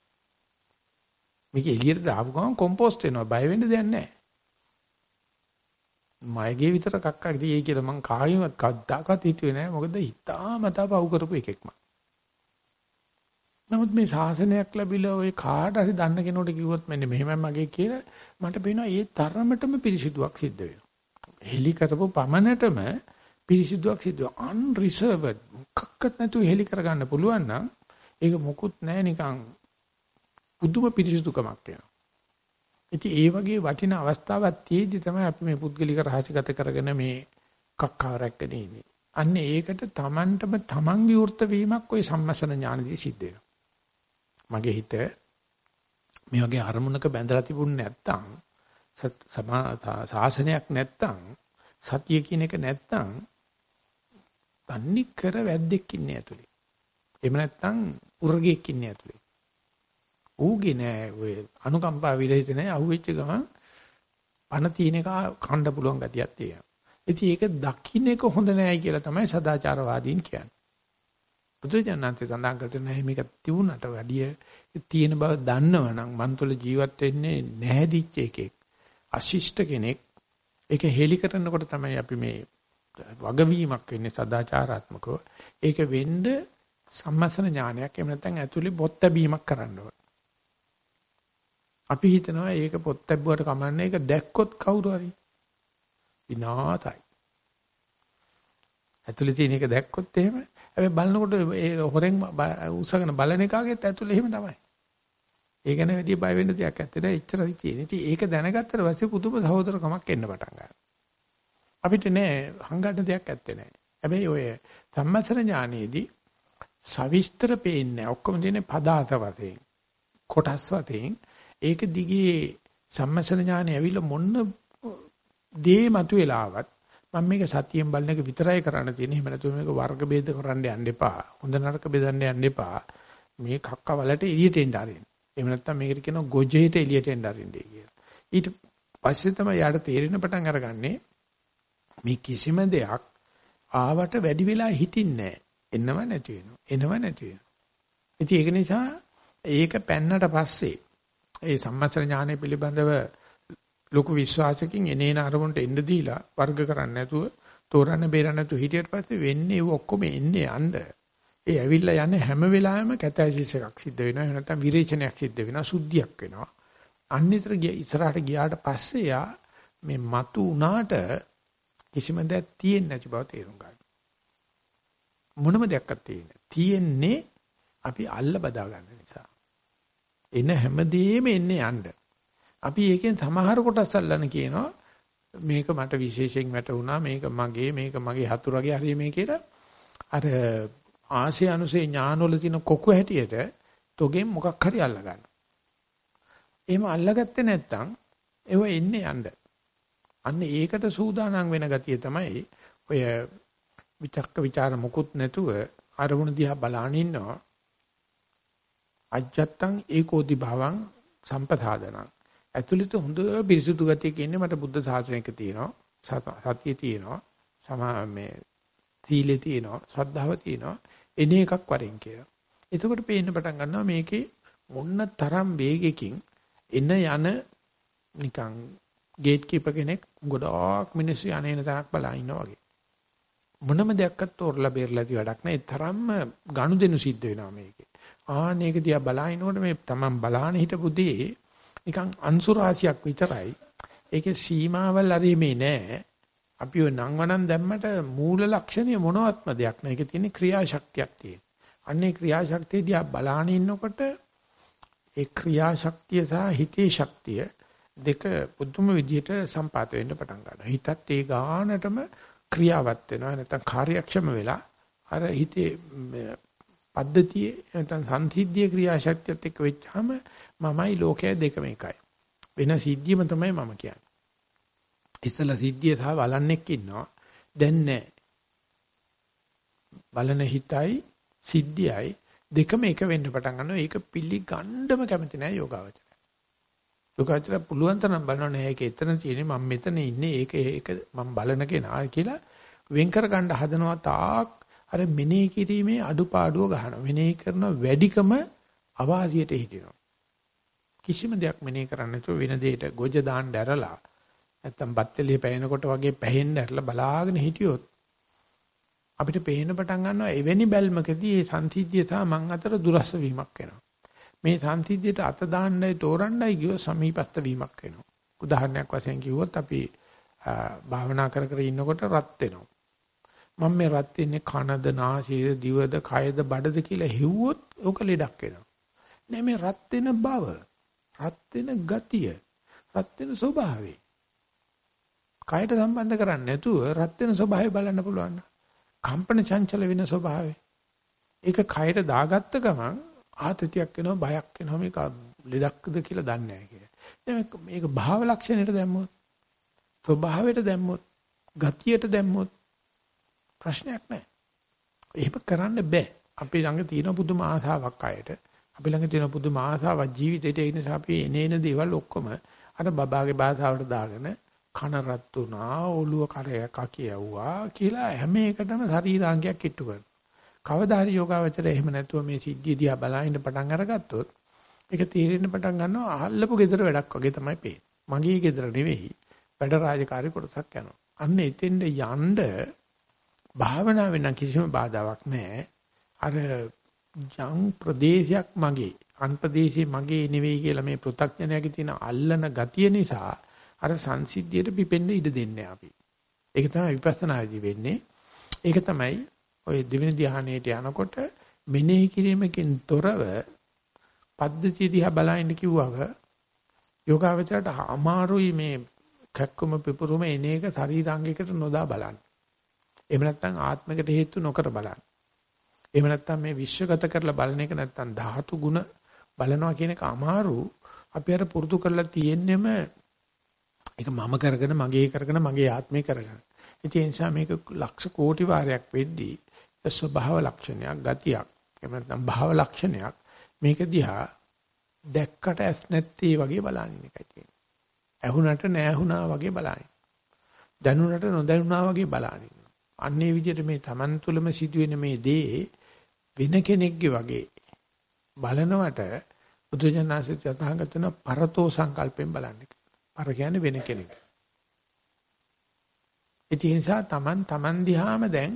මේක එළියට දාපු ගමන් කොම්පෝස්ට් වෙනවා. බය වෙන්න දෙයක් නැහැ. මයගේ විතර කක්කක් දියේ කියලා මං කායිමත් කද්දාකත් හිතුවේ නෑ මොකද හිතාමතා පව් කරපු එකෙක් මං. නමුත් මේ ශාසනයක් ලැබිලා ওই කාට හරි දන්න කෙනෙකුට කිව්වොත් මෙන්න මෙහෙමයි මගේ කියලා මට පේනවා ඒ තරමටම පිරිසිදුවක් සිද්ධ වෙනවා. හෙලි කරපු පමණටම පිරිසිදුවක් සිද්ධ වෙනවා. unreserved කක්කත් නැතුව හෙලි කරගන්න පුළුවන් නම් ඒක මොකුත් නෑ නිකන් පුදුම පිරිසිදුකමක් වෙනවා. ඉතින් ඒ වගේ වටින අවස්ථාවක් තියේදී තමයි අපි මේ පුද්ගලික රහසිගත කරගෙන මේ කක්කාරක්කන ඉන්නේ. අන්න ඒකට Tamanටම Taman විවෘත වීමක් ওই සම්මසන ඥානදී සිද්ධ වෙනවා. මගේ හිත මේ වගේ අරමුණක බැඳලා තිබුණ නැත්තම් සාසනයක් නැත්තම් සතිය කියන එක නැත්තම් පන්නිකර වැද්දෙක් ඉන්නේ ඇතුලේ. එහෙම නැත්තම් උර්ගෙක් ඉන්නේ ඇතුලේ. ඌගේ නෑ ඔය අනුකම්පා විරහිත නෑ අහුවෙච්ච ගමන් පණ තියෙන එක කණ්ඩ පුළුවන් ගතියක් තියෙනවා. ඉතින් ඒක දකින්න එක හොඳ නෑයි කියලා තමයි සදාචාරවාදීන් කියන්නේ. බුදුජානන්තේ සඳහන් කරන නැහැ මේක තිබුණට වැඩිය තියෙන බව දන්නවනම් මන්තුල ජීවත් වෙන්නේ නැහැදිච්ච එකෙක්. අශිෂ්ට කෙනෙක්. ඒක හෙලි කරනකොට තමයි අපි මේ වගවීමක් වෙන්නේ සදාචාරාත්මකව. ඒක වෙන්න සම්මස්න ඥානයක් එහෙම නැත්නම් ඇතුලේ පොත් බැීමක් කරන්න ඕන. අපි හිතනවා ඒක පොත් ලැබුවට කමන්නේ ඒක දැක්කොත් කවුරු හරි විනාසයි. ඇතුලේ තියෙන එක දැක්කොත් එහෙම හැබැයි බලනකොට ඒ හොරෙන් උසගෙන බලන එකාගෙත් ඇතුලේ එහෙම තමයි. ඒ ගැන වැඩි බය වෙන්න දෙයක් නැත්තේ නෑ එච්චරයි තියෙන්නේ. ඉතින් ඒක දැනගත්තට පස්සේ පුදුම සහෝදරකමක් එන්න පටන් ගන්නවා. අපිට නෑ හංගන්න දෙයක් නැත්තේ නෑ. හැබැයි ඔය සම්මතර ඥානයේදී සවිස්තර පේන්නේ ඔක්කොම තියෙන පදාත වශයෙන් කොටස් වශයෙන් ඒක දිගේ සම්මසන ඥානෙ ඇවිල්ලා මොන්න දේ මතුවලාවත් මම මේක සතියෙන් බලන එක විතරයි කරන්න තියෙන්නේ. එහෙම නැතුව මේක වර්ග ભેද කරන්න යන්න එපා. හොඳ නරක බෙදන්න යන්න එපා. මේ කක්ක වලට එළියට එන්න ආරින්න. එහෙම නැත්නම් මේකට කියනවා ගොජේට එළියට එන්න ආරින්නේ කියලා. ඊට පස්සේ තමයි යාට තේරෙන පටන් අරගන්නේ මේ කිසිම දෙයක් ආවට වැඩි වෙලා හිටින්නේ නැහැ. එන්නව නැති වෙනවා. එනව නැති වෙනවා. ඉතින් ඒක නිසා ඒක පැන්නට පස්සේ ඒ සම්මස්තර ඥානය පිළිබඳව ලොකු විශ්වාසකින් එනේන අරමුණට එන්න දීලා වර්ග කරන්නේ නැතුව තෝරන්න බේරන්න නැතුව හිටියට පස්සේ වෙන්නේ ඒ ඔක්කොම එන්නේ යන්න. ඒ ඇවිල්ලා යන්නේ හැම වෙලාවෙම කැතැසිස් එකක් සිද්ධ වෙනවා. එහෙම නැත්නම් විරේචනයක් සිද්ධ වෙනවා. සුද්ධියක් වෙනවා. අන්නිතර ඉස්සරහට ගියාට පස්සේ යා මේ මතු උනාට කිසිම දෙයක් තියෙන්නේ නැති බව තේරුම් ගන්න. මොනම දෙයක්වත් තියෙන්නේ. තියෙන්නේ අපි අල්ල බදා ගන්න නිසා. එන හැමදේම එන්නේ යන්න. අපි ඒකෙන් සමහර කොටස් අල්ලන්න කියනවා මේක මට විශේෂයෙන් වැටුණා මේක මගේ මේක මගේ හතුරගේ හරි මේ කියලා අර ආශය අනුසේ ඥානවල තියෙන කොකු හැටියට තොගෙන් මොකක් හරි අල්ල ගන්න. එහෙම අල්ලගත්තේ නැත්නම් ඒව එන්නේ යන්න. අන්න ඒකට සූදානම් වෙන ගතිය තමයි ඔය විචක්ක ਵਿਚාර මුකුත් නැතුව අරමුණ දිහා බලාන ඉන්නවා. අජත්තං ඒකෝදි භවං සම්පසාදනං ඇතුළත හොඳ පිරිසුදු ගතියක ඉන්නේ මට බුද්ධ ශාසනයක තියෙනවා සතිය තියෙනවා සමා මේ සීලේ තියෙනවා ශ්‍රද්ධාව තියෙනවා එන එකක් වරෙන් කියලා. එතකොට පේන්න පටන් ගන්නවා මේකේ මොන්න තරම් වේගකින් එන යන නිකන් ගේට් කීපර් කෙනෙක් ගොඩාක් මිනිස්සු යන්නේන තරක් බලා ඉන්නවා වගේ. මොනම දෙයක්වත් තෝරලා බේරලා ඇති වැඩක් නැහැ. ඒ තරම්ම ගනුදෙනු සිද්ධ වෙනවා මේකේ. ආන්න ඒක දිහා බලාිනකොට මේ Taman බලාන හිටපු දේ නිකන් අංශු රාශියක් විතරයි. ඒකේ සීමාවල් අරීමේ නෑ. අපි ඔය නංවනන් දැම්මට මූල ලක්ෂණය මොනවත්ම දෙයක් නෑ. ඒකේ තියෙන ක්‍රියාශක්තියක් තියෙන. අන්නේ ක්‍රියාශක්තිය දිහා බලාන ඉන්නකොට ඒ ක්‍රියාශක්තිය සහ හිතේ ශක්තිය දෙක පුදුම විදිහට සම්පාත වෙන්න පටන් ගන්නවා. හිතත් ඒ ගානටම ක්‍රියාවත් වෙනවා. නැත්නම් කාර්යක්ෂම වෙලා අර හිතේ පද්ධතියේ නැත්නම් සංසිද්ධිය ක්‍රියාශක්තියත් එක්ක වෙච්චාම මමයි ලෝකය දෙකම එකයි. වෙන සිද්ධියම තමයි මම කියන්නේ. ඉස්සලා සිද්ධිය සහ බලන්නෙක් ඉන්නවා. දැන් නැහැ. බලන හිතයි සිද්ධියයි දෙකම එක වෙන්න පටන් ගන්නවා. ඒක පිළිගන්නම කැමති නැහැ යෝගාවචරය. යෝගාවචරය පුළුවන් තරම් බලනවා නෑ ඒක එතන තියෙන්නේ මම මෙතන ඉන්නේ ඒක ඒක මම බලන කෙනා කියලා වෙන් කර ගන්න හදනවා තාක් අර මෙනෙහි කිරීමේ අඩුපාඩුව ගන්නවා. මෙනෙහි කරන වැඩිකම අවාසියට හිටිනවා. කිසිම දෙයක් මෙනෙහි කරන්නේ නැතුව වෙන දෙයකට ගොජ දාන්න ඇරලා නැත්තම් බත්තලිය පැහෙනකොට වගේ පැහෙන්න ඇරලා බලාගෙන හිටියොත් අපිට පේන පටන් ගන්නවා එවැනි බැල්මකදී මේ සංසිද්ධිය සහ මං අතර දුරස්ස වීමක් වෙනවා. මේ සංසිද්ධියට අත දාන්නයි තෝරන්නයි ගියෝ සමීපස්ත වීමක් වෙනවා. උදාහරණයක් වශයෙන් කිව්වොත් අපි භාවනා කර කර ඉන්නකොට රත් වෙනවා. මම මේ රත් වෙන්නේ කනද නාසයේද දිවද කයද බඩද කියලා හිව්වොත් ඕක ලෙඩක් වෙනවා. නෑ මේ රත් වෙන බව, රත් වෙන ගතිය, රත් වෙන ස්වභාවය. කයට සම්බන්ධ කරන්නේ නැතුව රත් වෙන ස්වභාවය බලන්න පුළුවන්. කම්පන චංචල වෙන ස්වභාවය. ඒක කයට දාගත්ත ගමන් ආතතියක් වෙනවා, බයක් වෙනවා මේක ලෙඩක්ද කියලා දන්නේ නැහැ කියලා. මේක භාව ලක්ෂණයට දැම්මොත්, ස්වභාවයට දැම්මොත්, ගතියට දැම්මොත් ප්‍රශ්නයක් නැහැ. එහෙම කරන්න බෑ. අපි ළඟ තියෙන පුදුම ආසාවක් අයට. අපි ළඟ තියෙන පුදුම ආසාවක් ජීවිතේට ඒ නිසා අපි එනේන දේවල් ඔක්කොම අර බබාගේ භාෂාවට දාගෙන කන රත් උනා, ඔළුව කරයක් කියවුවා කියලා හැම එකටම ශරීරාංගයක් ඉට්ටු කරනවා. කවදා හරි යෝගාවචරය එහෙම නැතුව මේ සිද්ධිය දිහා බලහින්න පටන් අරගත්තොත් ඒක තීරෙන්න පටන් ගන්නවා අහල්ලපු gedara වැඩක් වගේ තමයි පේන්නේ. මගේ gedara නෙවෙයි. වැඩ රාජකාරී කොටසක් යනවා. අන්න එතෙන්ද යන්න භාවනාවෙන් නම් කිසිම බාධාවක් නැහැ. අර යම් ප්‍රදේශයක් මගේ අන් ප්‍රදේශේ මගේ නෙවෙයි කියලා මේ පෘථග්ජනයාගේ තියෙන අල්ලන ගතිය නිසා අර සංසිද්ධියට පිපෙන්න ඉඩ දෙන්නේ අපි. ඒක තමයි විපස්සනාදී වෙන්නේ. ඒක තමයි ඔය දෙවෙනි ධ්‍යානයේට යනකොට මෙනෙහි කිරීමකින් තොරව පද්ධතිය දිහා බලන්න කිව්වව යෝගාවචරයට අමාරුයි මේ කැක්කම පිපුරුම එන එක ශරීරාංගයකට නොදා බලන්න. එහෙම නැත්නම් ආත්මයකට හේතු නොකර බලන්න. එහෙම නැත්නම් මේ විශ්වගත කරලා බලන එක නැත්නම් ධාතු ගුණ බලනවා කියන එක අමාරු. අපි අර පුරුදු කරලා තියෙන්නෙම ඒක මම කරගෙන මගේ කරගෙන මගේ ආත්මේ කරගෙන. ඒ නිසා මේක ලක්ෂ කෝටි වාරයක් වෙද්දී ස්වභාව ලක්ෂණයක් ගතියක් එහෙම නැත්නම් භාව ලක්ෂණයක් මේක දිහා දැක්කට ඇස් නැත්තේ වගේ බලනින් එකයි තියෙන්නේ. ඇහුණට නැහැ වගේ බලනින්. දැනුණට නොදැනුණා වගේ බලනින්. අන්නේ විදිහට මේ Taman තුලම සිදුවෙන මේ දේ වෙන කෙනෙක්ගේ වගේ බලනවට බුදුජානනාංශය සඳහන් කරන පරතෝ සංකල්පෙන් බලන්නේ. පර කියන්නේ වෙන කෙනෙක්. ඒ නිසා Taman Taman දිහාම දැන්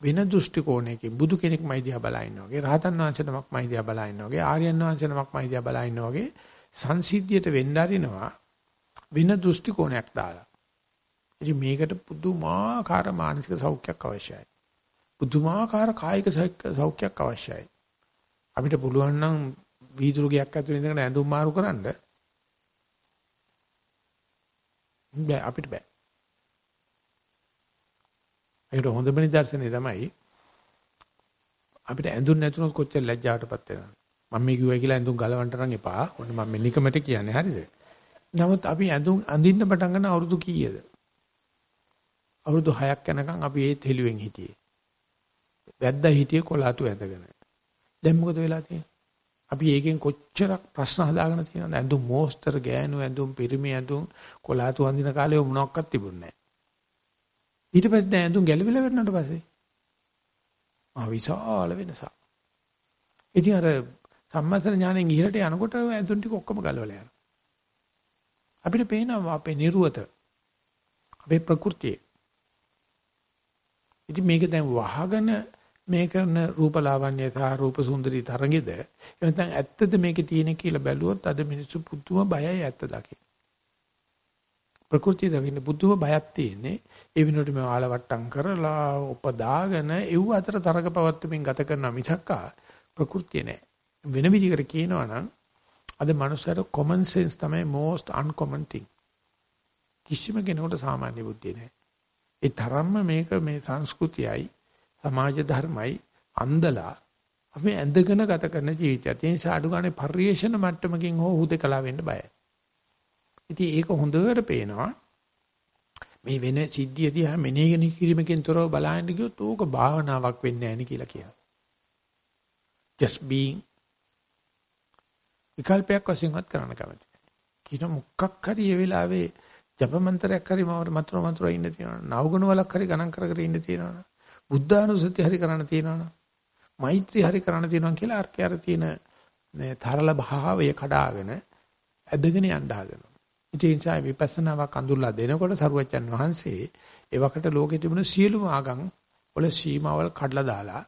වෙන දෘෂ්ටි කෝණයකින් බුදු කෙනෙක්මයි දිහා බලා ඉන්නවා වගේ රහතන් වහන්සේ නමක්මයි දිහා බලා ඉන්නවා වගේ ආර්යයන් වහන්සේ නමක්මයි දිහා බලා ඉන්නවා වගේ සංසිද්ධියට වෙන්න අරිනවා වෙන දෘෂ්ටි කෝණයක් දාලා. ඉතින් මේකට පුදුමාකාර මානසික සෞඛ්‍යයක් අවශ්‍යයි. පුදුමාකාර කායික සෞඛ්‍යයක් අවශ්‍යයි. අපිට පුළුවන් නම් වීදුරු ගයක් ඇතුලේ ඉඳගෙන ඇඳුම් මාරු කරන්න බෑ අපිට බෑ. ඒකට හොඳම නිදර්ශනය තමයි අපිට ඇඳුම් නැතුනොත් කොච්චර ලැජ්ජාවටපත් වෙනවද? මම මේ කිව්වයි කියලා ඇඳුම් ගලවන්න තරම් එපා. ඔන්න මම මෙනිකමට කියන්නේ හරිද? නමුත් අපි ඇඳුම් අඳින්න පටන් ගන්න අවුරුදු කීයද? අවුරුදු 6ක් යනකම් අපි ඒත් හෙළුවෙන් හිටියේ. වැද්දා හිටියේ කොලාතු ඇඳගෙන. දැන් මොකද වෙලා තියෙන්නේ? අපි ඒකෙන් කොච්චරක් ප්‍රශ්න හදාගෙන තියෙනවද? ඇඳුම් මෝස්තර ගෑනු ඇඳුම් පිරිමි ඇඳුම් කොලාතු අඳින කාලේ මොනක්වත් තිබුණේ නැහැ. ඊට පස්සේ දැන් ඇඳුම් ගැලවිලා වෙනකොට පස්සේ ආ විශාල වෙනසක්. ඉතින් අර සම්මතන ඥාණයෙන් ඉහළට යනකොට ඇඳුම් ටික ඔක්කොම ගලවලා යනවා. අපිට පේනවා අපේ නිර්වත අපේ ප්‍රകൃතිය. ඉතින් මේක දැන් වහගෙන මේ කරන රූපලාවන්‍ය සහ රූප සුන්දරී තරගෙද එතන ඇත්තද මේකේ තියෙන කියලා බැලුවොත් අද මිනිස්සු පුදුම බයයි ඇත්ත දකින්න. ප්‍රകൃතිය දකින්න පුදුම බයක් තියෙන්නේ. ඒ විනෝඩ මේ ආලවට්ටම් කරලා උපදාගෙන එව් අතර තරක පවත්වමින් ගත කරන මිසක්කා ප්‍රകൃතිය නෑ. වෙන විදිහකට කියනවා නම් අද මනුස්සයර common sense තමයි most uncommon thing. කිසිම කෙනෙකුට සාමාන්‍ය බුද්ධිය නෑ. ඒ තරම්ම මේක මේ සංස්කෘතියයි සමාජ ධර්මයි අන්දලා අපි ඇඳගෙන ගත කරන ජීවිතය. ඒ නිසා අඩු ගානේ පරිේශන මට්ටමකින් හෝ හුදකලා වෙන්න බයයි. ඉතින් ඒක හොඳට පේනවා. මේ වෙන සිද්ධිය දිහා මෙනෙහිගෙන කිරීමකින් තොරව බලන්න ගියොත් ඕක භාවනාවක් වෙන්නේ නැහැ නේ කියලා කියනවා. just being විකල්පයක් වශයෙන්වත් කරන්න කැමති. කින මොකක් හරි ඒ වෙලාවේ ජප මන්ත්‍රයක් හරි මම මතර මතර ඉන්න තියෙනවා. නවගුණ වලක් හරි ගණන් කර කර ඉන්න තියෙනවා. බුද්ධානුසති හරි කරන්න තියෙනවා. මෛත්‍රී හරි කරන්න තියෙනවා කියලා අර්ථය අර තියෙන මේ තරල භාවය කඩාගෙන ඇදගෙන යන්න හදනවා. ඉතින් ඒ නිසා විපස්සනාවක් අඳුල්ලා දෙනකොට සරුවච්චන් වහන්සේ එවකට ලෝකේ තිබුණ සියලුම ආගම් වල සීමාවල් කඩලා දාලා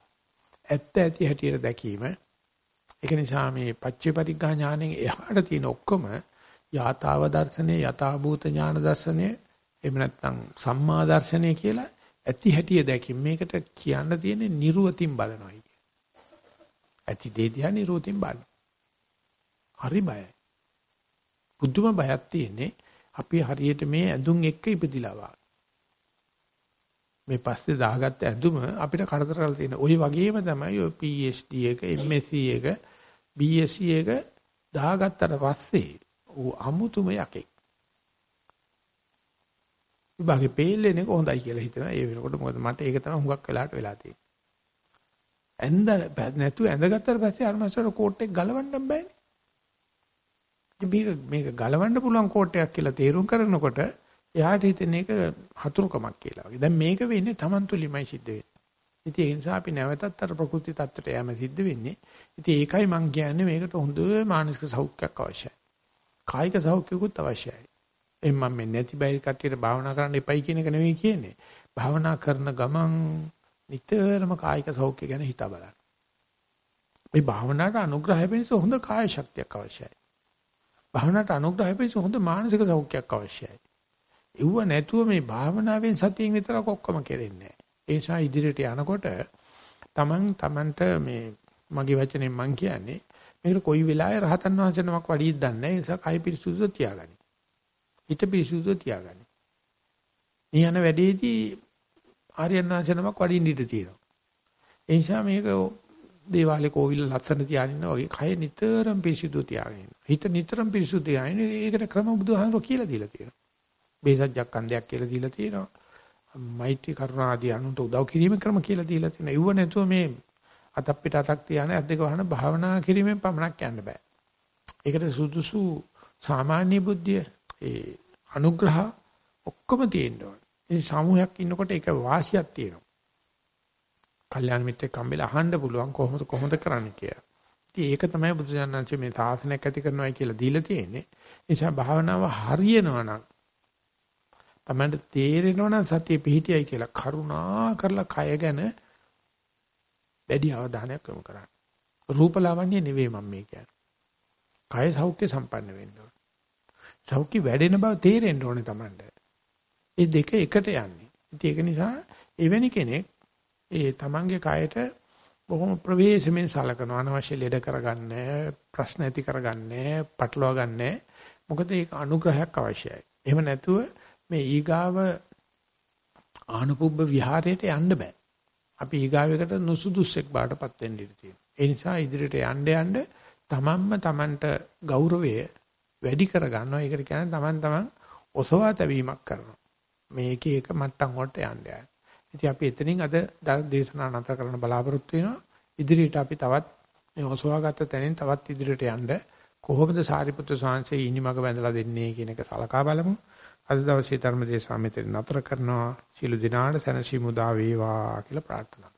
ඇත්ත ඇති හැටියට දැකීම ඒක නිසා මේ පච්චේපරිග්ගා ඥාණයෙන් එහාට තියෙන ඔක්කොම යථාව දර්ශනය යථාභූත ඥාන දර්ශනය එහෙම නැත්නම් සම්මා දර්ශනය කියලා ඇති හැටිය දැකීම. මේකට කියන්න තියෙන්නේ නිර්වතින් බලනවායි ඇති දේ දිහා නිර්වතින් බලන. හරි බයයි. බුදුම බයක් තියෙන්නේ අපි හරියට මේ ඇඳුම් එක්ක ඉපදිලා මේ පස්සේ දාගත්ත ඇඳුම අපිට කරදර කරලා තියෙන. ওই වගේම තමයි ඔය PhD එක, MSc එක, BSc එක දාගත්තට පස්සේ ඌ අමුතුම යකෙක්. විභාගේ පෙල්ලෙන එක හොඳයි කියලා හිතනවා. ඒ වෙනකොට මොකද මට ඒක තමයි හුඟක් වෙලාට වෙලා තියෙන්නේ. ඇඳ නැතු ඇඳගත්තට පස්සේ අර මාස්ටර් කෝට් එක ගලවන්න බෑනේ. මේක මේක ගලවන්න පුළුවන් කෝට් එකක් කියලා තේරුම් කරනකොට එයාට හිතෙන එක හතුරුකමක් කියලා වගේ. දැන් මේක වෙන්නේ Taman තුලිමයි සිද්ධ වෙන්නේ. ඉතින් ඒ නිසා අපි නැවතත් අර ප්‍රകൃති தත්තට යෑම සිද්ධ වෙන්නේ. ඉතින් ඒකයි මම කියන්නේ මේකට හොඳ මානසික සෞඛ්‍යයක් අවශ්‍යයි. කායික සෞඛ්‍යකුත් අවශ්‍යයි. එම් මම මේ නැති බයි කට්ටියට භාවනා කරන්න එපයි කියන එක නෙවෙයි කියන්නේ. භාවනා කරන ගමන් නිතරම කායික සෞඛ්‍ය ගැන හිතා බලන්න. මේ භාවනාවට අනුග්‍රහය පිණිස හොඳ කාය ශක්තියක් අවශ්‍යයි. භාවනාවට අනුග්‍රහය පිණිස හොඳ මානසික සෞඛ්‍යයක් අවශ්‍යයි. ඒව නැතුව මේ භාවනාවෙන් සතියෙන් විතරක් ඔක්කොම කෙරෙන්නේ නැහැ. ඒ නිසා ඉදිරියට යනකොට Taman Tamanට මේ මගේ වචනෙන් මම කියන්නේ මේකට කොයි වෙලාවෙ රහතන් වහන්සේ නමක් වඩියිද දන්නේ නැහැ. ඒ නිසා කය පිරිසුදුව තියාගනි. හිත පිරිසුදුව තියාගනි. මේ යන වැඩේදී ආර්යයන් වහන්සේ නමක් වඩින්න ඉඩ තියෙනවා. ඒ නිසා මේක දේවාලේ කෝවිල ලස්සන තියාගෙන වගේ කය නිතරම පිරිසුදුව තියාගෙන හිත නිතරම පිරිසුදු තියාගෙන ඒකට ක්‍රම බුදුහාමර කියලා දීලා තියෙනවා. බේසජ්ජක් කන්දයක් කියලා දීලා තියෙනවා. මෛත්‍රී කරුණා ආදී අනුන්ට උදව් කිරීමේ ක්‍රම කියලා දීලා තියෙනවා. ඒව නැතුව මේ අතක් පිට අතක් තියාන ඇද්දක වහන භාවනා කිරීමෙන් පමණක් යන්න බෑ. ඒකට සුදුසු සාමාන්‍ය බුද්ධිය ඒ අනුග්‍රහ ඔක්කොම තියෙන්න ඕන. ඉතින් සමූහයක් ඉන්නකොට ඒක වාසියක් තියෙනවා. කල්යාණ මිත්‍රෙක් හම්බෙලා අහන්න පුළුවන් කොහොමද කොහොමද කරන්න කියලා. ඉතින් ඒක තමයි බුදුසසුනාංශයේ මේ සාසනයක් ඇති කරනවායි කියලා දීලා තියෙන්නේ. ඒ නිසා භාවනාව හරියනවා නම් තමයි තේරෙනවා නම් සතිය පිහිටියයි කියලා කරුණා කරලා කය ගැන වැඩි අවධානයක් යොමු කරන්න. රූපලාවන්‍ය නෙවෙයි මම මේ කියන්නේ. කය සෞඛ්‍ය සම්පන්න වෙන්න ඕන. සෞඛ්‍ය වැඩෙන බව තේරෙන්න ඕනේ Tamanට. ඒ දෙක එකට යන්නේ. ඉතින් ඒක නිසා එවැනි කෙනෙක් ඒ Tamanගේ කයට බොහොම ප්‍රවේශමෙන් සලකනවා අනවශ්‍ය ලෙඩ කරගන්නේ ප්‍රශ්න ඇති කරගන්නේ පටලවා ගන්නෑ මොකද ඒක අනුග්‍රහයක් අවශ්‍යයි. එහෙම නැතුව මේ ඊගාව ආනුපුබ්බ විහාරයට යන්න බෑ. අපි ඊගාවෙකට නුසුදුස්සෙක් බාටපත් වෙන්න ඉඩ තියෙනවා. ඒ නිසා ඉදිරියට යන්න යන්න තමන්ම තමන්ට ගෞරවය වැඩි කර ගන්නවා. ඒකට කියන්නේ තමන් තමන් ඔසවා තැවීමක් කරනවා. මේකේ එක මට්ටම් වලට යන්න යන්න. ඉතින් අපි එතනින් අද දේශනා නතර කරන්න බලාපොරොත්තු වෙනවා. ඉදිරියට අපි තවත් මේ ඔසවාගත්ත තැනින් තවත් ඉදිරියට යන්න කොහොමද සාරිපුත්‍ර සාංශේ ඉනිමග බැඳලා දෙන්නේ කියන එක සලකා බලමු. අද දවසේ ධර්ම දේශනාව මෙතන නතර කරනවා. සියලු දිනාට සැනසීම උදා වේවා කියලා ප්‍රාර්ථනා